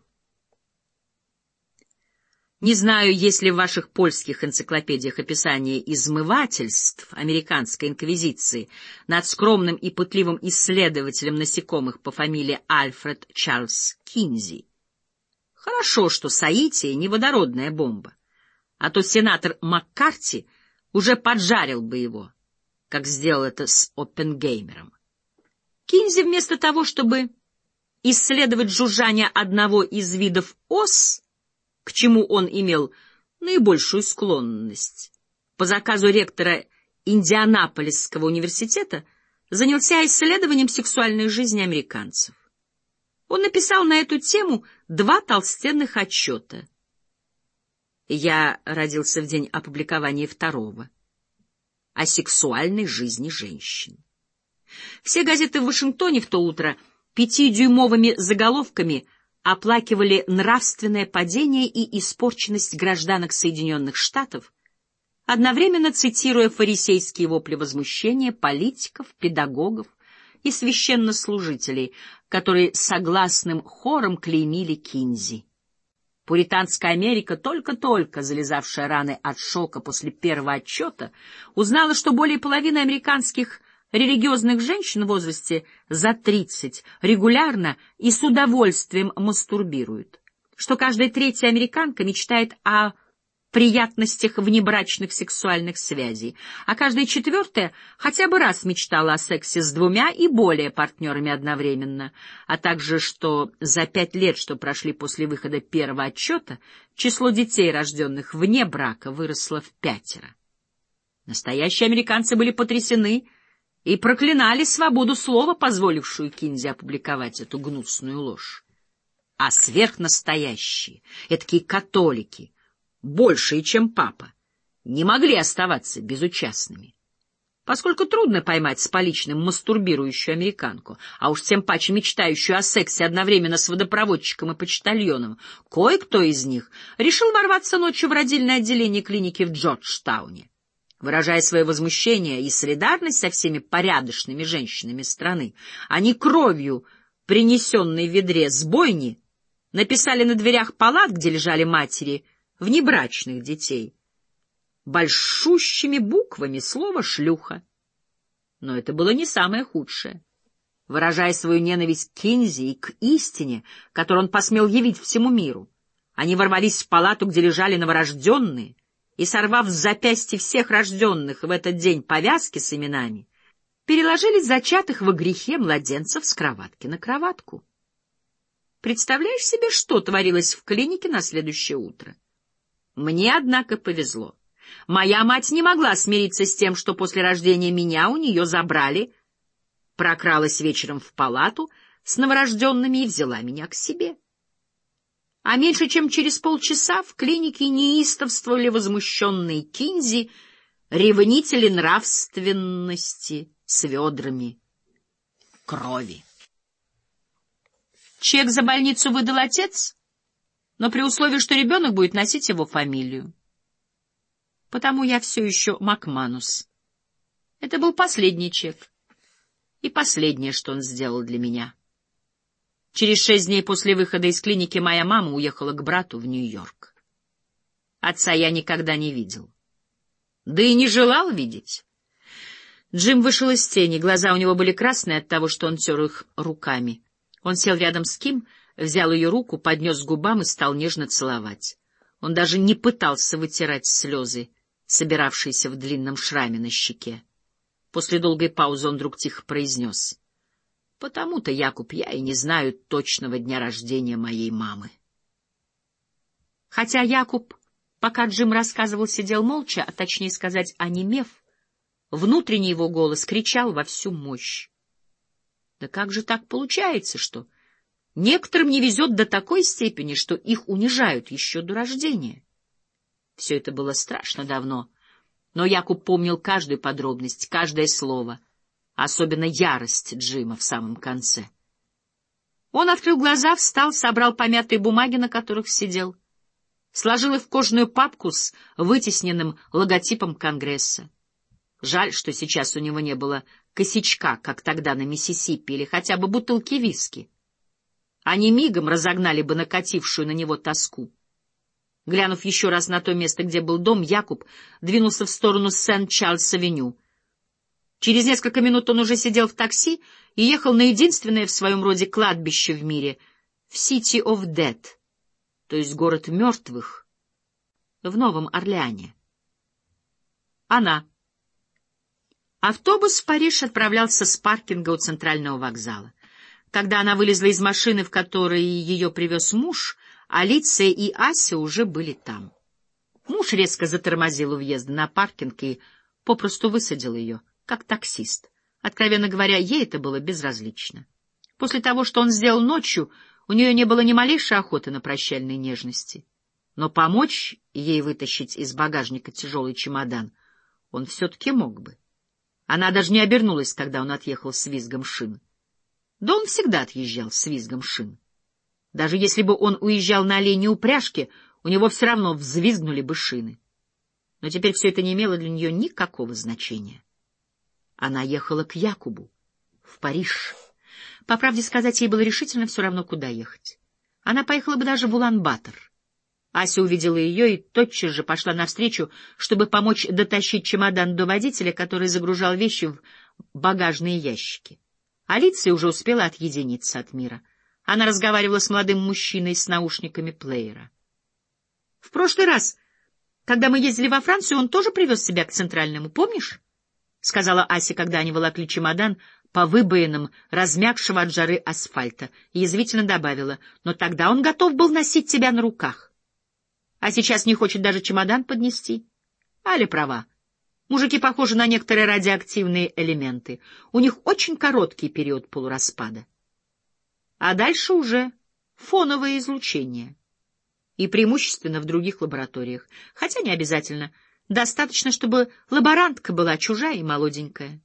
Не знаю, есть ли в ваших польских энциклопедиях описание измывательств американской инквизиции над скромным и пытливым исследователем насекомых по фамилии Альфред Чарльз Кинзи. Хорошо, что Саития не водородная бомба, а то сенатор Маккарти уже поджарил бы его, как сделал это с Оппенгеймером. Кинзи вместо того, чтобы исследовать жужжание одного из видов ос, к чему он имел наибольшую склонность. По заказу ректора Индианаполисского университета занялся исследованием сексуальной жизни американцев. Он написал на эту тему два толстенных отчета. Я родился в день опубликования второго о сексуальной жизни женщин. Все газеты в Вашингтоне в то утро пятидюймовыми заголовками оплакивали нравственное падение и испорченность гражданок Соединенных Штатов, одновременно цитируя фарисейские вопли возмущения политиков, педагогов и священнослужителей, которые согласным хором клеймили Кинзи. Пуританская Америка, только-только залезавшая раны от шока после первого отчета, узнала, что более половины американских религиозных женщин в возрасте за 30 регулярно и с удовольствием мастурбируют, что каждая третья американка мечтает о приятностях внебрачных сексуальных связей, а каждая четвертая хотя бы раз мечтала о сексе с двумя и более партнерами одновременно, а также что за пять лет, что прошли после выхода первого отчета, число детей, рожденных вне брака, выросло в пятеро. Настоящие американцы были потрясены и проклинали свободу слова, позволившую Кинзи опубликовать эту гнусную ложь. А сверхнастоящие, этакие католики, большие, чем папа, не могли оставаться безучастными. Поскольку трудно поймать с поличным мастурбирующую американку, а уж тем паче мечтающую о сексе одновременно с водопроводчиком и почтальоном, кое-кто из них решил ворваться ночью в родильное отделение клиники в Джорджтауне. Выражая свое возмущение и солидарность со всеми порядочными женщинами страны, они кровью, принесенной в ведре с бойни, написали на дверях палат, где лежали матери внебрачных детей, большущими буквами слово «шлюха». Но это было не самое худшее. Выражая свою ненависть к Кинзи и к истине, которую он посмел явить всему миру, они ворвались в палату, где лежали новорожденные, и, сорвав с запястья всех рожденных в этот день повязки с именами, переложили зачатых во грехе младенцев с кроватки на кроватку. Представляешь себе, что творилось в клинике на следующее утро? Мне, однако, повезло. Моя мать не могла смириться с тем, что после рождения меня у нее забрали, прокралась вечером в палату с новорожденными и взяла меня к себе. А меньше чем через полчаса в клинике неистовствовали возмущенные Кинзи, ревнители нравственности с ведрами крови. Чек за больницу выдал отец, но при условии, что ребенок будет носить его фамилию. Потому я все еще Макманус. Это был последний чек. И последнее, что он сделал для меня. Через шесть дней после выхода из клиники моя мама уехала к брату в Нью-Йорк. Отца я никогда не видел. Да и не желал видеть. Джим вышел из тени, глаза у него были красные от того, что он тер их руками. Он сел рядом с Ким, взял ее руку, поднес к губам и стал нежно целовать. Он даже не пытался вытирать слезы, собиравшиеся в длинном шраме на щеке. После долгой паузы он вдруг тихо произнес. — Потому-то, Якуб, я и не знаю точного дня рождения моей мамы. Хотя Якуб, пока Джим рассказывал, сидел молча, а точнее сказать, онемев, внутренний его голос кричал во всю мощь. Да как же так получается, что некоторым не везет до такой степени, что их унижают еще до рождения? Все это было страшно давно, но Якуб помнил каждую подробность, каждое слово, особенно ярость Джима в самом конце. Он открыл глаза, встал, собрал помятые бумаги, на которых сидел, сложил их в кожаную папку с вытесненным логотипом Конгресса. Жаль, что сейчас у него не было косячка, как тогда на Миссисипи, или хотя бы бутылки виски. Они мигом разогнали бы накатившую на него тоску. Глянув еще раз на то место, где был дом, Якуб двинулся в сторону Сент-Чарльз-авеню. Через несколько минут он уже сидел в такси и ехал на единственное в своем роде кладбище в мире — в City of Dead, то есть город мертвых, в Новом Орлеане. Она. Автобус в Париж отправлялся с паркинга у центрального вокзала. Когда она вылезла из машины, в которой ее привез муж, Алиция и Ася уже были там. Муж резко затормозил у въезда на паркинг и попросту высадил ее, как таксист. Откровенно говоря, ей это было безразлично. После того, что он сделал ночью, у нее не было ни малейшей охоты на прощальные нежности. Но помочь ей вытащить из багажника тяжелый чемодан он все-таки мог бы. Она даже не обернулась, когда он отъехал с визгом шин. Да он всегда отъезжал с визгом шин. Даже если бы он уезжал на оленей упряжке, у него все равно взвизгнули бы шины. Но теперь все это не имело для нее никакого значения. Она ехала к Якубу, в Париж. По правде сказать, ей было решительно все равно, куда ехать. Она поехала бы даже в Улан-Батор. Ася увидела ее и тотчас же пошла навстречу, чтобы помочь дотащить чемодан до водителя, который загружал вещи в багажные ящики. Алиция уже успела отъединиться от мира. Она разговаривала с молодым мужчиной с наушниками плеера. — В прошлый раз, когда мы ездили во Францию, он тоже привез себя к Центральному, помнишь? — сказала Ася, когда они волокли чемодан по выбоинам размягшего от жары асфальта, и язвительно добавила, но тогда он готов был носить тебя на руках. А сейчас не хочет даже чемодан поднести. Аля права. Мужики похожи на некоторые радиоактивные элементы. У них очень короткий период полураспада. А дальше уже фоновое излучение. И преимущественно в других лабораториях. Хотя не обязательно. Достаточно, чтобы лаборантка была чужая и молоденькая.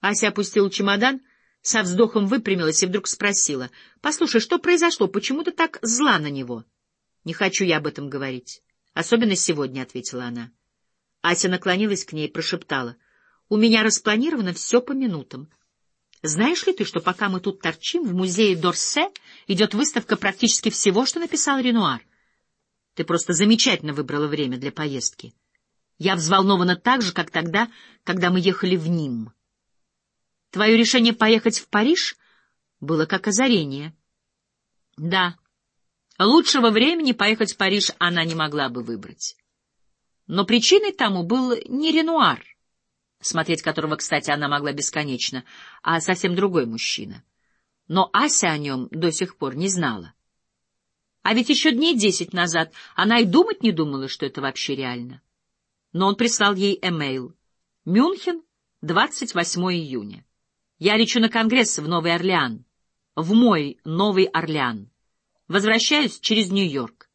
Ася опустила чемодан, со вздохом выпрямилась и вдруг спросила. — Послушай, что произошло? Почему ты так зла на него? —— Не хочу я об этом говорить. Особенно сегодня, — ответила она. Ася наклонилась к ней и прошептала. — У меня распланировано все по минутам. Знаешь ли ты, что пока мы тут торчим, в музее Дорсе идет выставка практически всего, что написал Ренуар? Ты просто замечательно выбрала время для поездки. Я взволнована так же, как тогда, когда мы ехали в Ним. Твое решение поехать в Париж было как озарение. Да, Лучшего времени поехать в Париж она не могла бы выбрать. Но причиной тому был не Ренуар, смотреть которого, кстати, она могла бесконечно, а совсем другой мужчина. Но Ася о нем до сих пор не знала. А ведь еще дней десять назад она и думать не думала, что это вообще реально. Но он прислал ей эмейл. Мюнхен, 28 июня. Я лечу на конгресс в Новый Орлеан. В мой Новый Орлеан. Возвращаюсь через Нью-Йорк.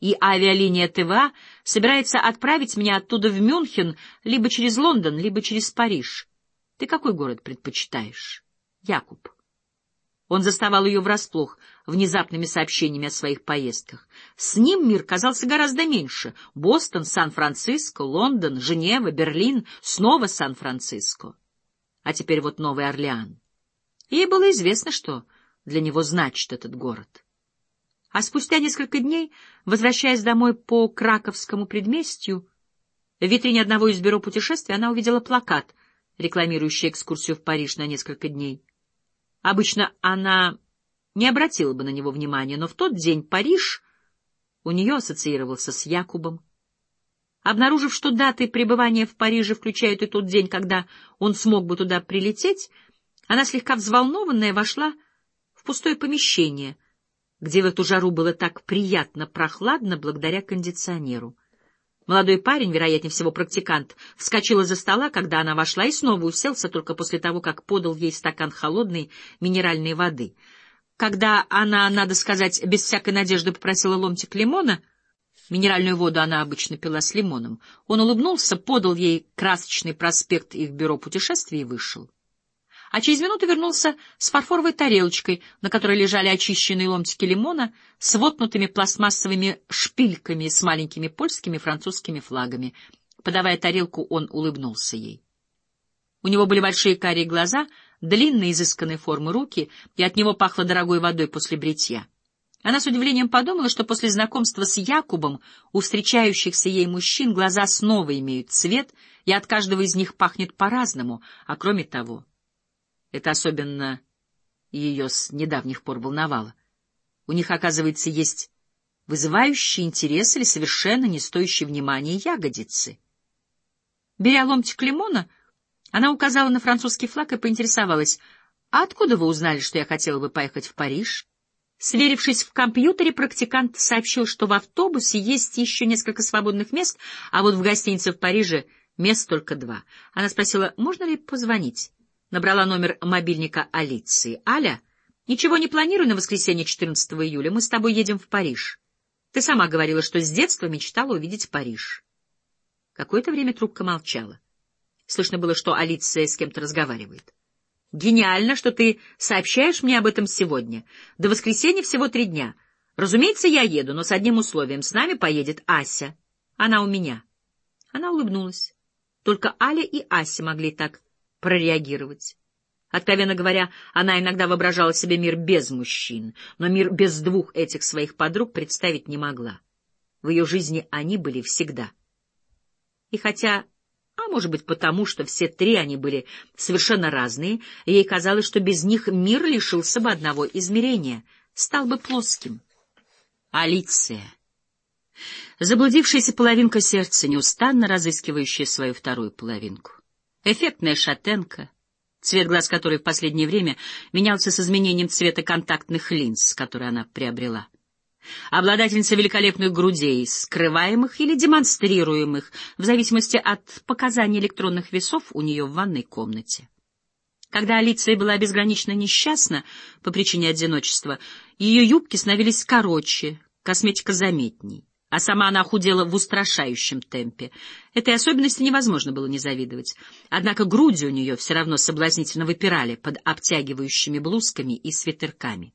И авиалиния ТВА собирается отправить меня оттуда в Мюнхен либо через Лондон, либо через Париж. Ты какой город предпочитаешь? Якуб. Он заставал ее врасплох внезапными сообщениями о своих поездках. С ним мир казался гораздо меньше. Бостон, Сан-Франциско, Лондон, Женева, Берлин, снова Сан-Франциско. А теперь вот Новый Орлеан. Ей было известно, что для него значит этот город. А спустя несколько дней, возвращаясь домой по Краковскому предместью, в витрине одного из бюро путешествий она увидела плакат, рекламирующий экскурсию в Париж на несколько дней. Обычно она не обратила бы на него внимания, но в тот день Париж у нее ассоциировался с Якубом. Обнаружив, что даты пребывания в Париже включают и тот день, когда он смог бы туда прилететь, она слегка взволнованная вошла в пустое помещение, где в эту жару было так приятно прохладно благодаря кондиционеру. Молодой парень, вероятнее всего практикант, вскочил из-за стола, когда она вошла, и снова уселся только после того, как подал ей стакан холодной минеральной воды. Когда она, надо сказать, без всякой надежды попросила ломтик лимона, минеральную воду она обычно пила с лимоном, он улыбнулся, подал ей красочный проспект их бюро путешествий и вышел а через минуту вернулся с фарфоровой тарелочкой, на которой лежали очищенные ломтики лимона с вотнутыми пластмассовыми шпильками с маленькими польскими французскими флагами. Подавая тарелку, он улыбнулся ей. У него были большие карие глаза, длинные изысканной формы руки, и от него пахло дорогой водой после бритья. Она с удивлением подумала, что после знакомства с Якубом у встречающихся ей мужчин глаза снова имеют цвет, и от каждого из них пахнет по-разному, а кроме того... Это особенно ее с недавних пор волновало. У них, оказывается, есть вызывающий интерес или совершенно не стоящий внимания ягодицы. Беря ломтик лимона, она указала на французский флаг и поинтересовалась, «А откуда вы узнали, что я хотела бы поехать в Париж?» Сверившись в компьютере, практикант сообщил, что в автобусе есть еще несколько свободных мест, а вот в гостинице в Париже мест только два. Она спросила, можно ли позвонить. Набрала номер мобильника Алиции. «Аля, ничего не планирую на воскресенье 14 июля. Мы с тобой едем в Париж. Ты сама говорила, что с детства мечтала увидеть Париж». Какое-то время трубка молчала. Слышно было, что Алиция с кем-то разговаривает. «Гениально, что ты сообщаешь мне об этом сегодня. До воскресенья всего три дня. Разумеется, я еду, но с одним условием. С нами поедет Ася. Она у меня». Она улыбнулась. Только Аля и Ася могли так прореагировать. Откровенно говоря, она иногда воображала себе мир без мужчин, но мир без двух этих своих подруг представить не могла. В ее жизни они были всегда. И хотя, может быть потому, что все три они были совершенно разные, ей казалось, что без них мир лишился бы одного измерения, стал бы плоским. Алиция. Заблудившаяся половинка сердца, неустанно разыскивающая свою вторую половинку. Эффектная шатенка, цвет глаз которой в последнее время менялся с изменением цвета контактных линз, которые она приобрела. Обладательница великолепных грудей, скрываемых или демонстрируемых, в зависимости от показаний электронных весов у нее в ванной комнате. Когда Алиция была безгранично несчастна по причине одиночества, ее юбки становились короче, косметика заметней а сама она худела в устрашающем темпе. Этой особенности невозможно было не завидовать. Однако груди у нее все равно соблазнительно выпирали под обтягивающими блузками и свитерками.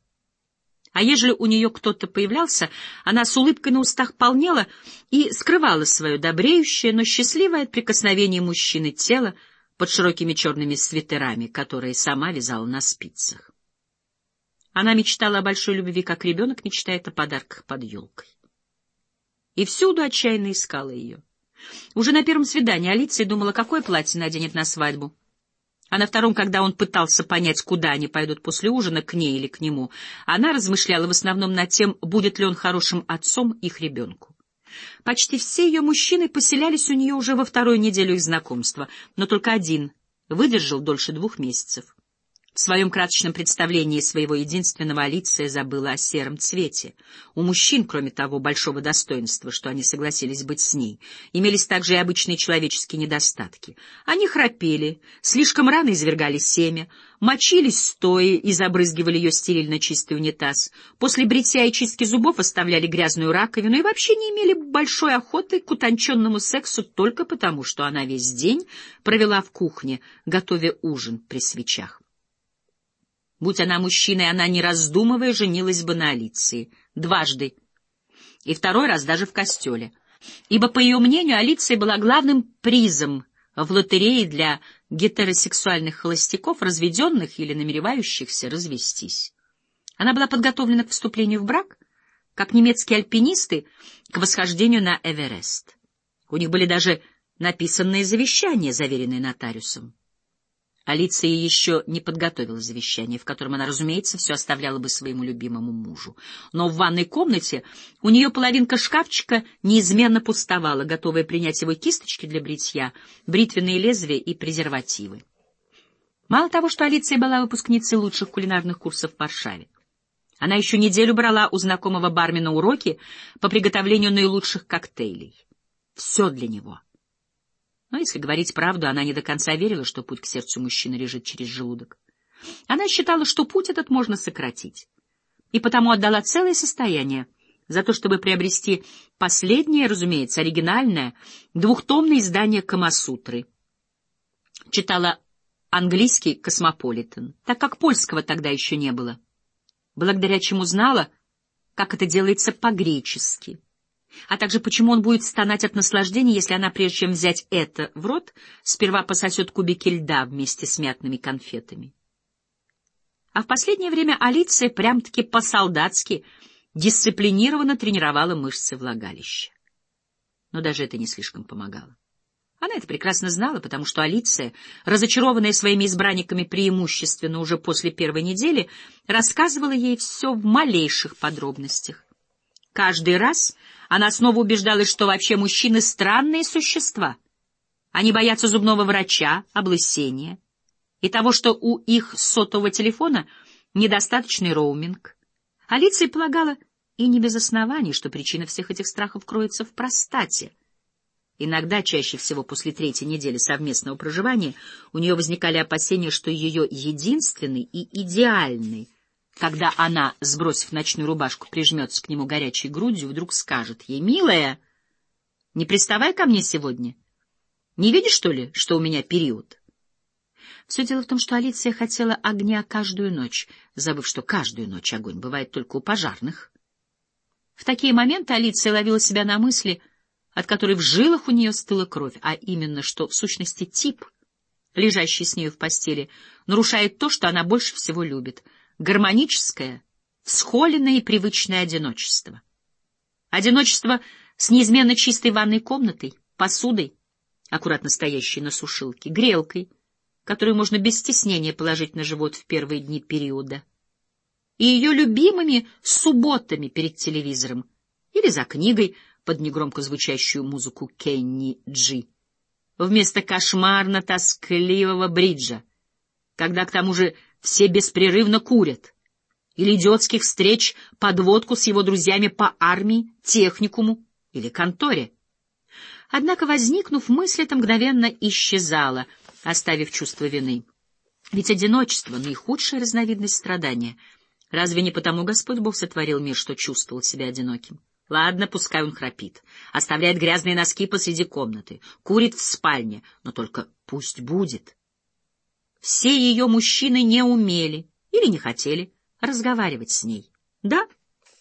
А ежели у нее кто-то появлялся, она с улыбкой на устах полнела и скрывала свое добреющее, но счастливое от прикосновения мужчины тело под широкими черными свитерами, которые сама вязала на спицах. Она мечтала о большой любви, как ребенок мечтает о подарках под елкой и всюду отчаянно искала ее. Уже на первом свидании Алиция думала, какое платье наденет на свадьбу. А на втором, когда он пытался понять, куда они пойдут после ужина, к ней или к нему, она размышляла в основном над тем, будет ли он хорошим отцом их ребенку. Почти все ее мужчины поселялись у нее уже во вторую неделю их знакомства, но только один выдержал дольше двух месяцев. В своем красочном представлении своего единственного Алиция забыла о сером цвете. У мужчин, кроме того большого достоинства, что они согласились быть с ней, имелись также и обычные человеческие недостатки. Они храпели, слишком рано извергали семя, мочились стоя и забрызгивали ее стерильно чистый унитаз. После бритья и чистки зубов оставляли грязную раковину и вообще не имели большой охоты к утонченному сексу только потому, что она весь день провела в кухне, готовя ужин при свечах. Будь она мужчиной, она, не раздумывая, женилась бы на Алиции. Дважды. И второй раз даже в костеле. Ибо, по ее мнению, Алиция была главным призом в лотерее для гетеросексуальных холостяков, разведенных или намеревающихся развестись. Она была подготовлена к вступлению в брак, как немецкие альпинисты к восхождению на Эверест. У них были даже написанные завещания, заверенные нотариусом. Алиция еще не подготовила завещание, в котором она, разумеется, все оставляла бы своему любимому мужу. Но в ванной комнате у нее половинка шкафчика неизменно пустовала, готовая принять его кисточки для бритья, бритвенные лезвия и презервативы. Мало того, что Алиция была выпускницей лучших кулинарных курсов в Варшаве, она еще неделю брала у знакомого бармена уроки по приготовлению наилучших коктейлей. Все для него — но, если говорить правду, она не до конца верила, что путь к сердцу мужчины лежит через желудок. Она считала, что путь этот можно сократить, и потому отдала целое состояние за то, чтобы приобрести последнее, разумеется, оригинальное, двухтомное издание Камасутры. Читала английский «Cosmopolitan», так как польского тогда еще не было, благодаря чему знала, как это делается по-гречески а также почему он будет стонать от наслаждения, если она, прежде чем взять это в рот, сперва пососет кубики льда вместе с мятными конфетами. А в последнее время Алиция прям-таки по-солдатски дисциплинированно тренировала мышцы влагалища. Но даже это не слишком помогало. Она это прекрасно знала, потому что Алиция, разочарованная своими избранниками преимущественно уже после первой недели, рассказывала ей все в малейших подробностях. Каждый раз она снова убеждалась, что вообще мужчины — странные существа. Они боятся зубного врача, облысения и того, что у их сотового телефона недостаточный роуминг. Алиция полагала, и не без оснований, что причина всех этих страхов кроется в простате. Иногда, чаще всего после третьей недели совместного проживания, у нее возникали опасения, что ее единственный и идеальный когда она, сбросив ночную рубашку, прижмется к нему горячей грудью, вдруг скажет ей, «Милая, не приставай ко мне сегодня. Не видишь, что ли, что у меня период?» Все дело в том, что Алиция хотела огня каждую ночь, забыв, что каждую ночь огонь бывает только у пожарных. В такие моменты Алиция ловила себя на мысли, от которой в жилах у нее стыла кровь, а именно, что, в сущности, тип, лежащий с нею в постели, нарушает то, что она больше всего любит — гармоническое, всхоленное и привычное одиночество. Одиночество с неизменно чистой ванной комнатой, посудой, аккуратно стоящей на сушилке, грелкой, которую можно без стеснения положить на живот в первые дни периода, и ее любимыми субботами перед телевизором или за книгой под негромко звучащую музыку Кенни Джи, вместо кошмарно-тоскливого бриджа, когда к тому же все беспрерывно курят. Или идиотских встреч подводку с его друзьями по армии, техникуму или конторе. Однако, возникнув, мысль эта мгновенно исчезала, оставив чувство вины. Ведь одиночество — наихудшая разновидность страдания. Разве не потому Господь Бог сотворил мир, что чувствовал себя одиноким? Ладно, пускай он храпит, оставляет грязные носки посреди комнаты, курит в спальне, но только пусть будет. Все ее мужчины не умели или не хотели разговаривать с ней. Да,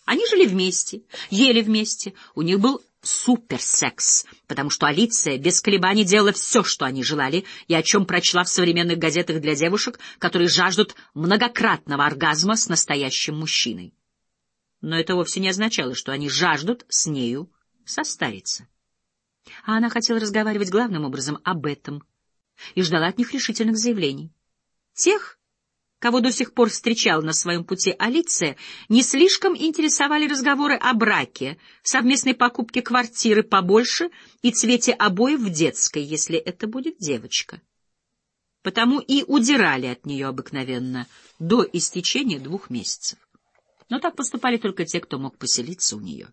они жили вместе, ели вместе, у них был суперсекс, потому что Алиция без колебаний делала все, что они желали, и о чем прочла в современных газетах для девушек, которые жаждут многократного оргазма с настоящим мужчиной. Но это вовсе не означало, что они жаждут с нею состариться. А она хотела разговаривать главным образом об этом — и ждала от них решительных заявлений. Тех, кого до сих пор встречал на своем пути Алиция, не слишком интересовали разговоры о браке, совместной покупке квартиры побольше и цвете обоев в детской, если это будет девочка. потому и удирали от нее обыкновенно до истечения двух месяцев. Но так поступали только те, кто мог поселиться у нее,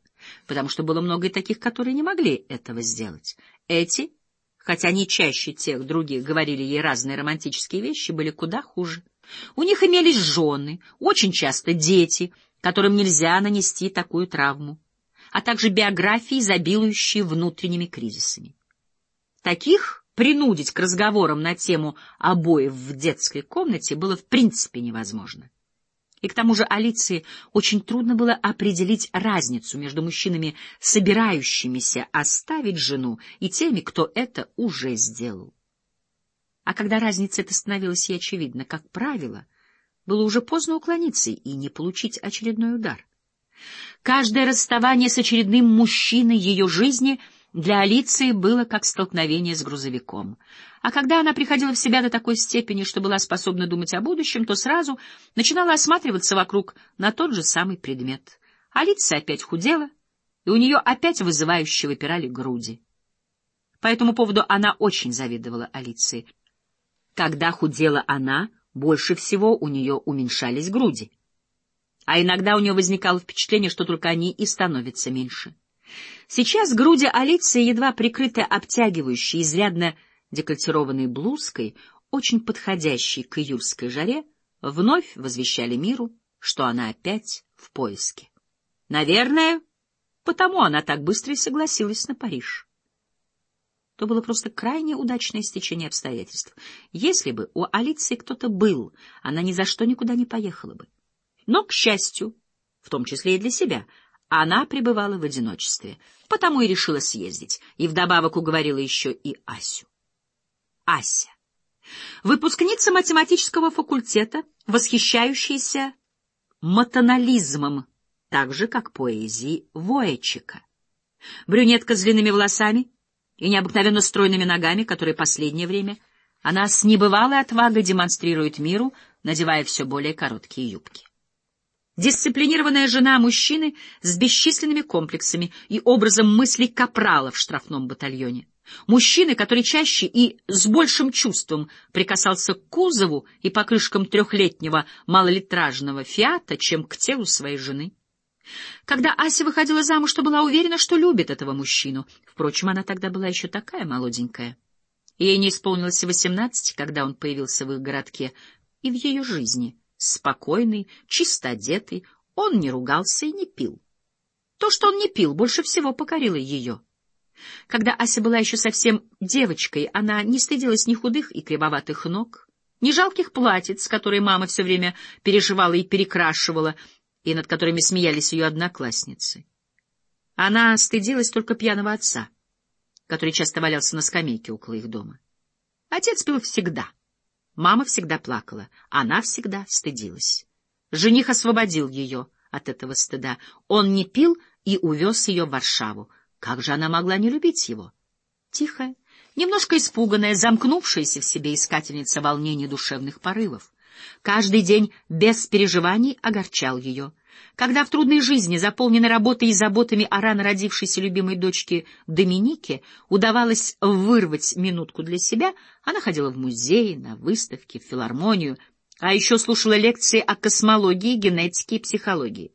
потому что было много и таких, которые не могли этого сделать. Эти, хотя не чаще тех других говорили ей разные романтические вещи, были куда хуже. У них имелись жены, очень часто дети, которым нельзя нанести такую травму, а также биографии, изобилующие внутренними кризисами. Таких принудить к разговорам на тему обоев в детской комнате было в принципе невозможно. И к тому же Алиции очень трудно было определить разницу между мужчинами, собирающимися оставить жену, и теми, кто это уже сделал. А когда разница эта становилась ей очевидна, как правило, было уже поздно уклониться и не получить очередной удар. Каждое расставание с очередным мужчиной ее жизни — для Алиции было как столкновение с грузовиком. А когда она приходила в себя до такой степени, что была способна думать о будущем, то сразу начинала осматриваться вокруг на тот же самый предмет. Алиция опять худела, и у нее опять вызывающе выпирали груди. По этому поводу она очень завидовала Алиции. Когда худела она, больше всего у нее уменьшались груди. А иногда у нее возникало впечатление, что только они и становятся меньше. Сейчас груди Алиции, едва прикрытые обтягивающей, изрядно декольтированной блузкой, очень подходящей к июльской жаре, вновь возвещали миру, что она опять в поиске. Наверное, потому она так быстро и согласилась на Париж. То было просто крайне удачное стечение обстоятельств. Если бы у Алиции кто-то был, она ни за что никуда не поехала бы. Но, к счастью, в том числе и для себя, она пребывала в одиночестве, потому и решила съездить, и вдобавок уговорила еще и Асю. Ася. Выпускница математического факультета, восхищающаяся матонализмом, так же, как поэзией Воечика. Брюнетка с длинными волосами и необыкновенно стройными ногами, которые последнее время она с небывалой отвагой демонстрирует миру, надевая все более короткие юбки. Дисциплинированная жена мужчины с бесчисленными комплексами и образом мыслей капрала в штрафном батальоне. Мужчины, который чаще и с большим чувством прикасался к кузову и покрышкам трехлетнего малолитражного «Фиата», чем к телу своей жены. Когда Ася выходила замуж, то была уверена, что любит этого мужчину. Впрочем, она тогда была еще такая молоденькая. Ей не исполнилось восемнадцать, когда он появился в их городке и в ее жизни — спокойный, чисто одетый, он не ругался и не пил. То, что он не пил, больше всего покорило ее. Когда Ася была еще совсем девочкой, она не стыдилась ни худых и кривоватых ног, ни жалких платьиц, которые мама все время переживала и перекрашивала, и над которыми смеялись ее одноклассницы. Она стыдилась только пьяного отца, который часто валялся на скамейке около их дома. Отец пил всегда — Мама всегда плакала, она всегда стыдилась. Жених освободил ее от этого стыда. Он не пил и увез ее в Варшаву. Как же она могла не любить его? Тихая, немножко испуганная, замкнувшаяся в себе искательница волнений душевных порывов. Каждый день без переживаний огорчал ее. Когда в трудной жизни, заполненной работой и заботами о рано родившейся любимой дочке Доминике, удавалось вырвать минутку для себя, она ходила в музеи, на выставки, в филармонию, а еще слушала лекции о космологии, генетике и психологии.